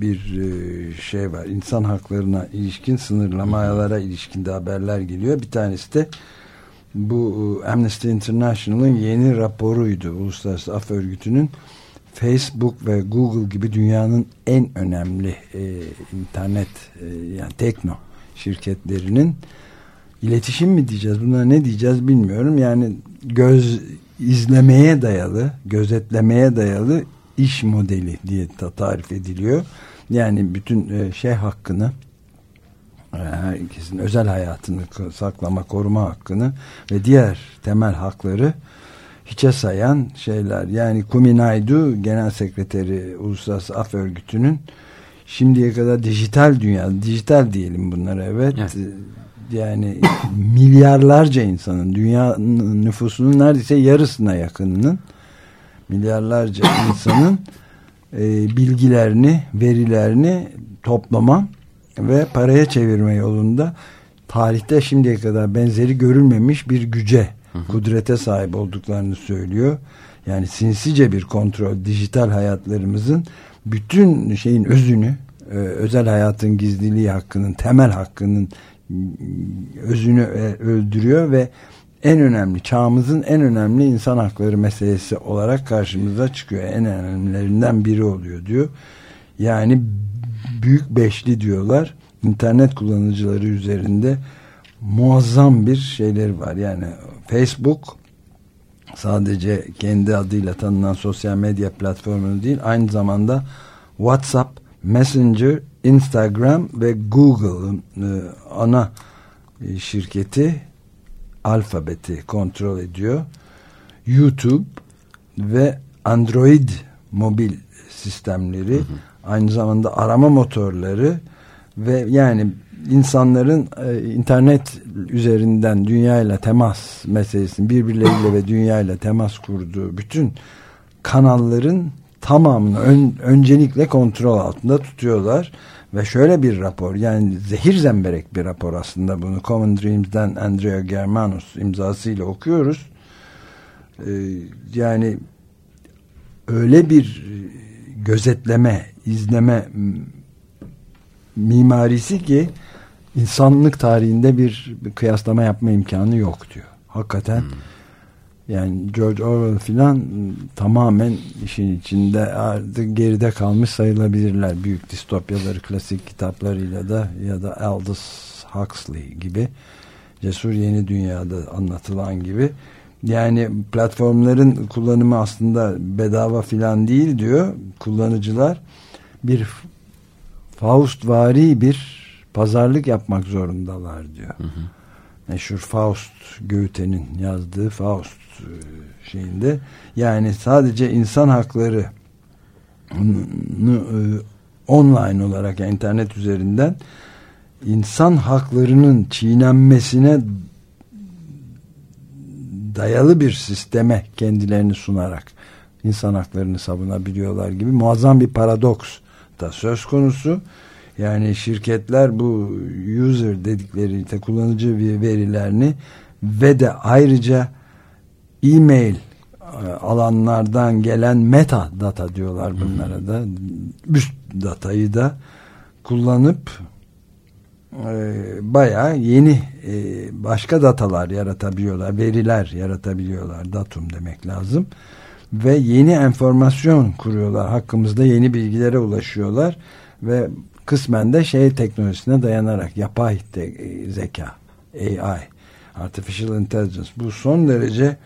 bir e, şey var. İnsan haklarına ilişkin sınırlamalara ilişkin de haberler geliyor. Bir tanesi de bu e, Amnesty International'ın yeni raporuydu. Uluslararası Af Örgütü'nün Facebook ve Google gibi dünyanın en önemli e, internet e, yani tekno şirketlerinin iletişim mi diyeceğiz buna ne diyeceğiz bilmiyorum. Yani göz izlemeye dayalı gözetlemeye dayalı iş modeli diye ta tarif ediliyor. Yani bütün e, şey hakkını e, herkesin özel hayatını saklama koruma hakkını ve diğer temel hakları hiçe sayan şeyler. Yani Kuminaydu Genel Sekreteri Uluslararası Af Örgütü'nün şimdiye kadar dijital dünya, dijital diyelim bunlara evet. Evet. Yani milyarlarca insanın, dünya nüfusunun neredeyse yarısına yakınının milyarlarca insanın e, bilgilerini, verilerini toplama ve paraya çevirme yolunda tarihte şimdiye kadar benzeri görülmemiş bir güce, kudrete sahip olduklarını söylüyor. Yani sinsice bir kontrol, dijital hayatlarımızın bütün şeyin özünü, e, özel hayatın gizliliği hakkının, temel hakkının özünü e, öldürüyor ve en önemli çağımızın en önemli insan hakları meselesi olarak karşımıza çıkıyor. En önemlilerinden biri oluyor diyor. Yani büyük beşli diyorlar. İnternet kullanıcıları üzerinde muazzam bir şeyleri var. Yani Facebook sadece kendi adıyla tanınan sosyal medya platformu değil aynı zamanda WhatsApp, Messenger, Instagram ve Google'ın e, ana e, şirketi alfabeti kontrol ediyor. YouTube ve Android mobil sistemleri aynı zamanda arama motorları ve yani insanların e, internet üzerinden dünyayla temas meselesini birbirleriyle ve dünyayla temas kurduğu bütün kanalların tamamını ön- öncelikle kontrol altında tutuyorlar ve şöyle bir rapor yani zehir zemberek bir rapor aslında bunu Common Dreams'den Andrea Germanos imzasıyla okuyoruz. Ee, yani öyle bir gözetleme, izleme mimarisi ki insanlık tarihinde bir, kıyaslama yapma imkanı yok diyor. Hakikaten hmm. yani George Orwell filan tamamen işin içinde artık geride kalmış sayılabilirler. Büyük distopyaları klasik kitaplarıyla da ya da Aldous Huxley gibi Cesur Yeni Dünya'da anlatılan gibi yani platformların kullanımı aslında bedava filan değil diyor kullanıcılar bir Faustvari bir pazarlık yapmak zorundalar diyor. Hı hı. Meşhur Faust Goethe'nin yazdığı Faust e, şeyinde yani sadece insan hakları e, online olarak yani internet üzerinden insan haklarının çiğnenmesine dayalı bir sisteme kendilerini sunarak insan haklarını savunabiliyorlar gibi muazzam bir paradoks da söz konusu. Yani şirketler bu user dedikleri de kullanıcı verilerini ve de ayrıca e-mail e, alanlardan gelen meta data diyorlar bunlara da. Üst datayı da kullanıp e, bayağı yeni e, başka datalar yaratabiliyorlar veriler yaratabiliyorlar. Datum demek lazım ve yeni enformasyon kuruyorlar hakkımızda yeni bilgilere ulaşıyorlar ve kısmen de şey teknolojisine dayanarak yapay te, zeka AI Artificial Intelligence bu son derece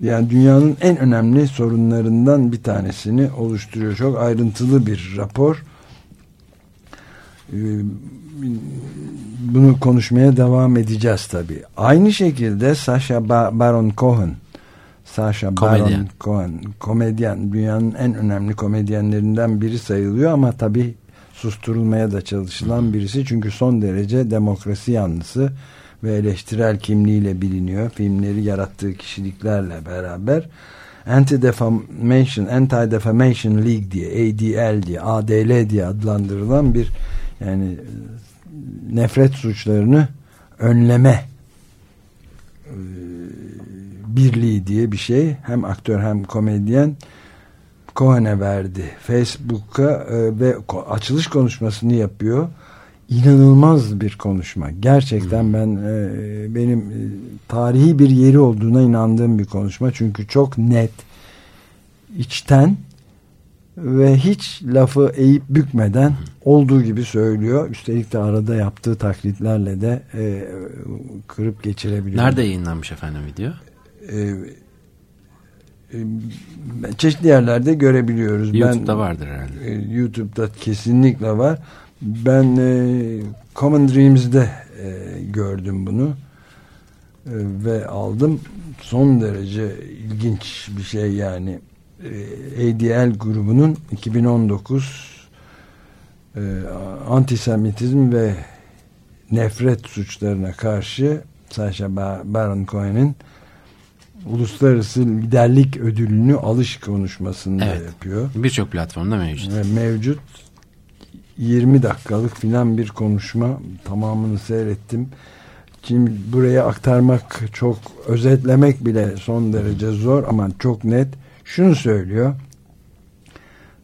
yani dünyanın en önemli sorunlarından bir tanesini oluşturuyor. Çok ayrıntılı bir rapor. Ee, bunu konuşmaya devam edeceğiz tabii. Aynı şekilde Sasha Baron Cohen Sasha Baron Cohen. Komedyen dünyanın en önemli komedyenlerinden biri sayılıyor ama tabii susturulmaya da çalışılan birisi. Çünkü son derece demokrasi yanlısı ve eleştirel kimliğiyle biliniyor. Filmleri yarattığı kişiliklerle beraber. Anti-Defamation Anti-Defamation League diye ADL diye ADL diye adlandırılan bir yani nefret suçlarını önleme e, birliği diye bir şey. Hem aktör hem komedyen Cohen'e verdi. Facebook'a e, ve açılış konuşmasını yapıyor. İnanılmaz bir konuşma. Gerçekten ben e, benim e, tarihi bir yeri olduğuna inandığım bir konuşma. Çünkü çok net, içten ve hiç lafı eğip bükmeden olduğu gibi söylüyor. Üstelik de arada yaptığı taklitlerle de e, kırıp geçirebiliyor. Nerede yayınlanmış efendim video? E, e, çeşitli yerlerde görebiliyoruz. YouTube'da ben, vardır herhalde. E, YouTube'da kesinlikle var. Ben e, Common Dreams'de e, gördüm bunu e, ve aldım. Son derece ilginç bir şey yani. E, ADL grubunun 2019 e, antisemitizm ve nefret suçlarına karşı Sasha Baron Cohen'in uluslararası liderlik ödülünü alış konuşmasında evet. yapıyor. Birçok platformda mevcut. Ve mevcut 20 dakikalık filan bir konuşma tamamını seyrettim. Şimdi buraya aktarmak çok özetlemek bile son derece zor ama çok net. Şunu söylüyor.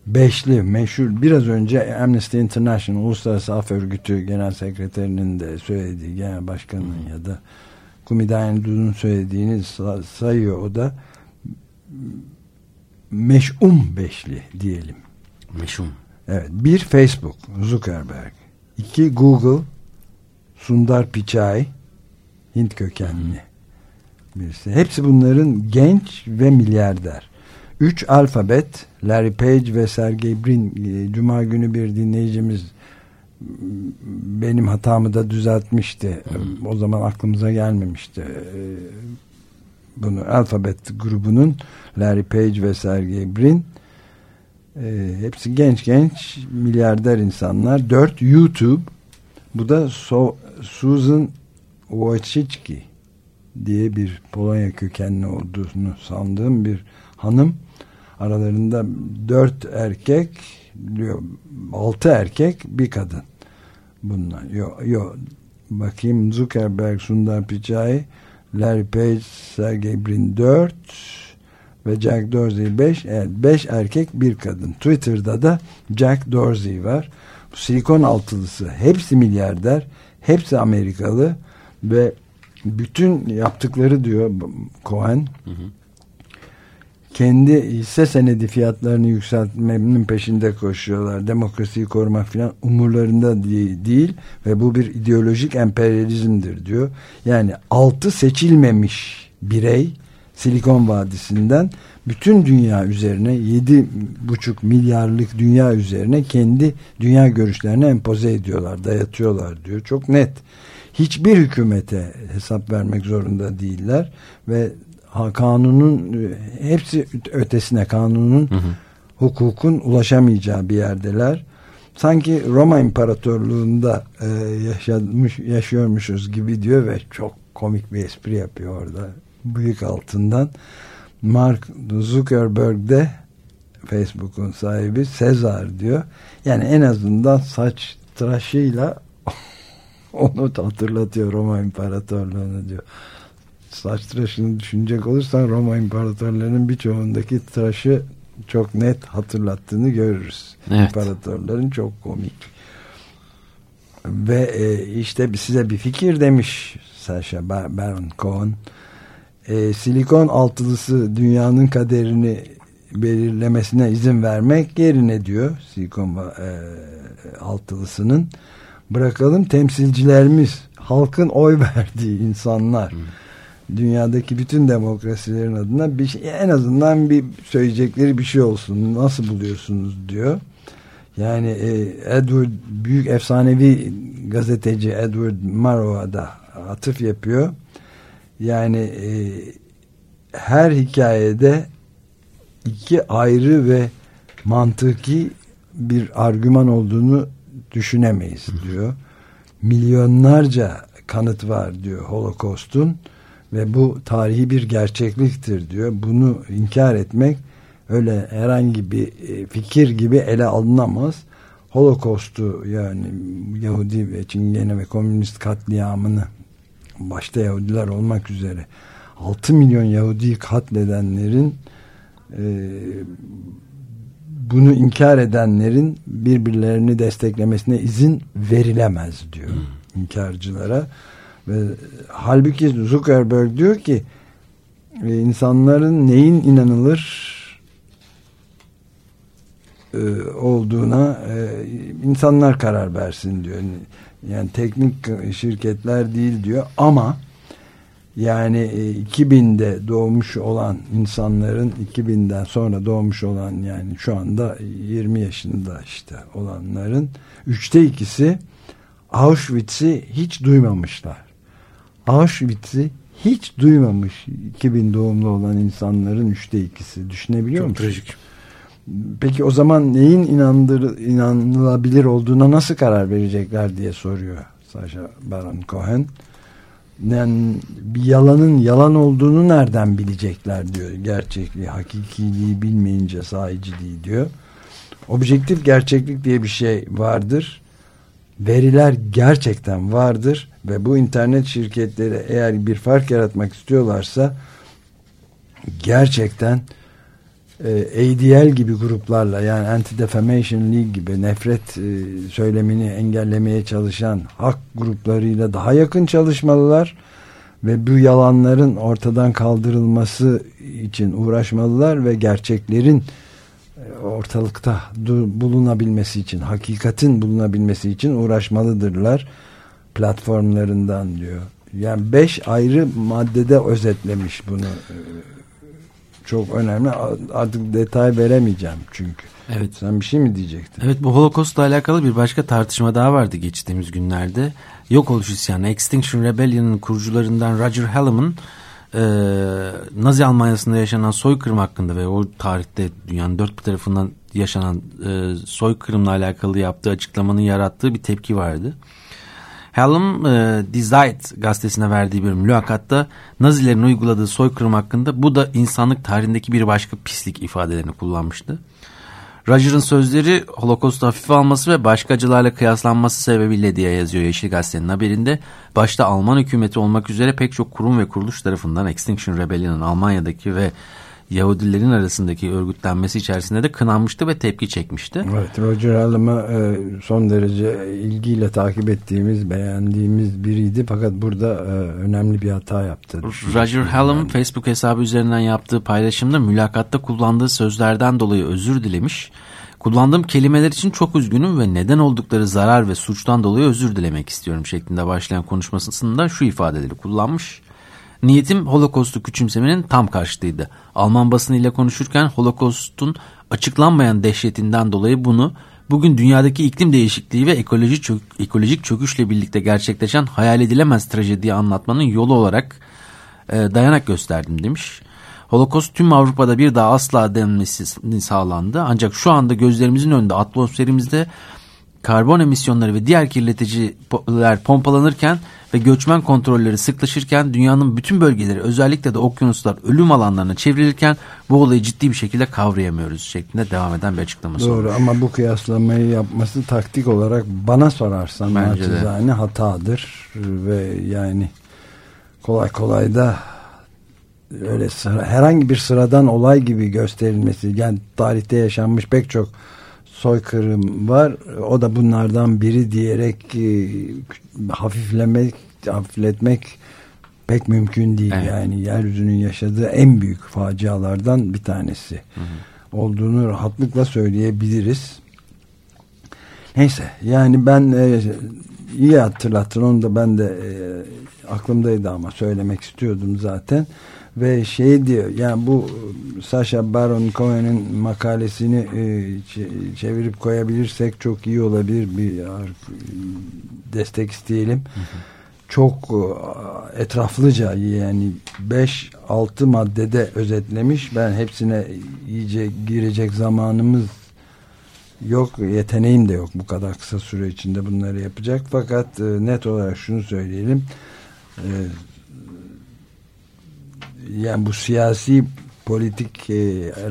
Beşli meşhur biraz önce Amnesty International Uluslararası Af Örgütü Genel Sekreterinin de söylediği genel başkanının ya da Kumidayan Dud'un söylediğini sayıyor o da meş'um beşli diyelim. Meş'um. Evet. Bir Facebook Zuckerberg. iki Google Sundar Pichai Hint kökenli birisi. Hepsi bunların genç ve milyarder. Üç alfabet Larry Page ve Sergey Brin e, Cuma günü bir dinleyicimiz benim hatamı da düzeltmişti. Hmm. O zaman aklımıza gelmemişti. Ee, bunu alfabet grubunun Larry Page ve Sergey Brin e, hepsi genç genç milyarder insanlar. Dört YouTube bu da so Susan Wojcicki diye bir Polonya kökenli olduğunu sandığım bir hanım aralarında dört erkek altı erkek bir kadın bunlar. Yok yok. Bakayım Zuckerberg, Sundar Pichai, Larry Page, Sergey Brin 4, ve Jack Dorsey 5. Evet 5 erkek bir kadın. Twitter'da da Jack Dorsey var. Bu silikon altılısı hepsi milyarder. Hepsi Amerikalı ve bütün yaptıkları diyor Cohen hı hı. Kendi hisse senedi fiyatlarını yükseltmenin peşinde koşuyorlar. Demokrasiyi korumak falan umurlarında değil ve bu bir ideolojik emperyalizmdir diyor. Yani altı seçilmemiş birey Silikon Vadisi'nden bütün dünya üzerine yedi buçuk milyarlık dünya üzerine kendi dünya görüşlerini empoze ediyorlar, dayatıyorlar diyor. Çok net. Hiçbir hükümete hesap vermek zorunda değiller ve kanunun hepsi ötesine kanunun hı hı. hukukun ulaşamayacağı bir yerdeler. Sanki Roma İmparatorluğu'nda e, yaşamış, yaşıyormuşuz gibi diyor ve çok komik bir espri yapıyor orada büyük altından. Mark Zuckerberg de Facebook'un sahibi Sezar diyor. Yani en azından saç tıraşıyla onu hatırlatıyor Roma İmparatorluğu'nu diyor. Saç tıraşını düşünecek olursan Roma İmparatorlarının birçoğundaki tıraşı çok net hatırlattığını görürüz. Evet. İmparatorların çok komik. Ve e, işte size bir fikir demiş Sasha Baron Cohen e, silikon altılısı dünyanın kaderini belirlemesine izin vermek yerine diyor silikon e, altılısının bırakalım temsilcilerimiz halkın oy verdiği insanlar hmm. Dünyadaki bütün demokrasilerin adına bir şey, en azından bir söyleyecekleri bir şey olsun nasıl buluyorsunuz diyor. Yani e, Edward büyük efsanevi gazeteci Edward Murrow'a da atıf yapıyor. Yani e, her hikayede iki ayrı ve mantıki bir argüman olduğunu düşünemeyiz diyor. Milyonlarca kanıt var diyor Holocaust'un ve bu tarihi bir gerçekliktir diyor. Bunu inkar etmek öyle herhangi bir e, fikir gibi ele alınamaz. Holocaust'u yani Yahudi ve Çingene ve komünist katliamını başta Yahudiler olmak üzere 6 milyon Yahudi katledenlerin e, bunu inkar edenlerin birbirlerini desteklemesine izin verilemez diyor hmm. inkarcılara ve halbuki Zuckerberg diyor ki e, insanların neyin inanılır e, olduğuna e, insanlar karar versin diyor yani teknik şirketler değil diyor ama yani 2000'de e, doğmuş olan insanların 2000'den sonra doğmuş olan yani şu anda 20 yaşında işte olanların üçte ikisi Auschwitz'i hiç duymamışlar. Auschwitz'i hiç duymamış 2000 doğumlu olan insanların üçte ikisi düşünebiliyor musun? Çok trajik. Peki o zaman neyin inandır, inanılabilir olduğuna nasıl karar verecekler diye soruyor Sasha Baron Cohen. Yani bir yalanın yalan olduğunu nereden bilecekler diyor. Gerçekliği, hakikiliği bilmeyince sahiciliği diyor. Objektif gerçeklik diye bir şey vardır. Veriler gerçekten vardır ve bu internet şirketleri eğer bir fark yaratmak istiyorlarsa gerçekten e, ADL gibi gruplarla yani Anti-Defamation League gibi nefret e, söylemini engellemeye çalışan hak gruplarıyla daha yakın çalışmalılar ve bu yalanların ortadan kaldırılması için uğraşmalılar ve gerçeklerin ortalıkta bulunabilmesi için, hakikatin bulunabilmesi için uğraşmalıdırlar platformlarından diyor. Yani beş ayrı maddede özetlemiş bunu çok önemli. Artık detay veremeyeceğim çünkü. Evet. Sen bir şey mi diyecektin? Evet bu Holocaust'la alakalı bir başka tartışma daha vardı geçtiğimiz günlerde. Yok oluş isyanı Extinction Rebellion'ın kurucularından Roger Hallam'ın e, Nazi Almanya'sında yaşanan soykırım hakkında ve o tarihte dünyanın dört bir tarafından yaşanan e, soykırımla alakalı yaptığı açıklamanın yarattığı bir tepki vardı. Hallam e, Die gazetesine verdiği bir mülakatta Nazilerin uyguladığı soykırım hakkında bu da insanlık tarihindeki bir başka pislik ifadelerini kullanmıştı. Roger'ın sözleri Holocaust'u hafife alması ve başka acılarla kıyaslanması sebebiyle diye yazıyor Yeşil Gazete'nin haberinde. Başta Alman hükümeti olmak üzere pek çok kurum ve kuruluş tarafından Extinction Rebellion'ın Almanya'daki ve Yahudilerin arasındaki örgütlenmesi içerisinde de kınanmıştı ve tepki çekmişti. Evet Roger Hallam'ı e, son derece ilgiyle takip ettiğimiz, beğendiğimiz biriydi. Fakat burada e, önemli bir hata yaptı. Roger Hallam Facebook hesabı üzerinden yaptığı paylaşımda mülakatta kullandığı sözlerden dolayı özür dilemiş. Kullandığım kelimeler için çok üzgünüm ve neden oldukları zarar ve suçtan dolayı özür dilemek istiyorum şeklinde başlayan konuşmasında şu ifadeleri kullanmış. Niyetim Holocaust'u küçümsemenin tam karşıtıydı. Alman basınıyla konuşurken Holocaust'un açıklanmayan dehşetinden dolayı bunu bugün dünyadaki iklim değişikliği ve ekoloji çök, ekolojik çöküşle birlikte gerçekleşen hayal edilemez trajediyi anlatmanın yolu olarak e, dayanak gösterdim demiş. Holocaust tüm Avrupa'da bir daha asla denmesi sağlandı. Ancak şu anda gözlerimizin önünde atmosferimizde karbon emisyonları ve diğer kirleticiler pompalanırken ve göçmen kontrolleri sıklaşırken dünyanın bütün bölgeleri özellikle de okyanuslar ölüm alanlarına çevrilirken bu olayı ciddi bir şekilde kavrayamıyoruz şeklinde devam eden bir açıklaması Doğru olmuş. ama bu kıyaslamayı yapması taktik olarak bana sorarsan naçizane hatadır ve yani kolay kolay da öyle sıra, herhangi bir sıradan olay gibi gösterilmesi yani tarihte yaşanmış pek çok soykırım var. O da bunlardan biri diyerek e, hafiflemek hafifletmek pek mümkün değil. Evet. yani yeryüzünün yaşadığı en büyük facialardan bir tanesi olduğunu rahatlıkla söyleyebiliriz. Neyse yani ben e, iyi hatırlattın. Onu da ben de e, aklımdaydı ama söylemek istiyordum zaten ve şey diyor yani bu Sasha Baron Cohen'in makalesini e, çe- çevirip koyabilirsek çok iyi olabilir bir destek isteyelim. Çok e, etraflıca yani 5-6 maddede özetlemiş. Ben hepsine iyice girecek zamanımız yok yeteneğim de yok bu kadar kısa süre içinde bunları yapacak fakat e, net olarak şunu söyleyelim e, yani bu siyasi politik e,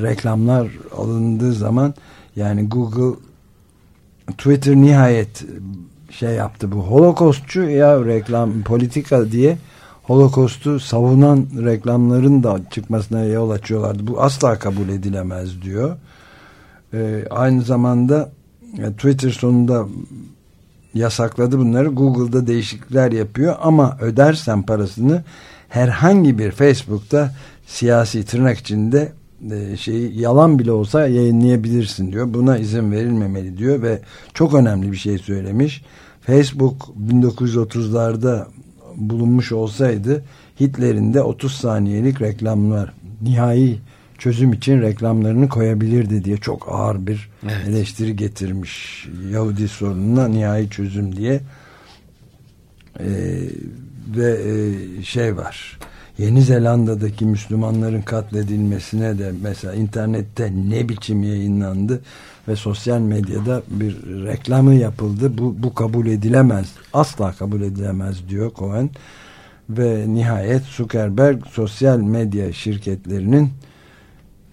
reklamlar alındığı zaman yani Google Twitter nihayet şey yaptı bu holokostçu ya reklam politika diye holokostu savunan reklamların da çıkmasına yol açıyorlardı bu asla kabul edilemez diyor ee, aynı zamanda e, Twitter sonunda yasakladı bunları. Google'da değişiklikler yapıyor ama ödersen parasını herhangi bir Facebook'ta siyasi tırnak içinde e, şeyi yalan bile olsa yayınlayabilirsin diyor. Buna izin verilmemeli diyor ve çok önemli bir şey söylemiş. Facebook 1930'larda bulunmuş olsaydı Hitler'in de 30 saniyelik reklamlar nihai çözüm için reklamlarını koyabilirdi diye çok ağır bir Evet. eleştiri getirmiş Yahudi sorununa nihai çözüm diye Ee, ve e, şey var Yeni Zelanda'daki Müslümanların katledilmesine de mesela internette ne biçim yayınlandı ve sosyal medyada bir reklamı yapıldı. Bu, bu kabul edilemez. Asla kabul edilemez diyor Cohen. Ve nihayet Zuckerberg sosyal medya şirketlerinin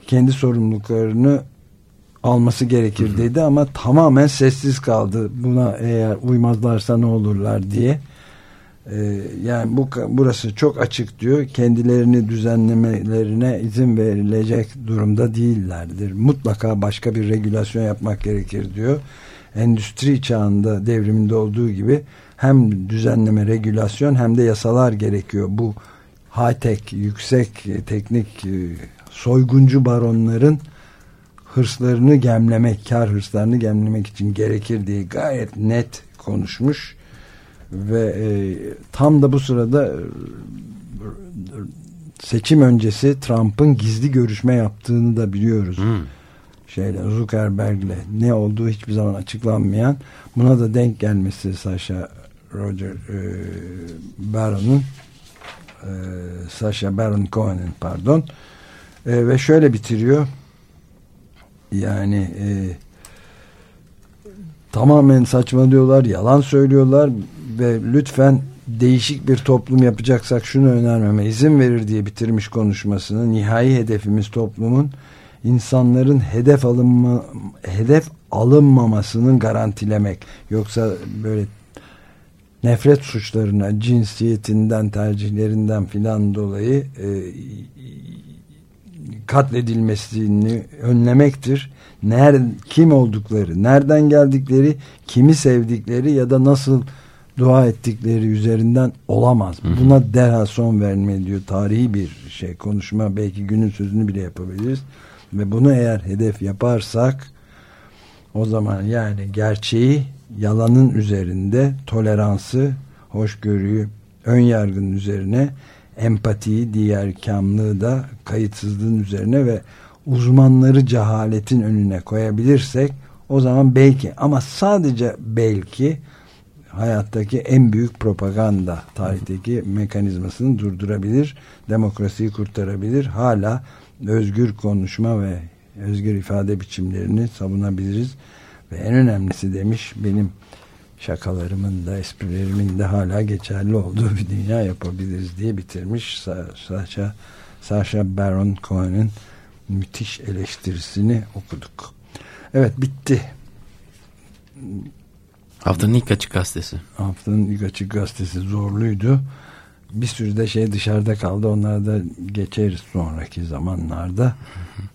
kendi sorumluluklarını alması gerekir dedi ama tamamen sessiz kaldı. Buna eğer uymazlarsa ne olurlar diye. Ee, yani bu burası çok açık diyor. Kendilerini düzenlemelerine izin verilecek durumda değillerdir. Mutlaka başka bir regülasyon yapmak gerekir diyor. Endüstri çağında devriminde olduğu gibi hem düzenleme, regülasyon hem de yasalar gerekiyor. Bu high-tech, yüksek e, teknik e, soyguncu baronların hırslarını gemlemek, kar hırslarını gemlemek için gerekir diye gayet net konuşmuş ve e, tam da bu sırada e, seçim öncesi Trump'ın gizli görüşme yaptığını da biliyoruz. Hmm. Şeyle Zuckerberg'le ne olduğu hiçbir zaman açıklanmayan buna da denk gelmesi Sasha Roger e, Baron'un e, Sasha Baron Cohen'in pardon e, ve şöyle bitiriyor yani e, tamamen saçmalıyorlar, yalan söylüyorlar ve lütfen değişik bir toplum yapacaksak şunu önermeme izin verir diye bitirmiş konuşmasını. Nihai hedefimiz toplumun insanların hedef alınma hedef alınmamasının garantilemek. Yoksa böyle nefret suçlarına, cinsiyetinden, tercihlerinden filan dolayı e, katledilmesini önlemektir. Ner, kim oldukları, nereden geldikleri, kimi sevdikleri ya da nasıl dua ettikleri üzerinden olamaz. Buna derhal son vermeli diyor. Tarihi bir şey konuşma belki günün sözünü bile yapabiliriz. Ve bunu eğer hedef yaparsak o zaman yani gerçeği yalanın üzerinde toleransı, hoşgörüyü, ön yargının üzerine empatiyi, diğer kamlığı da kayıtsızlığın üzerine ve uzmanları cehaletin önüne koyabilirsek o zaman belki ama sadece belki hayattaki en büyük propaganda tarihteki mekanizmasını durdurabilir, demokrasiyi kurtarabilir. Hala özgür konuşma ve özgür ifade biçimlerini savunabiliriz. Ve en önemlisi demiş benim şakalarımın da esprilerimin de hala geçerli olduğu bir dünya yapabiliriz diye bitirmiş Sasha, Sasha Baron Cohen'in müthiş eleştirisini okuduk. Evet bitti. Haftanın ilk açık gazetesi. Haftanın ilk açık gazetesi zorluydu. Bir sürü de şey dışarıda kaldı. Onlara da geçeriz sonraki zamanlarda.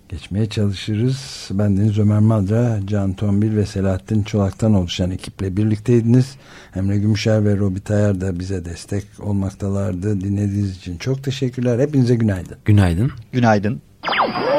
Geçmeye çalışırız. Ben Deniz Ömer Madra, Can Tombil ve Selahattin Çolak'tan oluşan ekiple birlikteydiniz. Emre Gümüşer ve Robi Tayar da bize destek olmaktalardı. Dinlediğiniz için çok teşekkürler. Hepinize günaydın. Günaydın. Günaydın. Good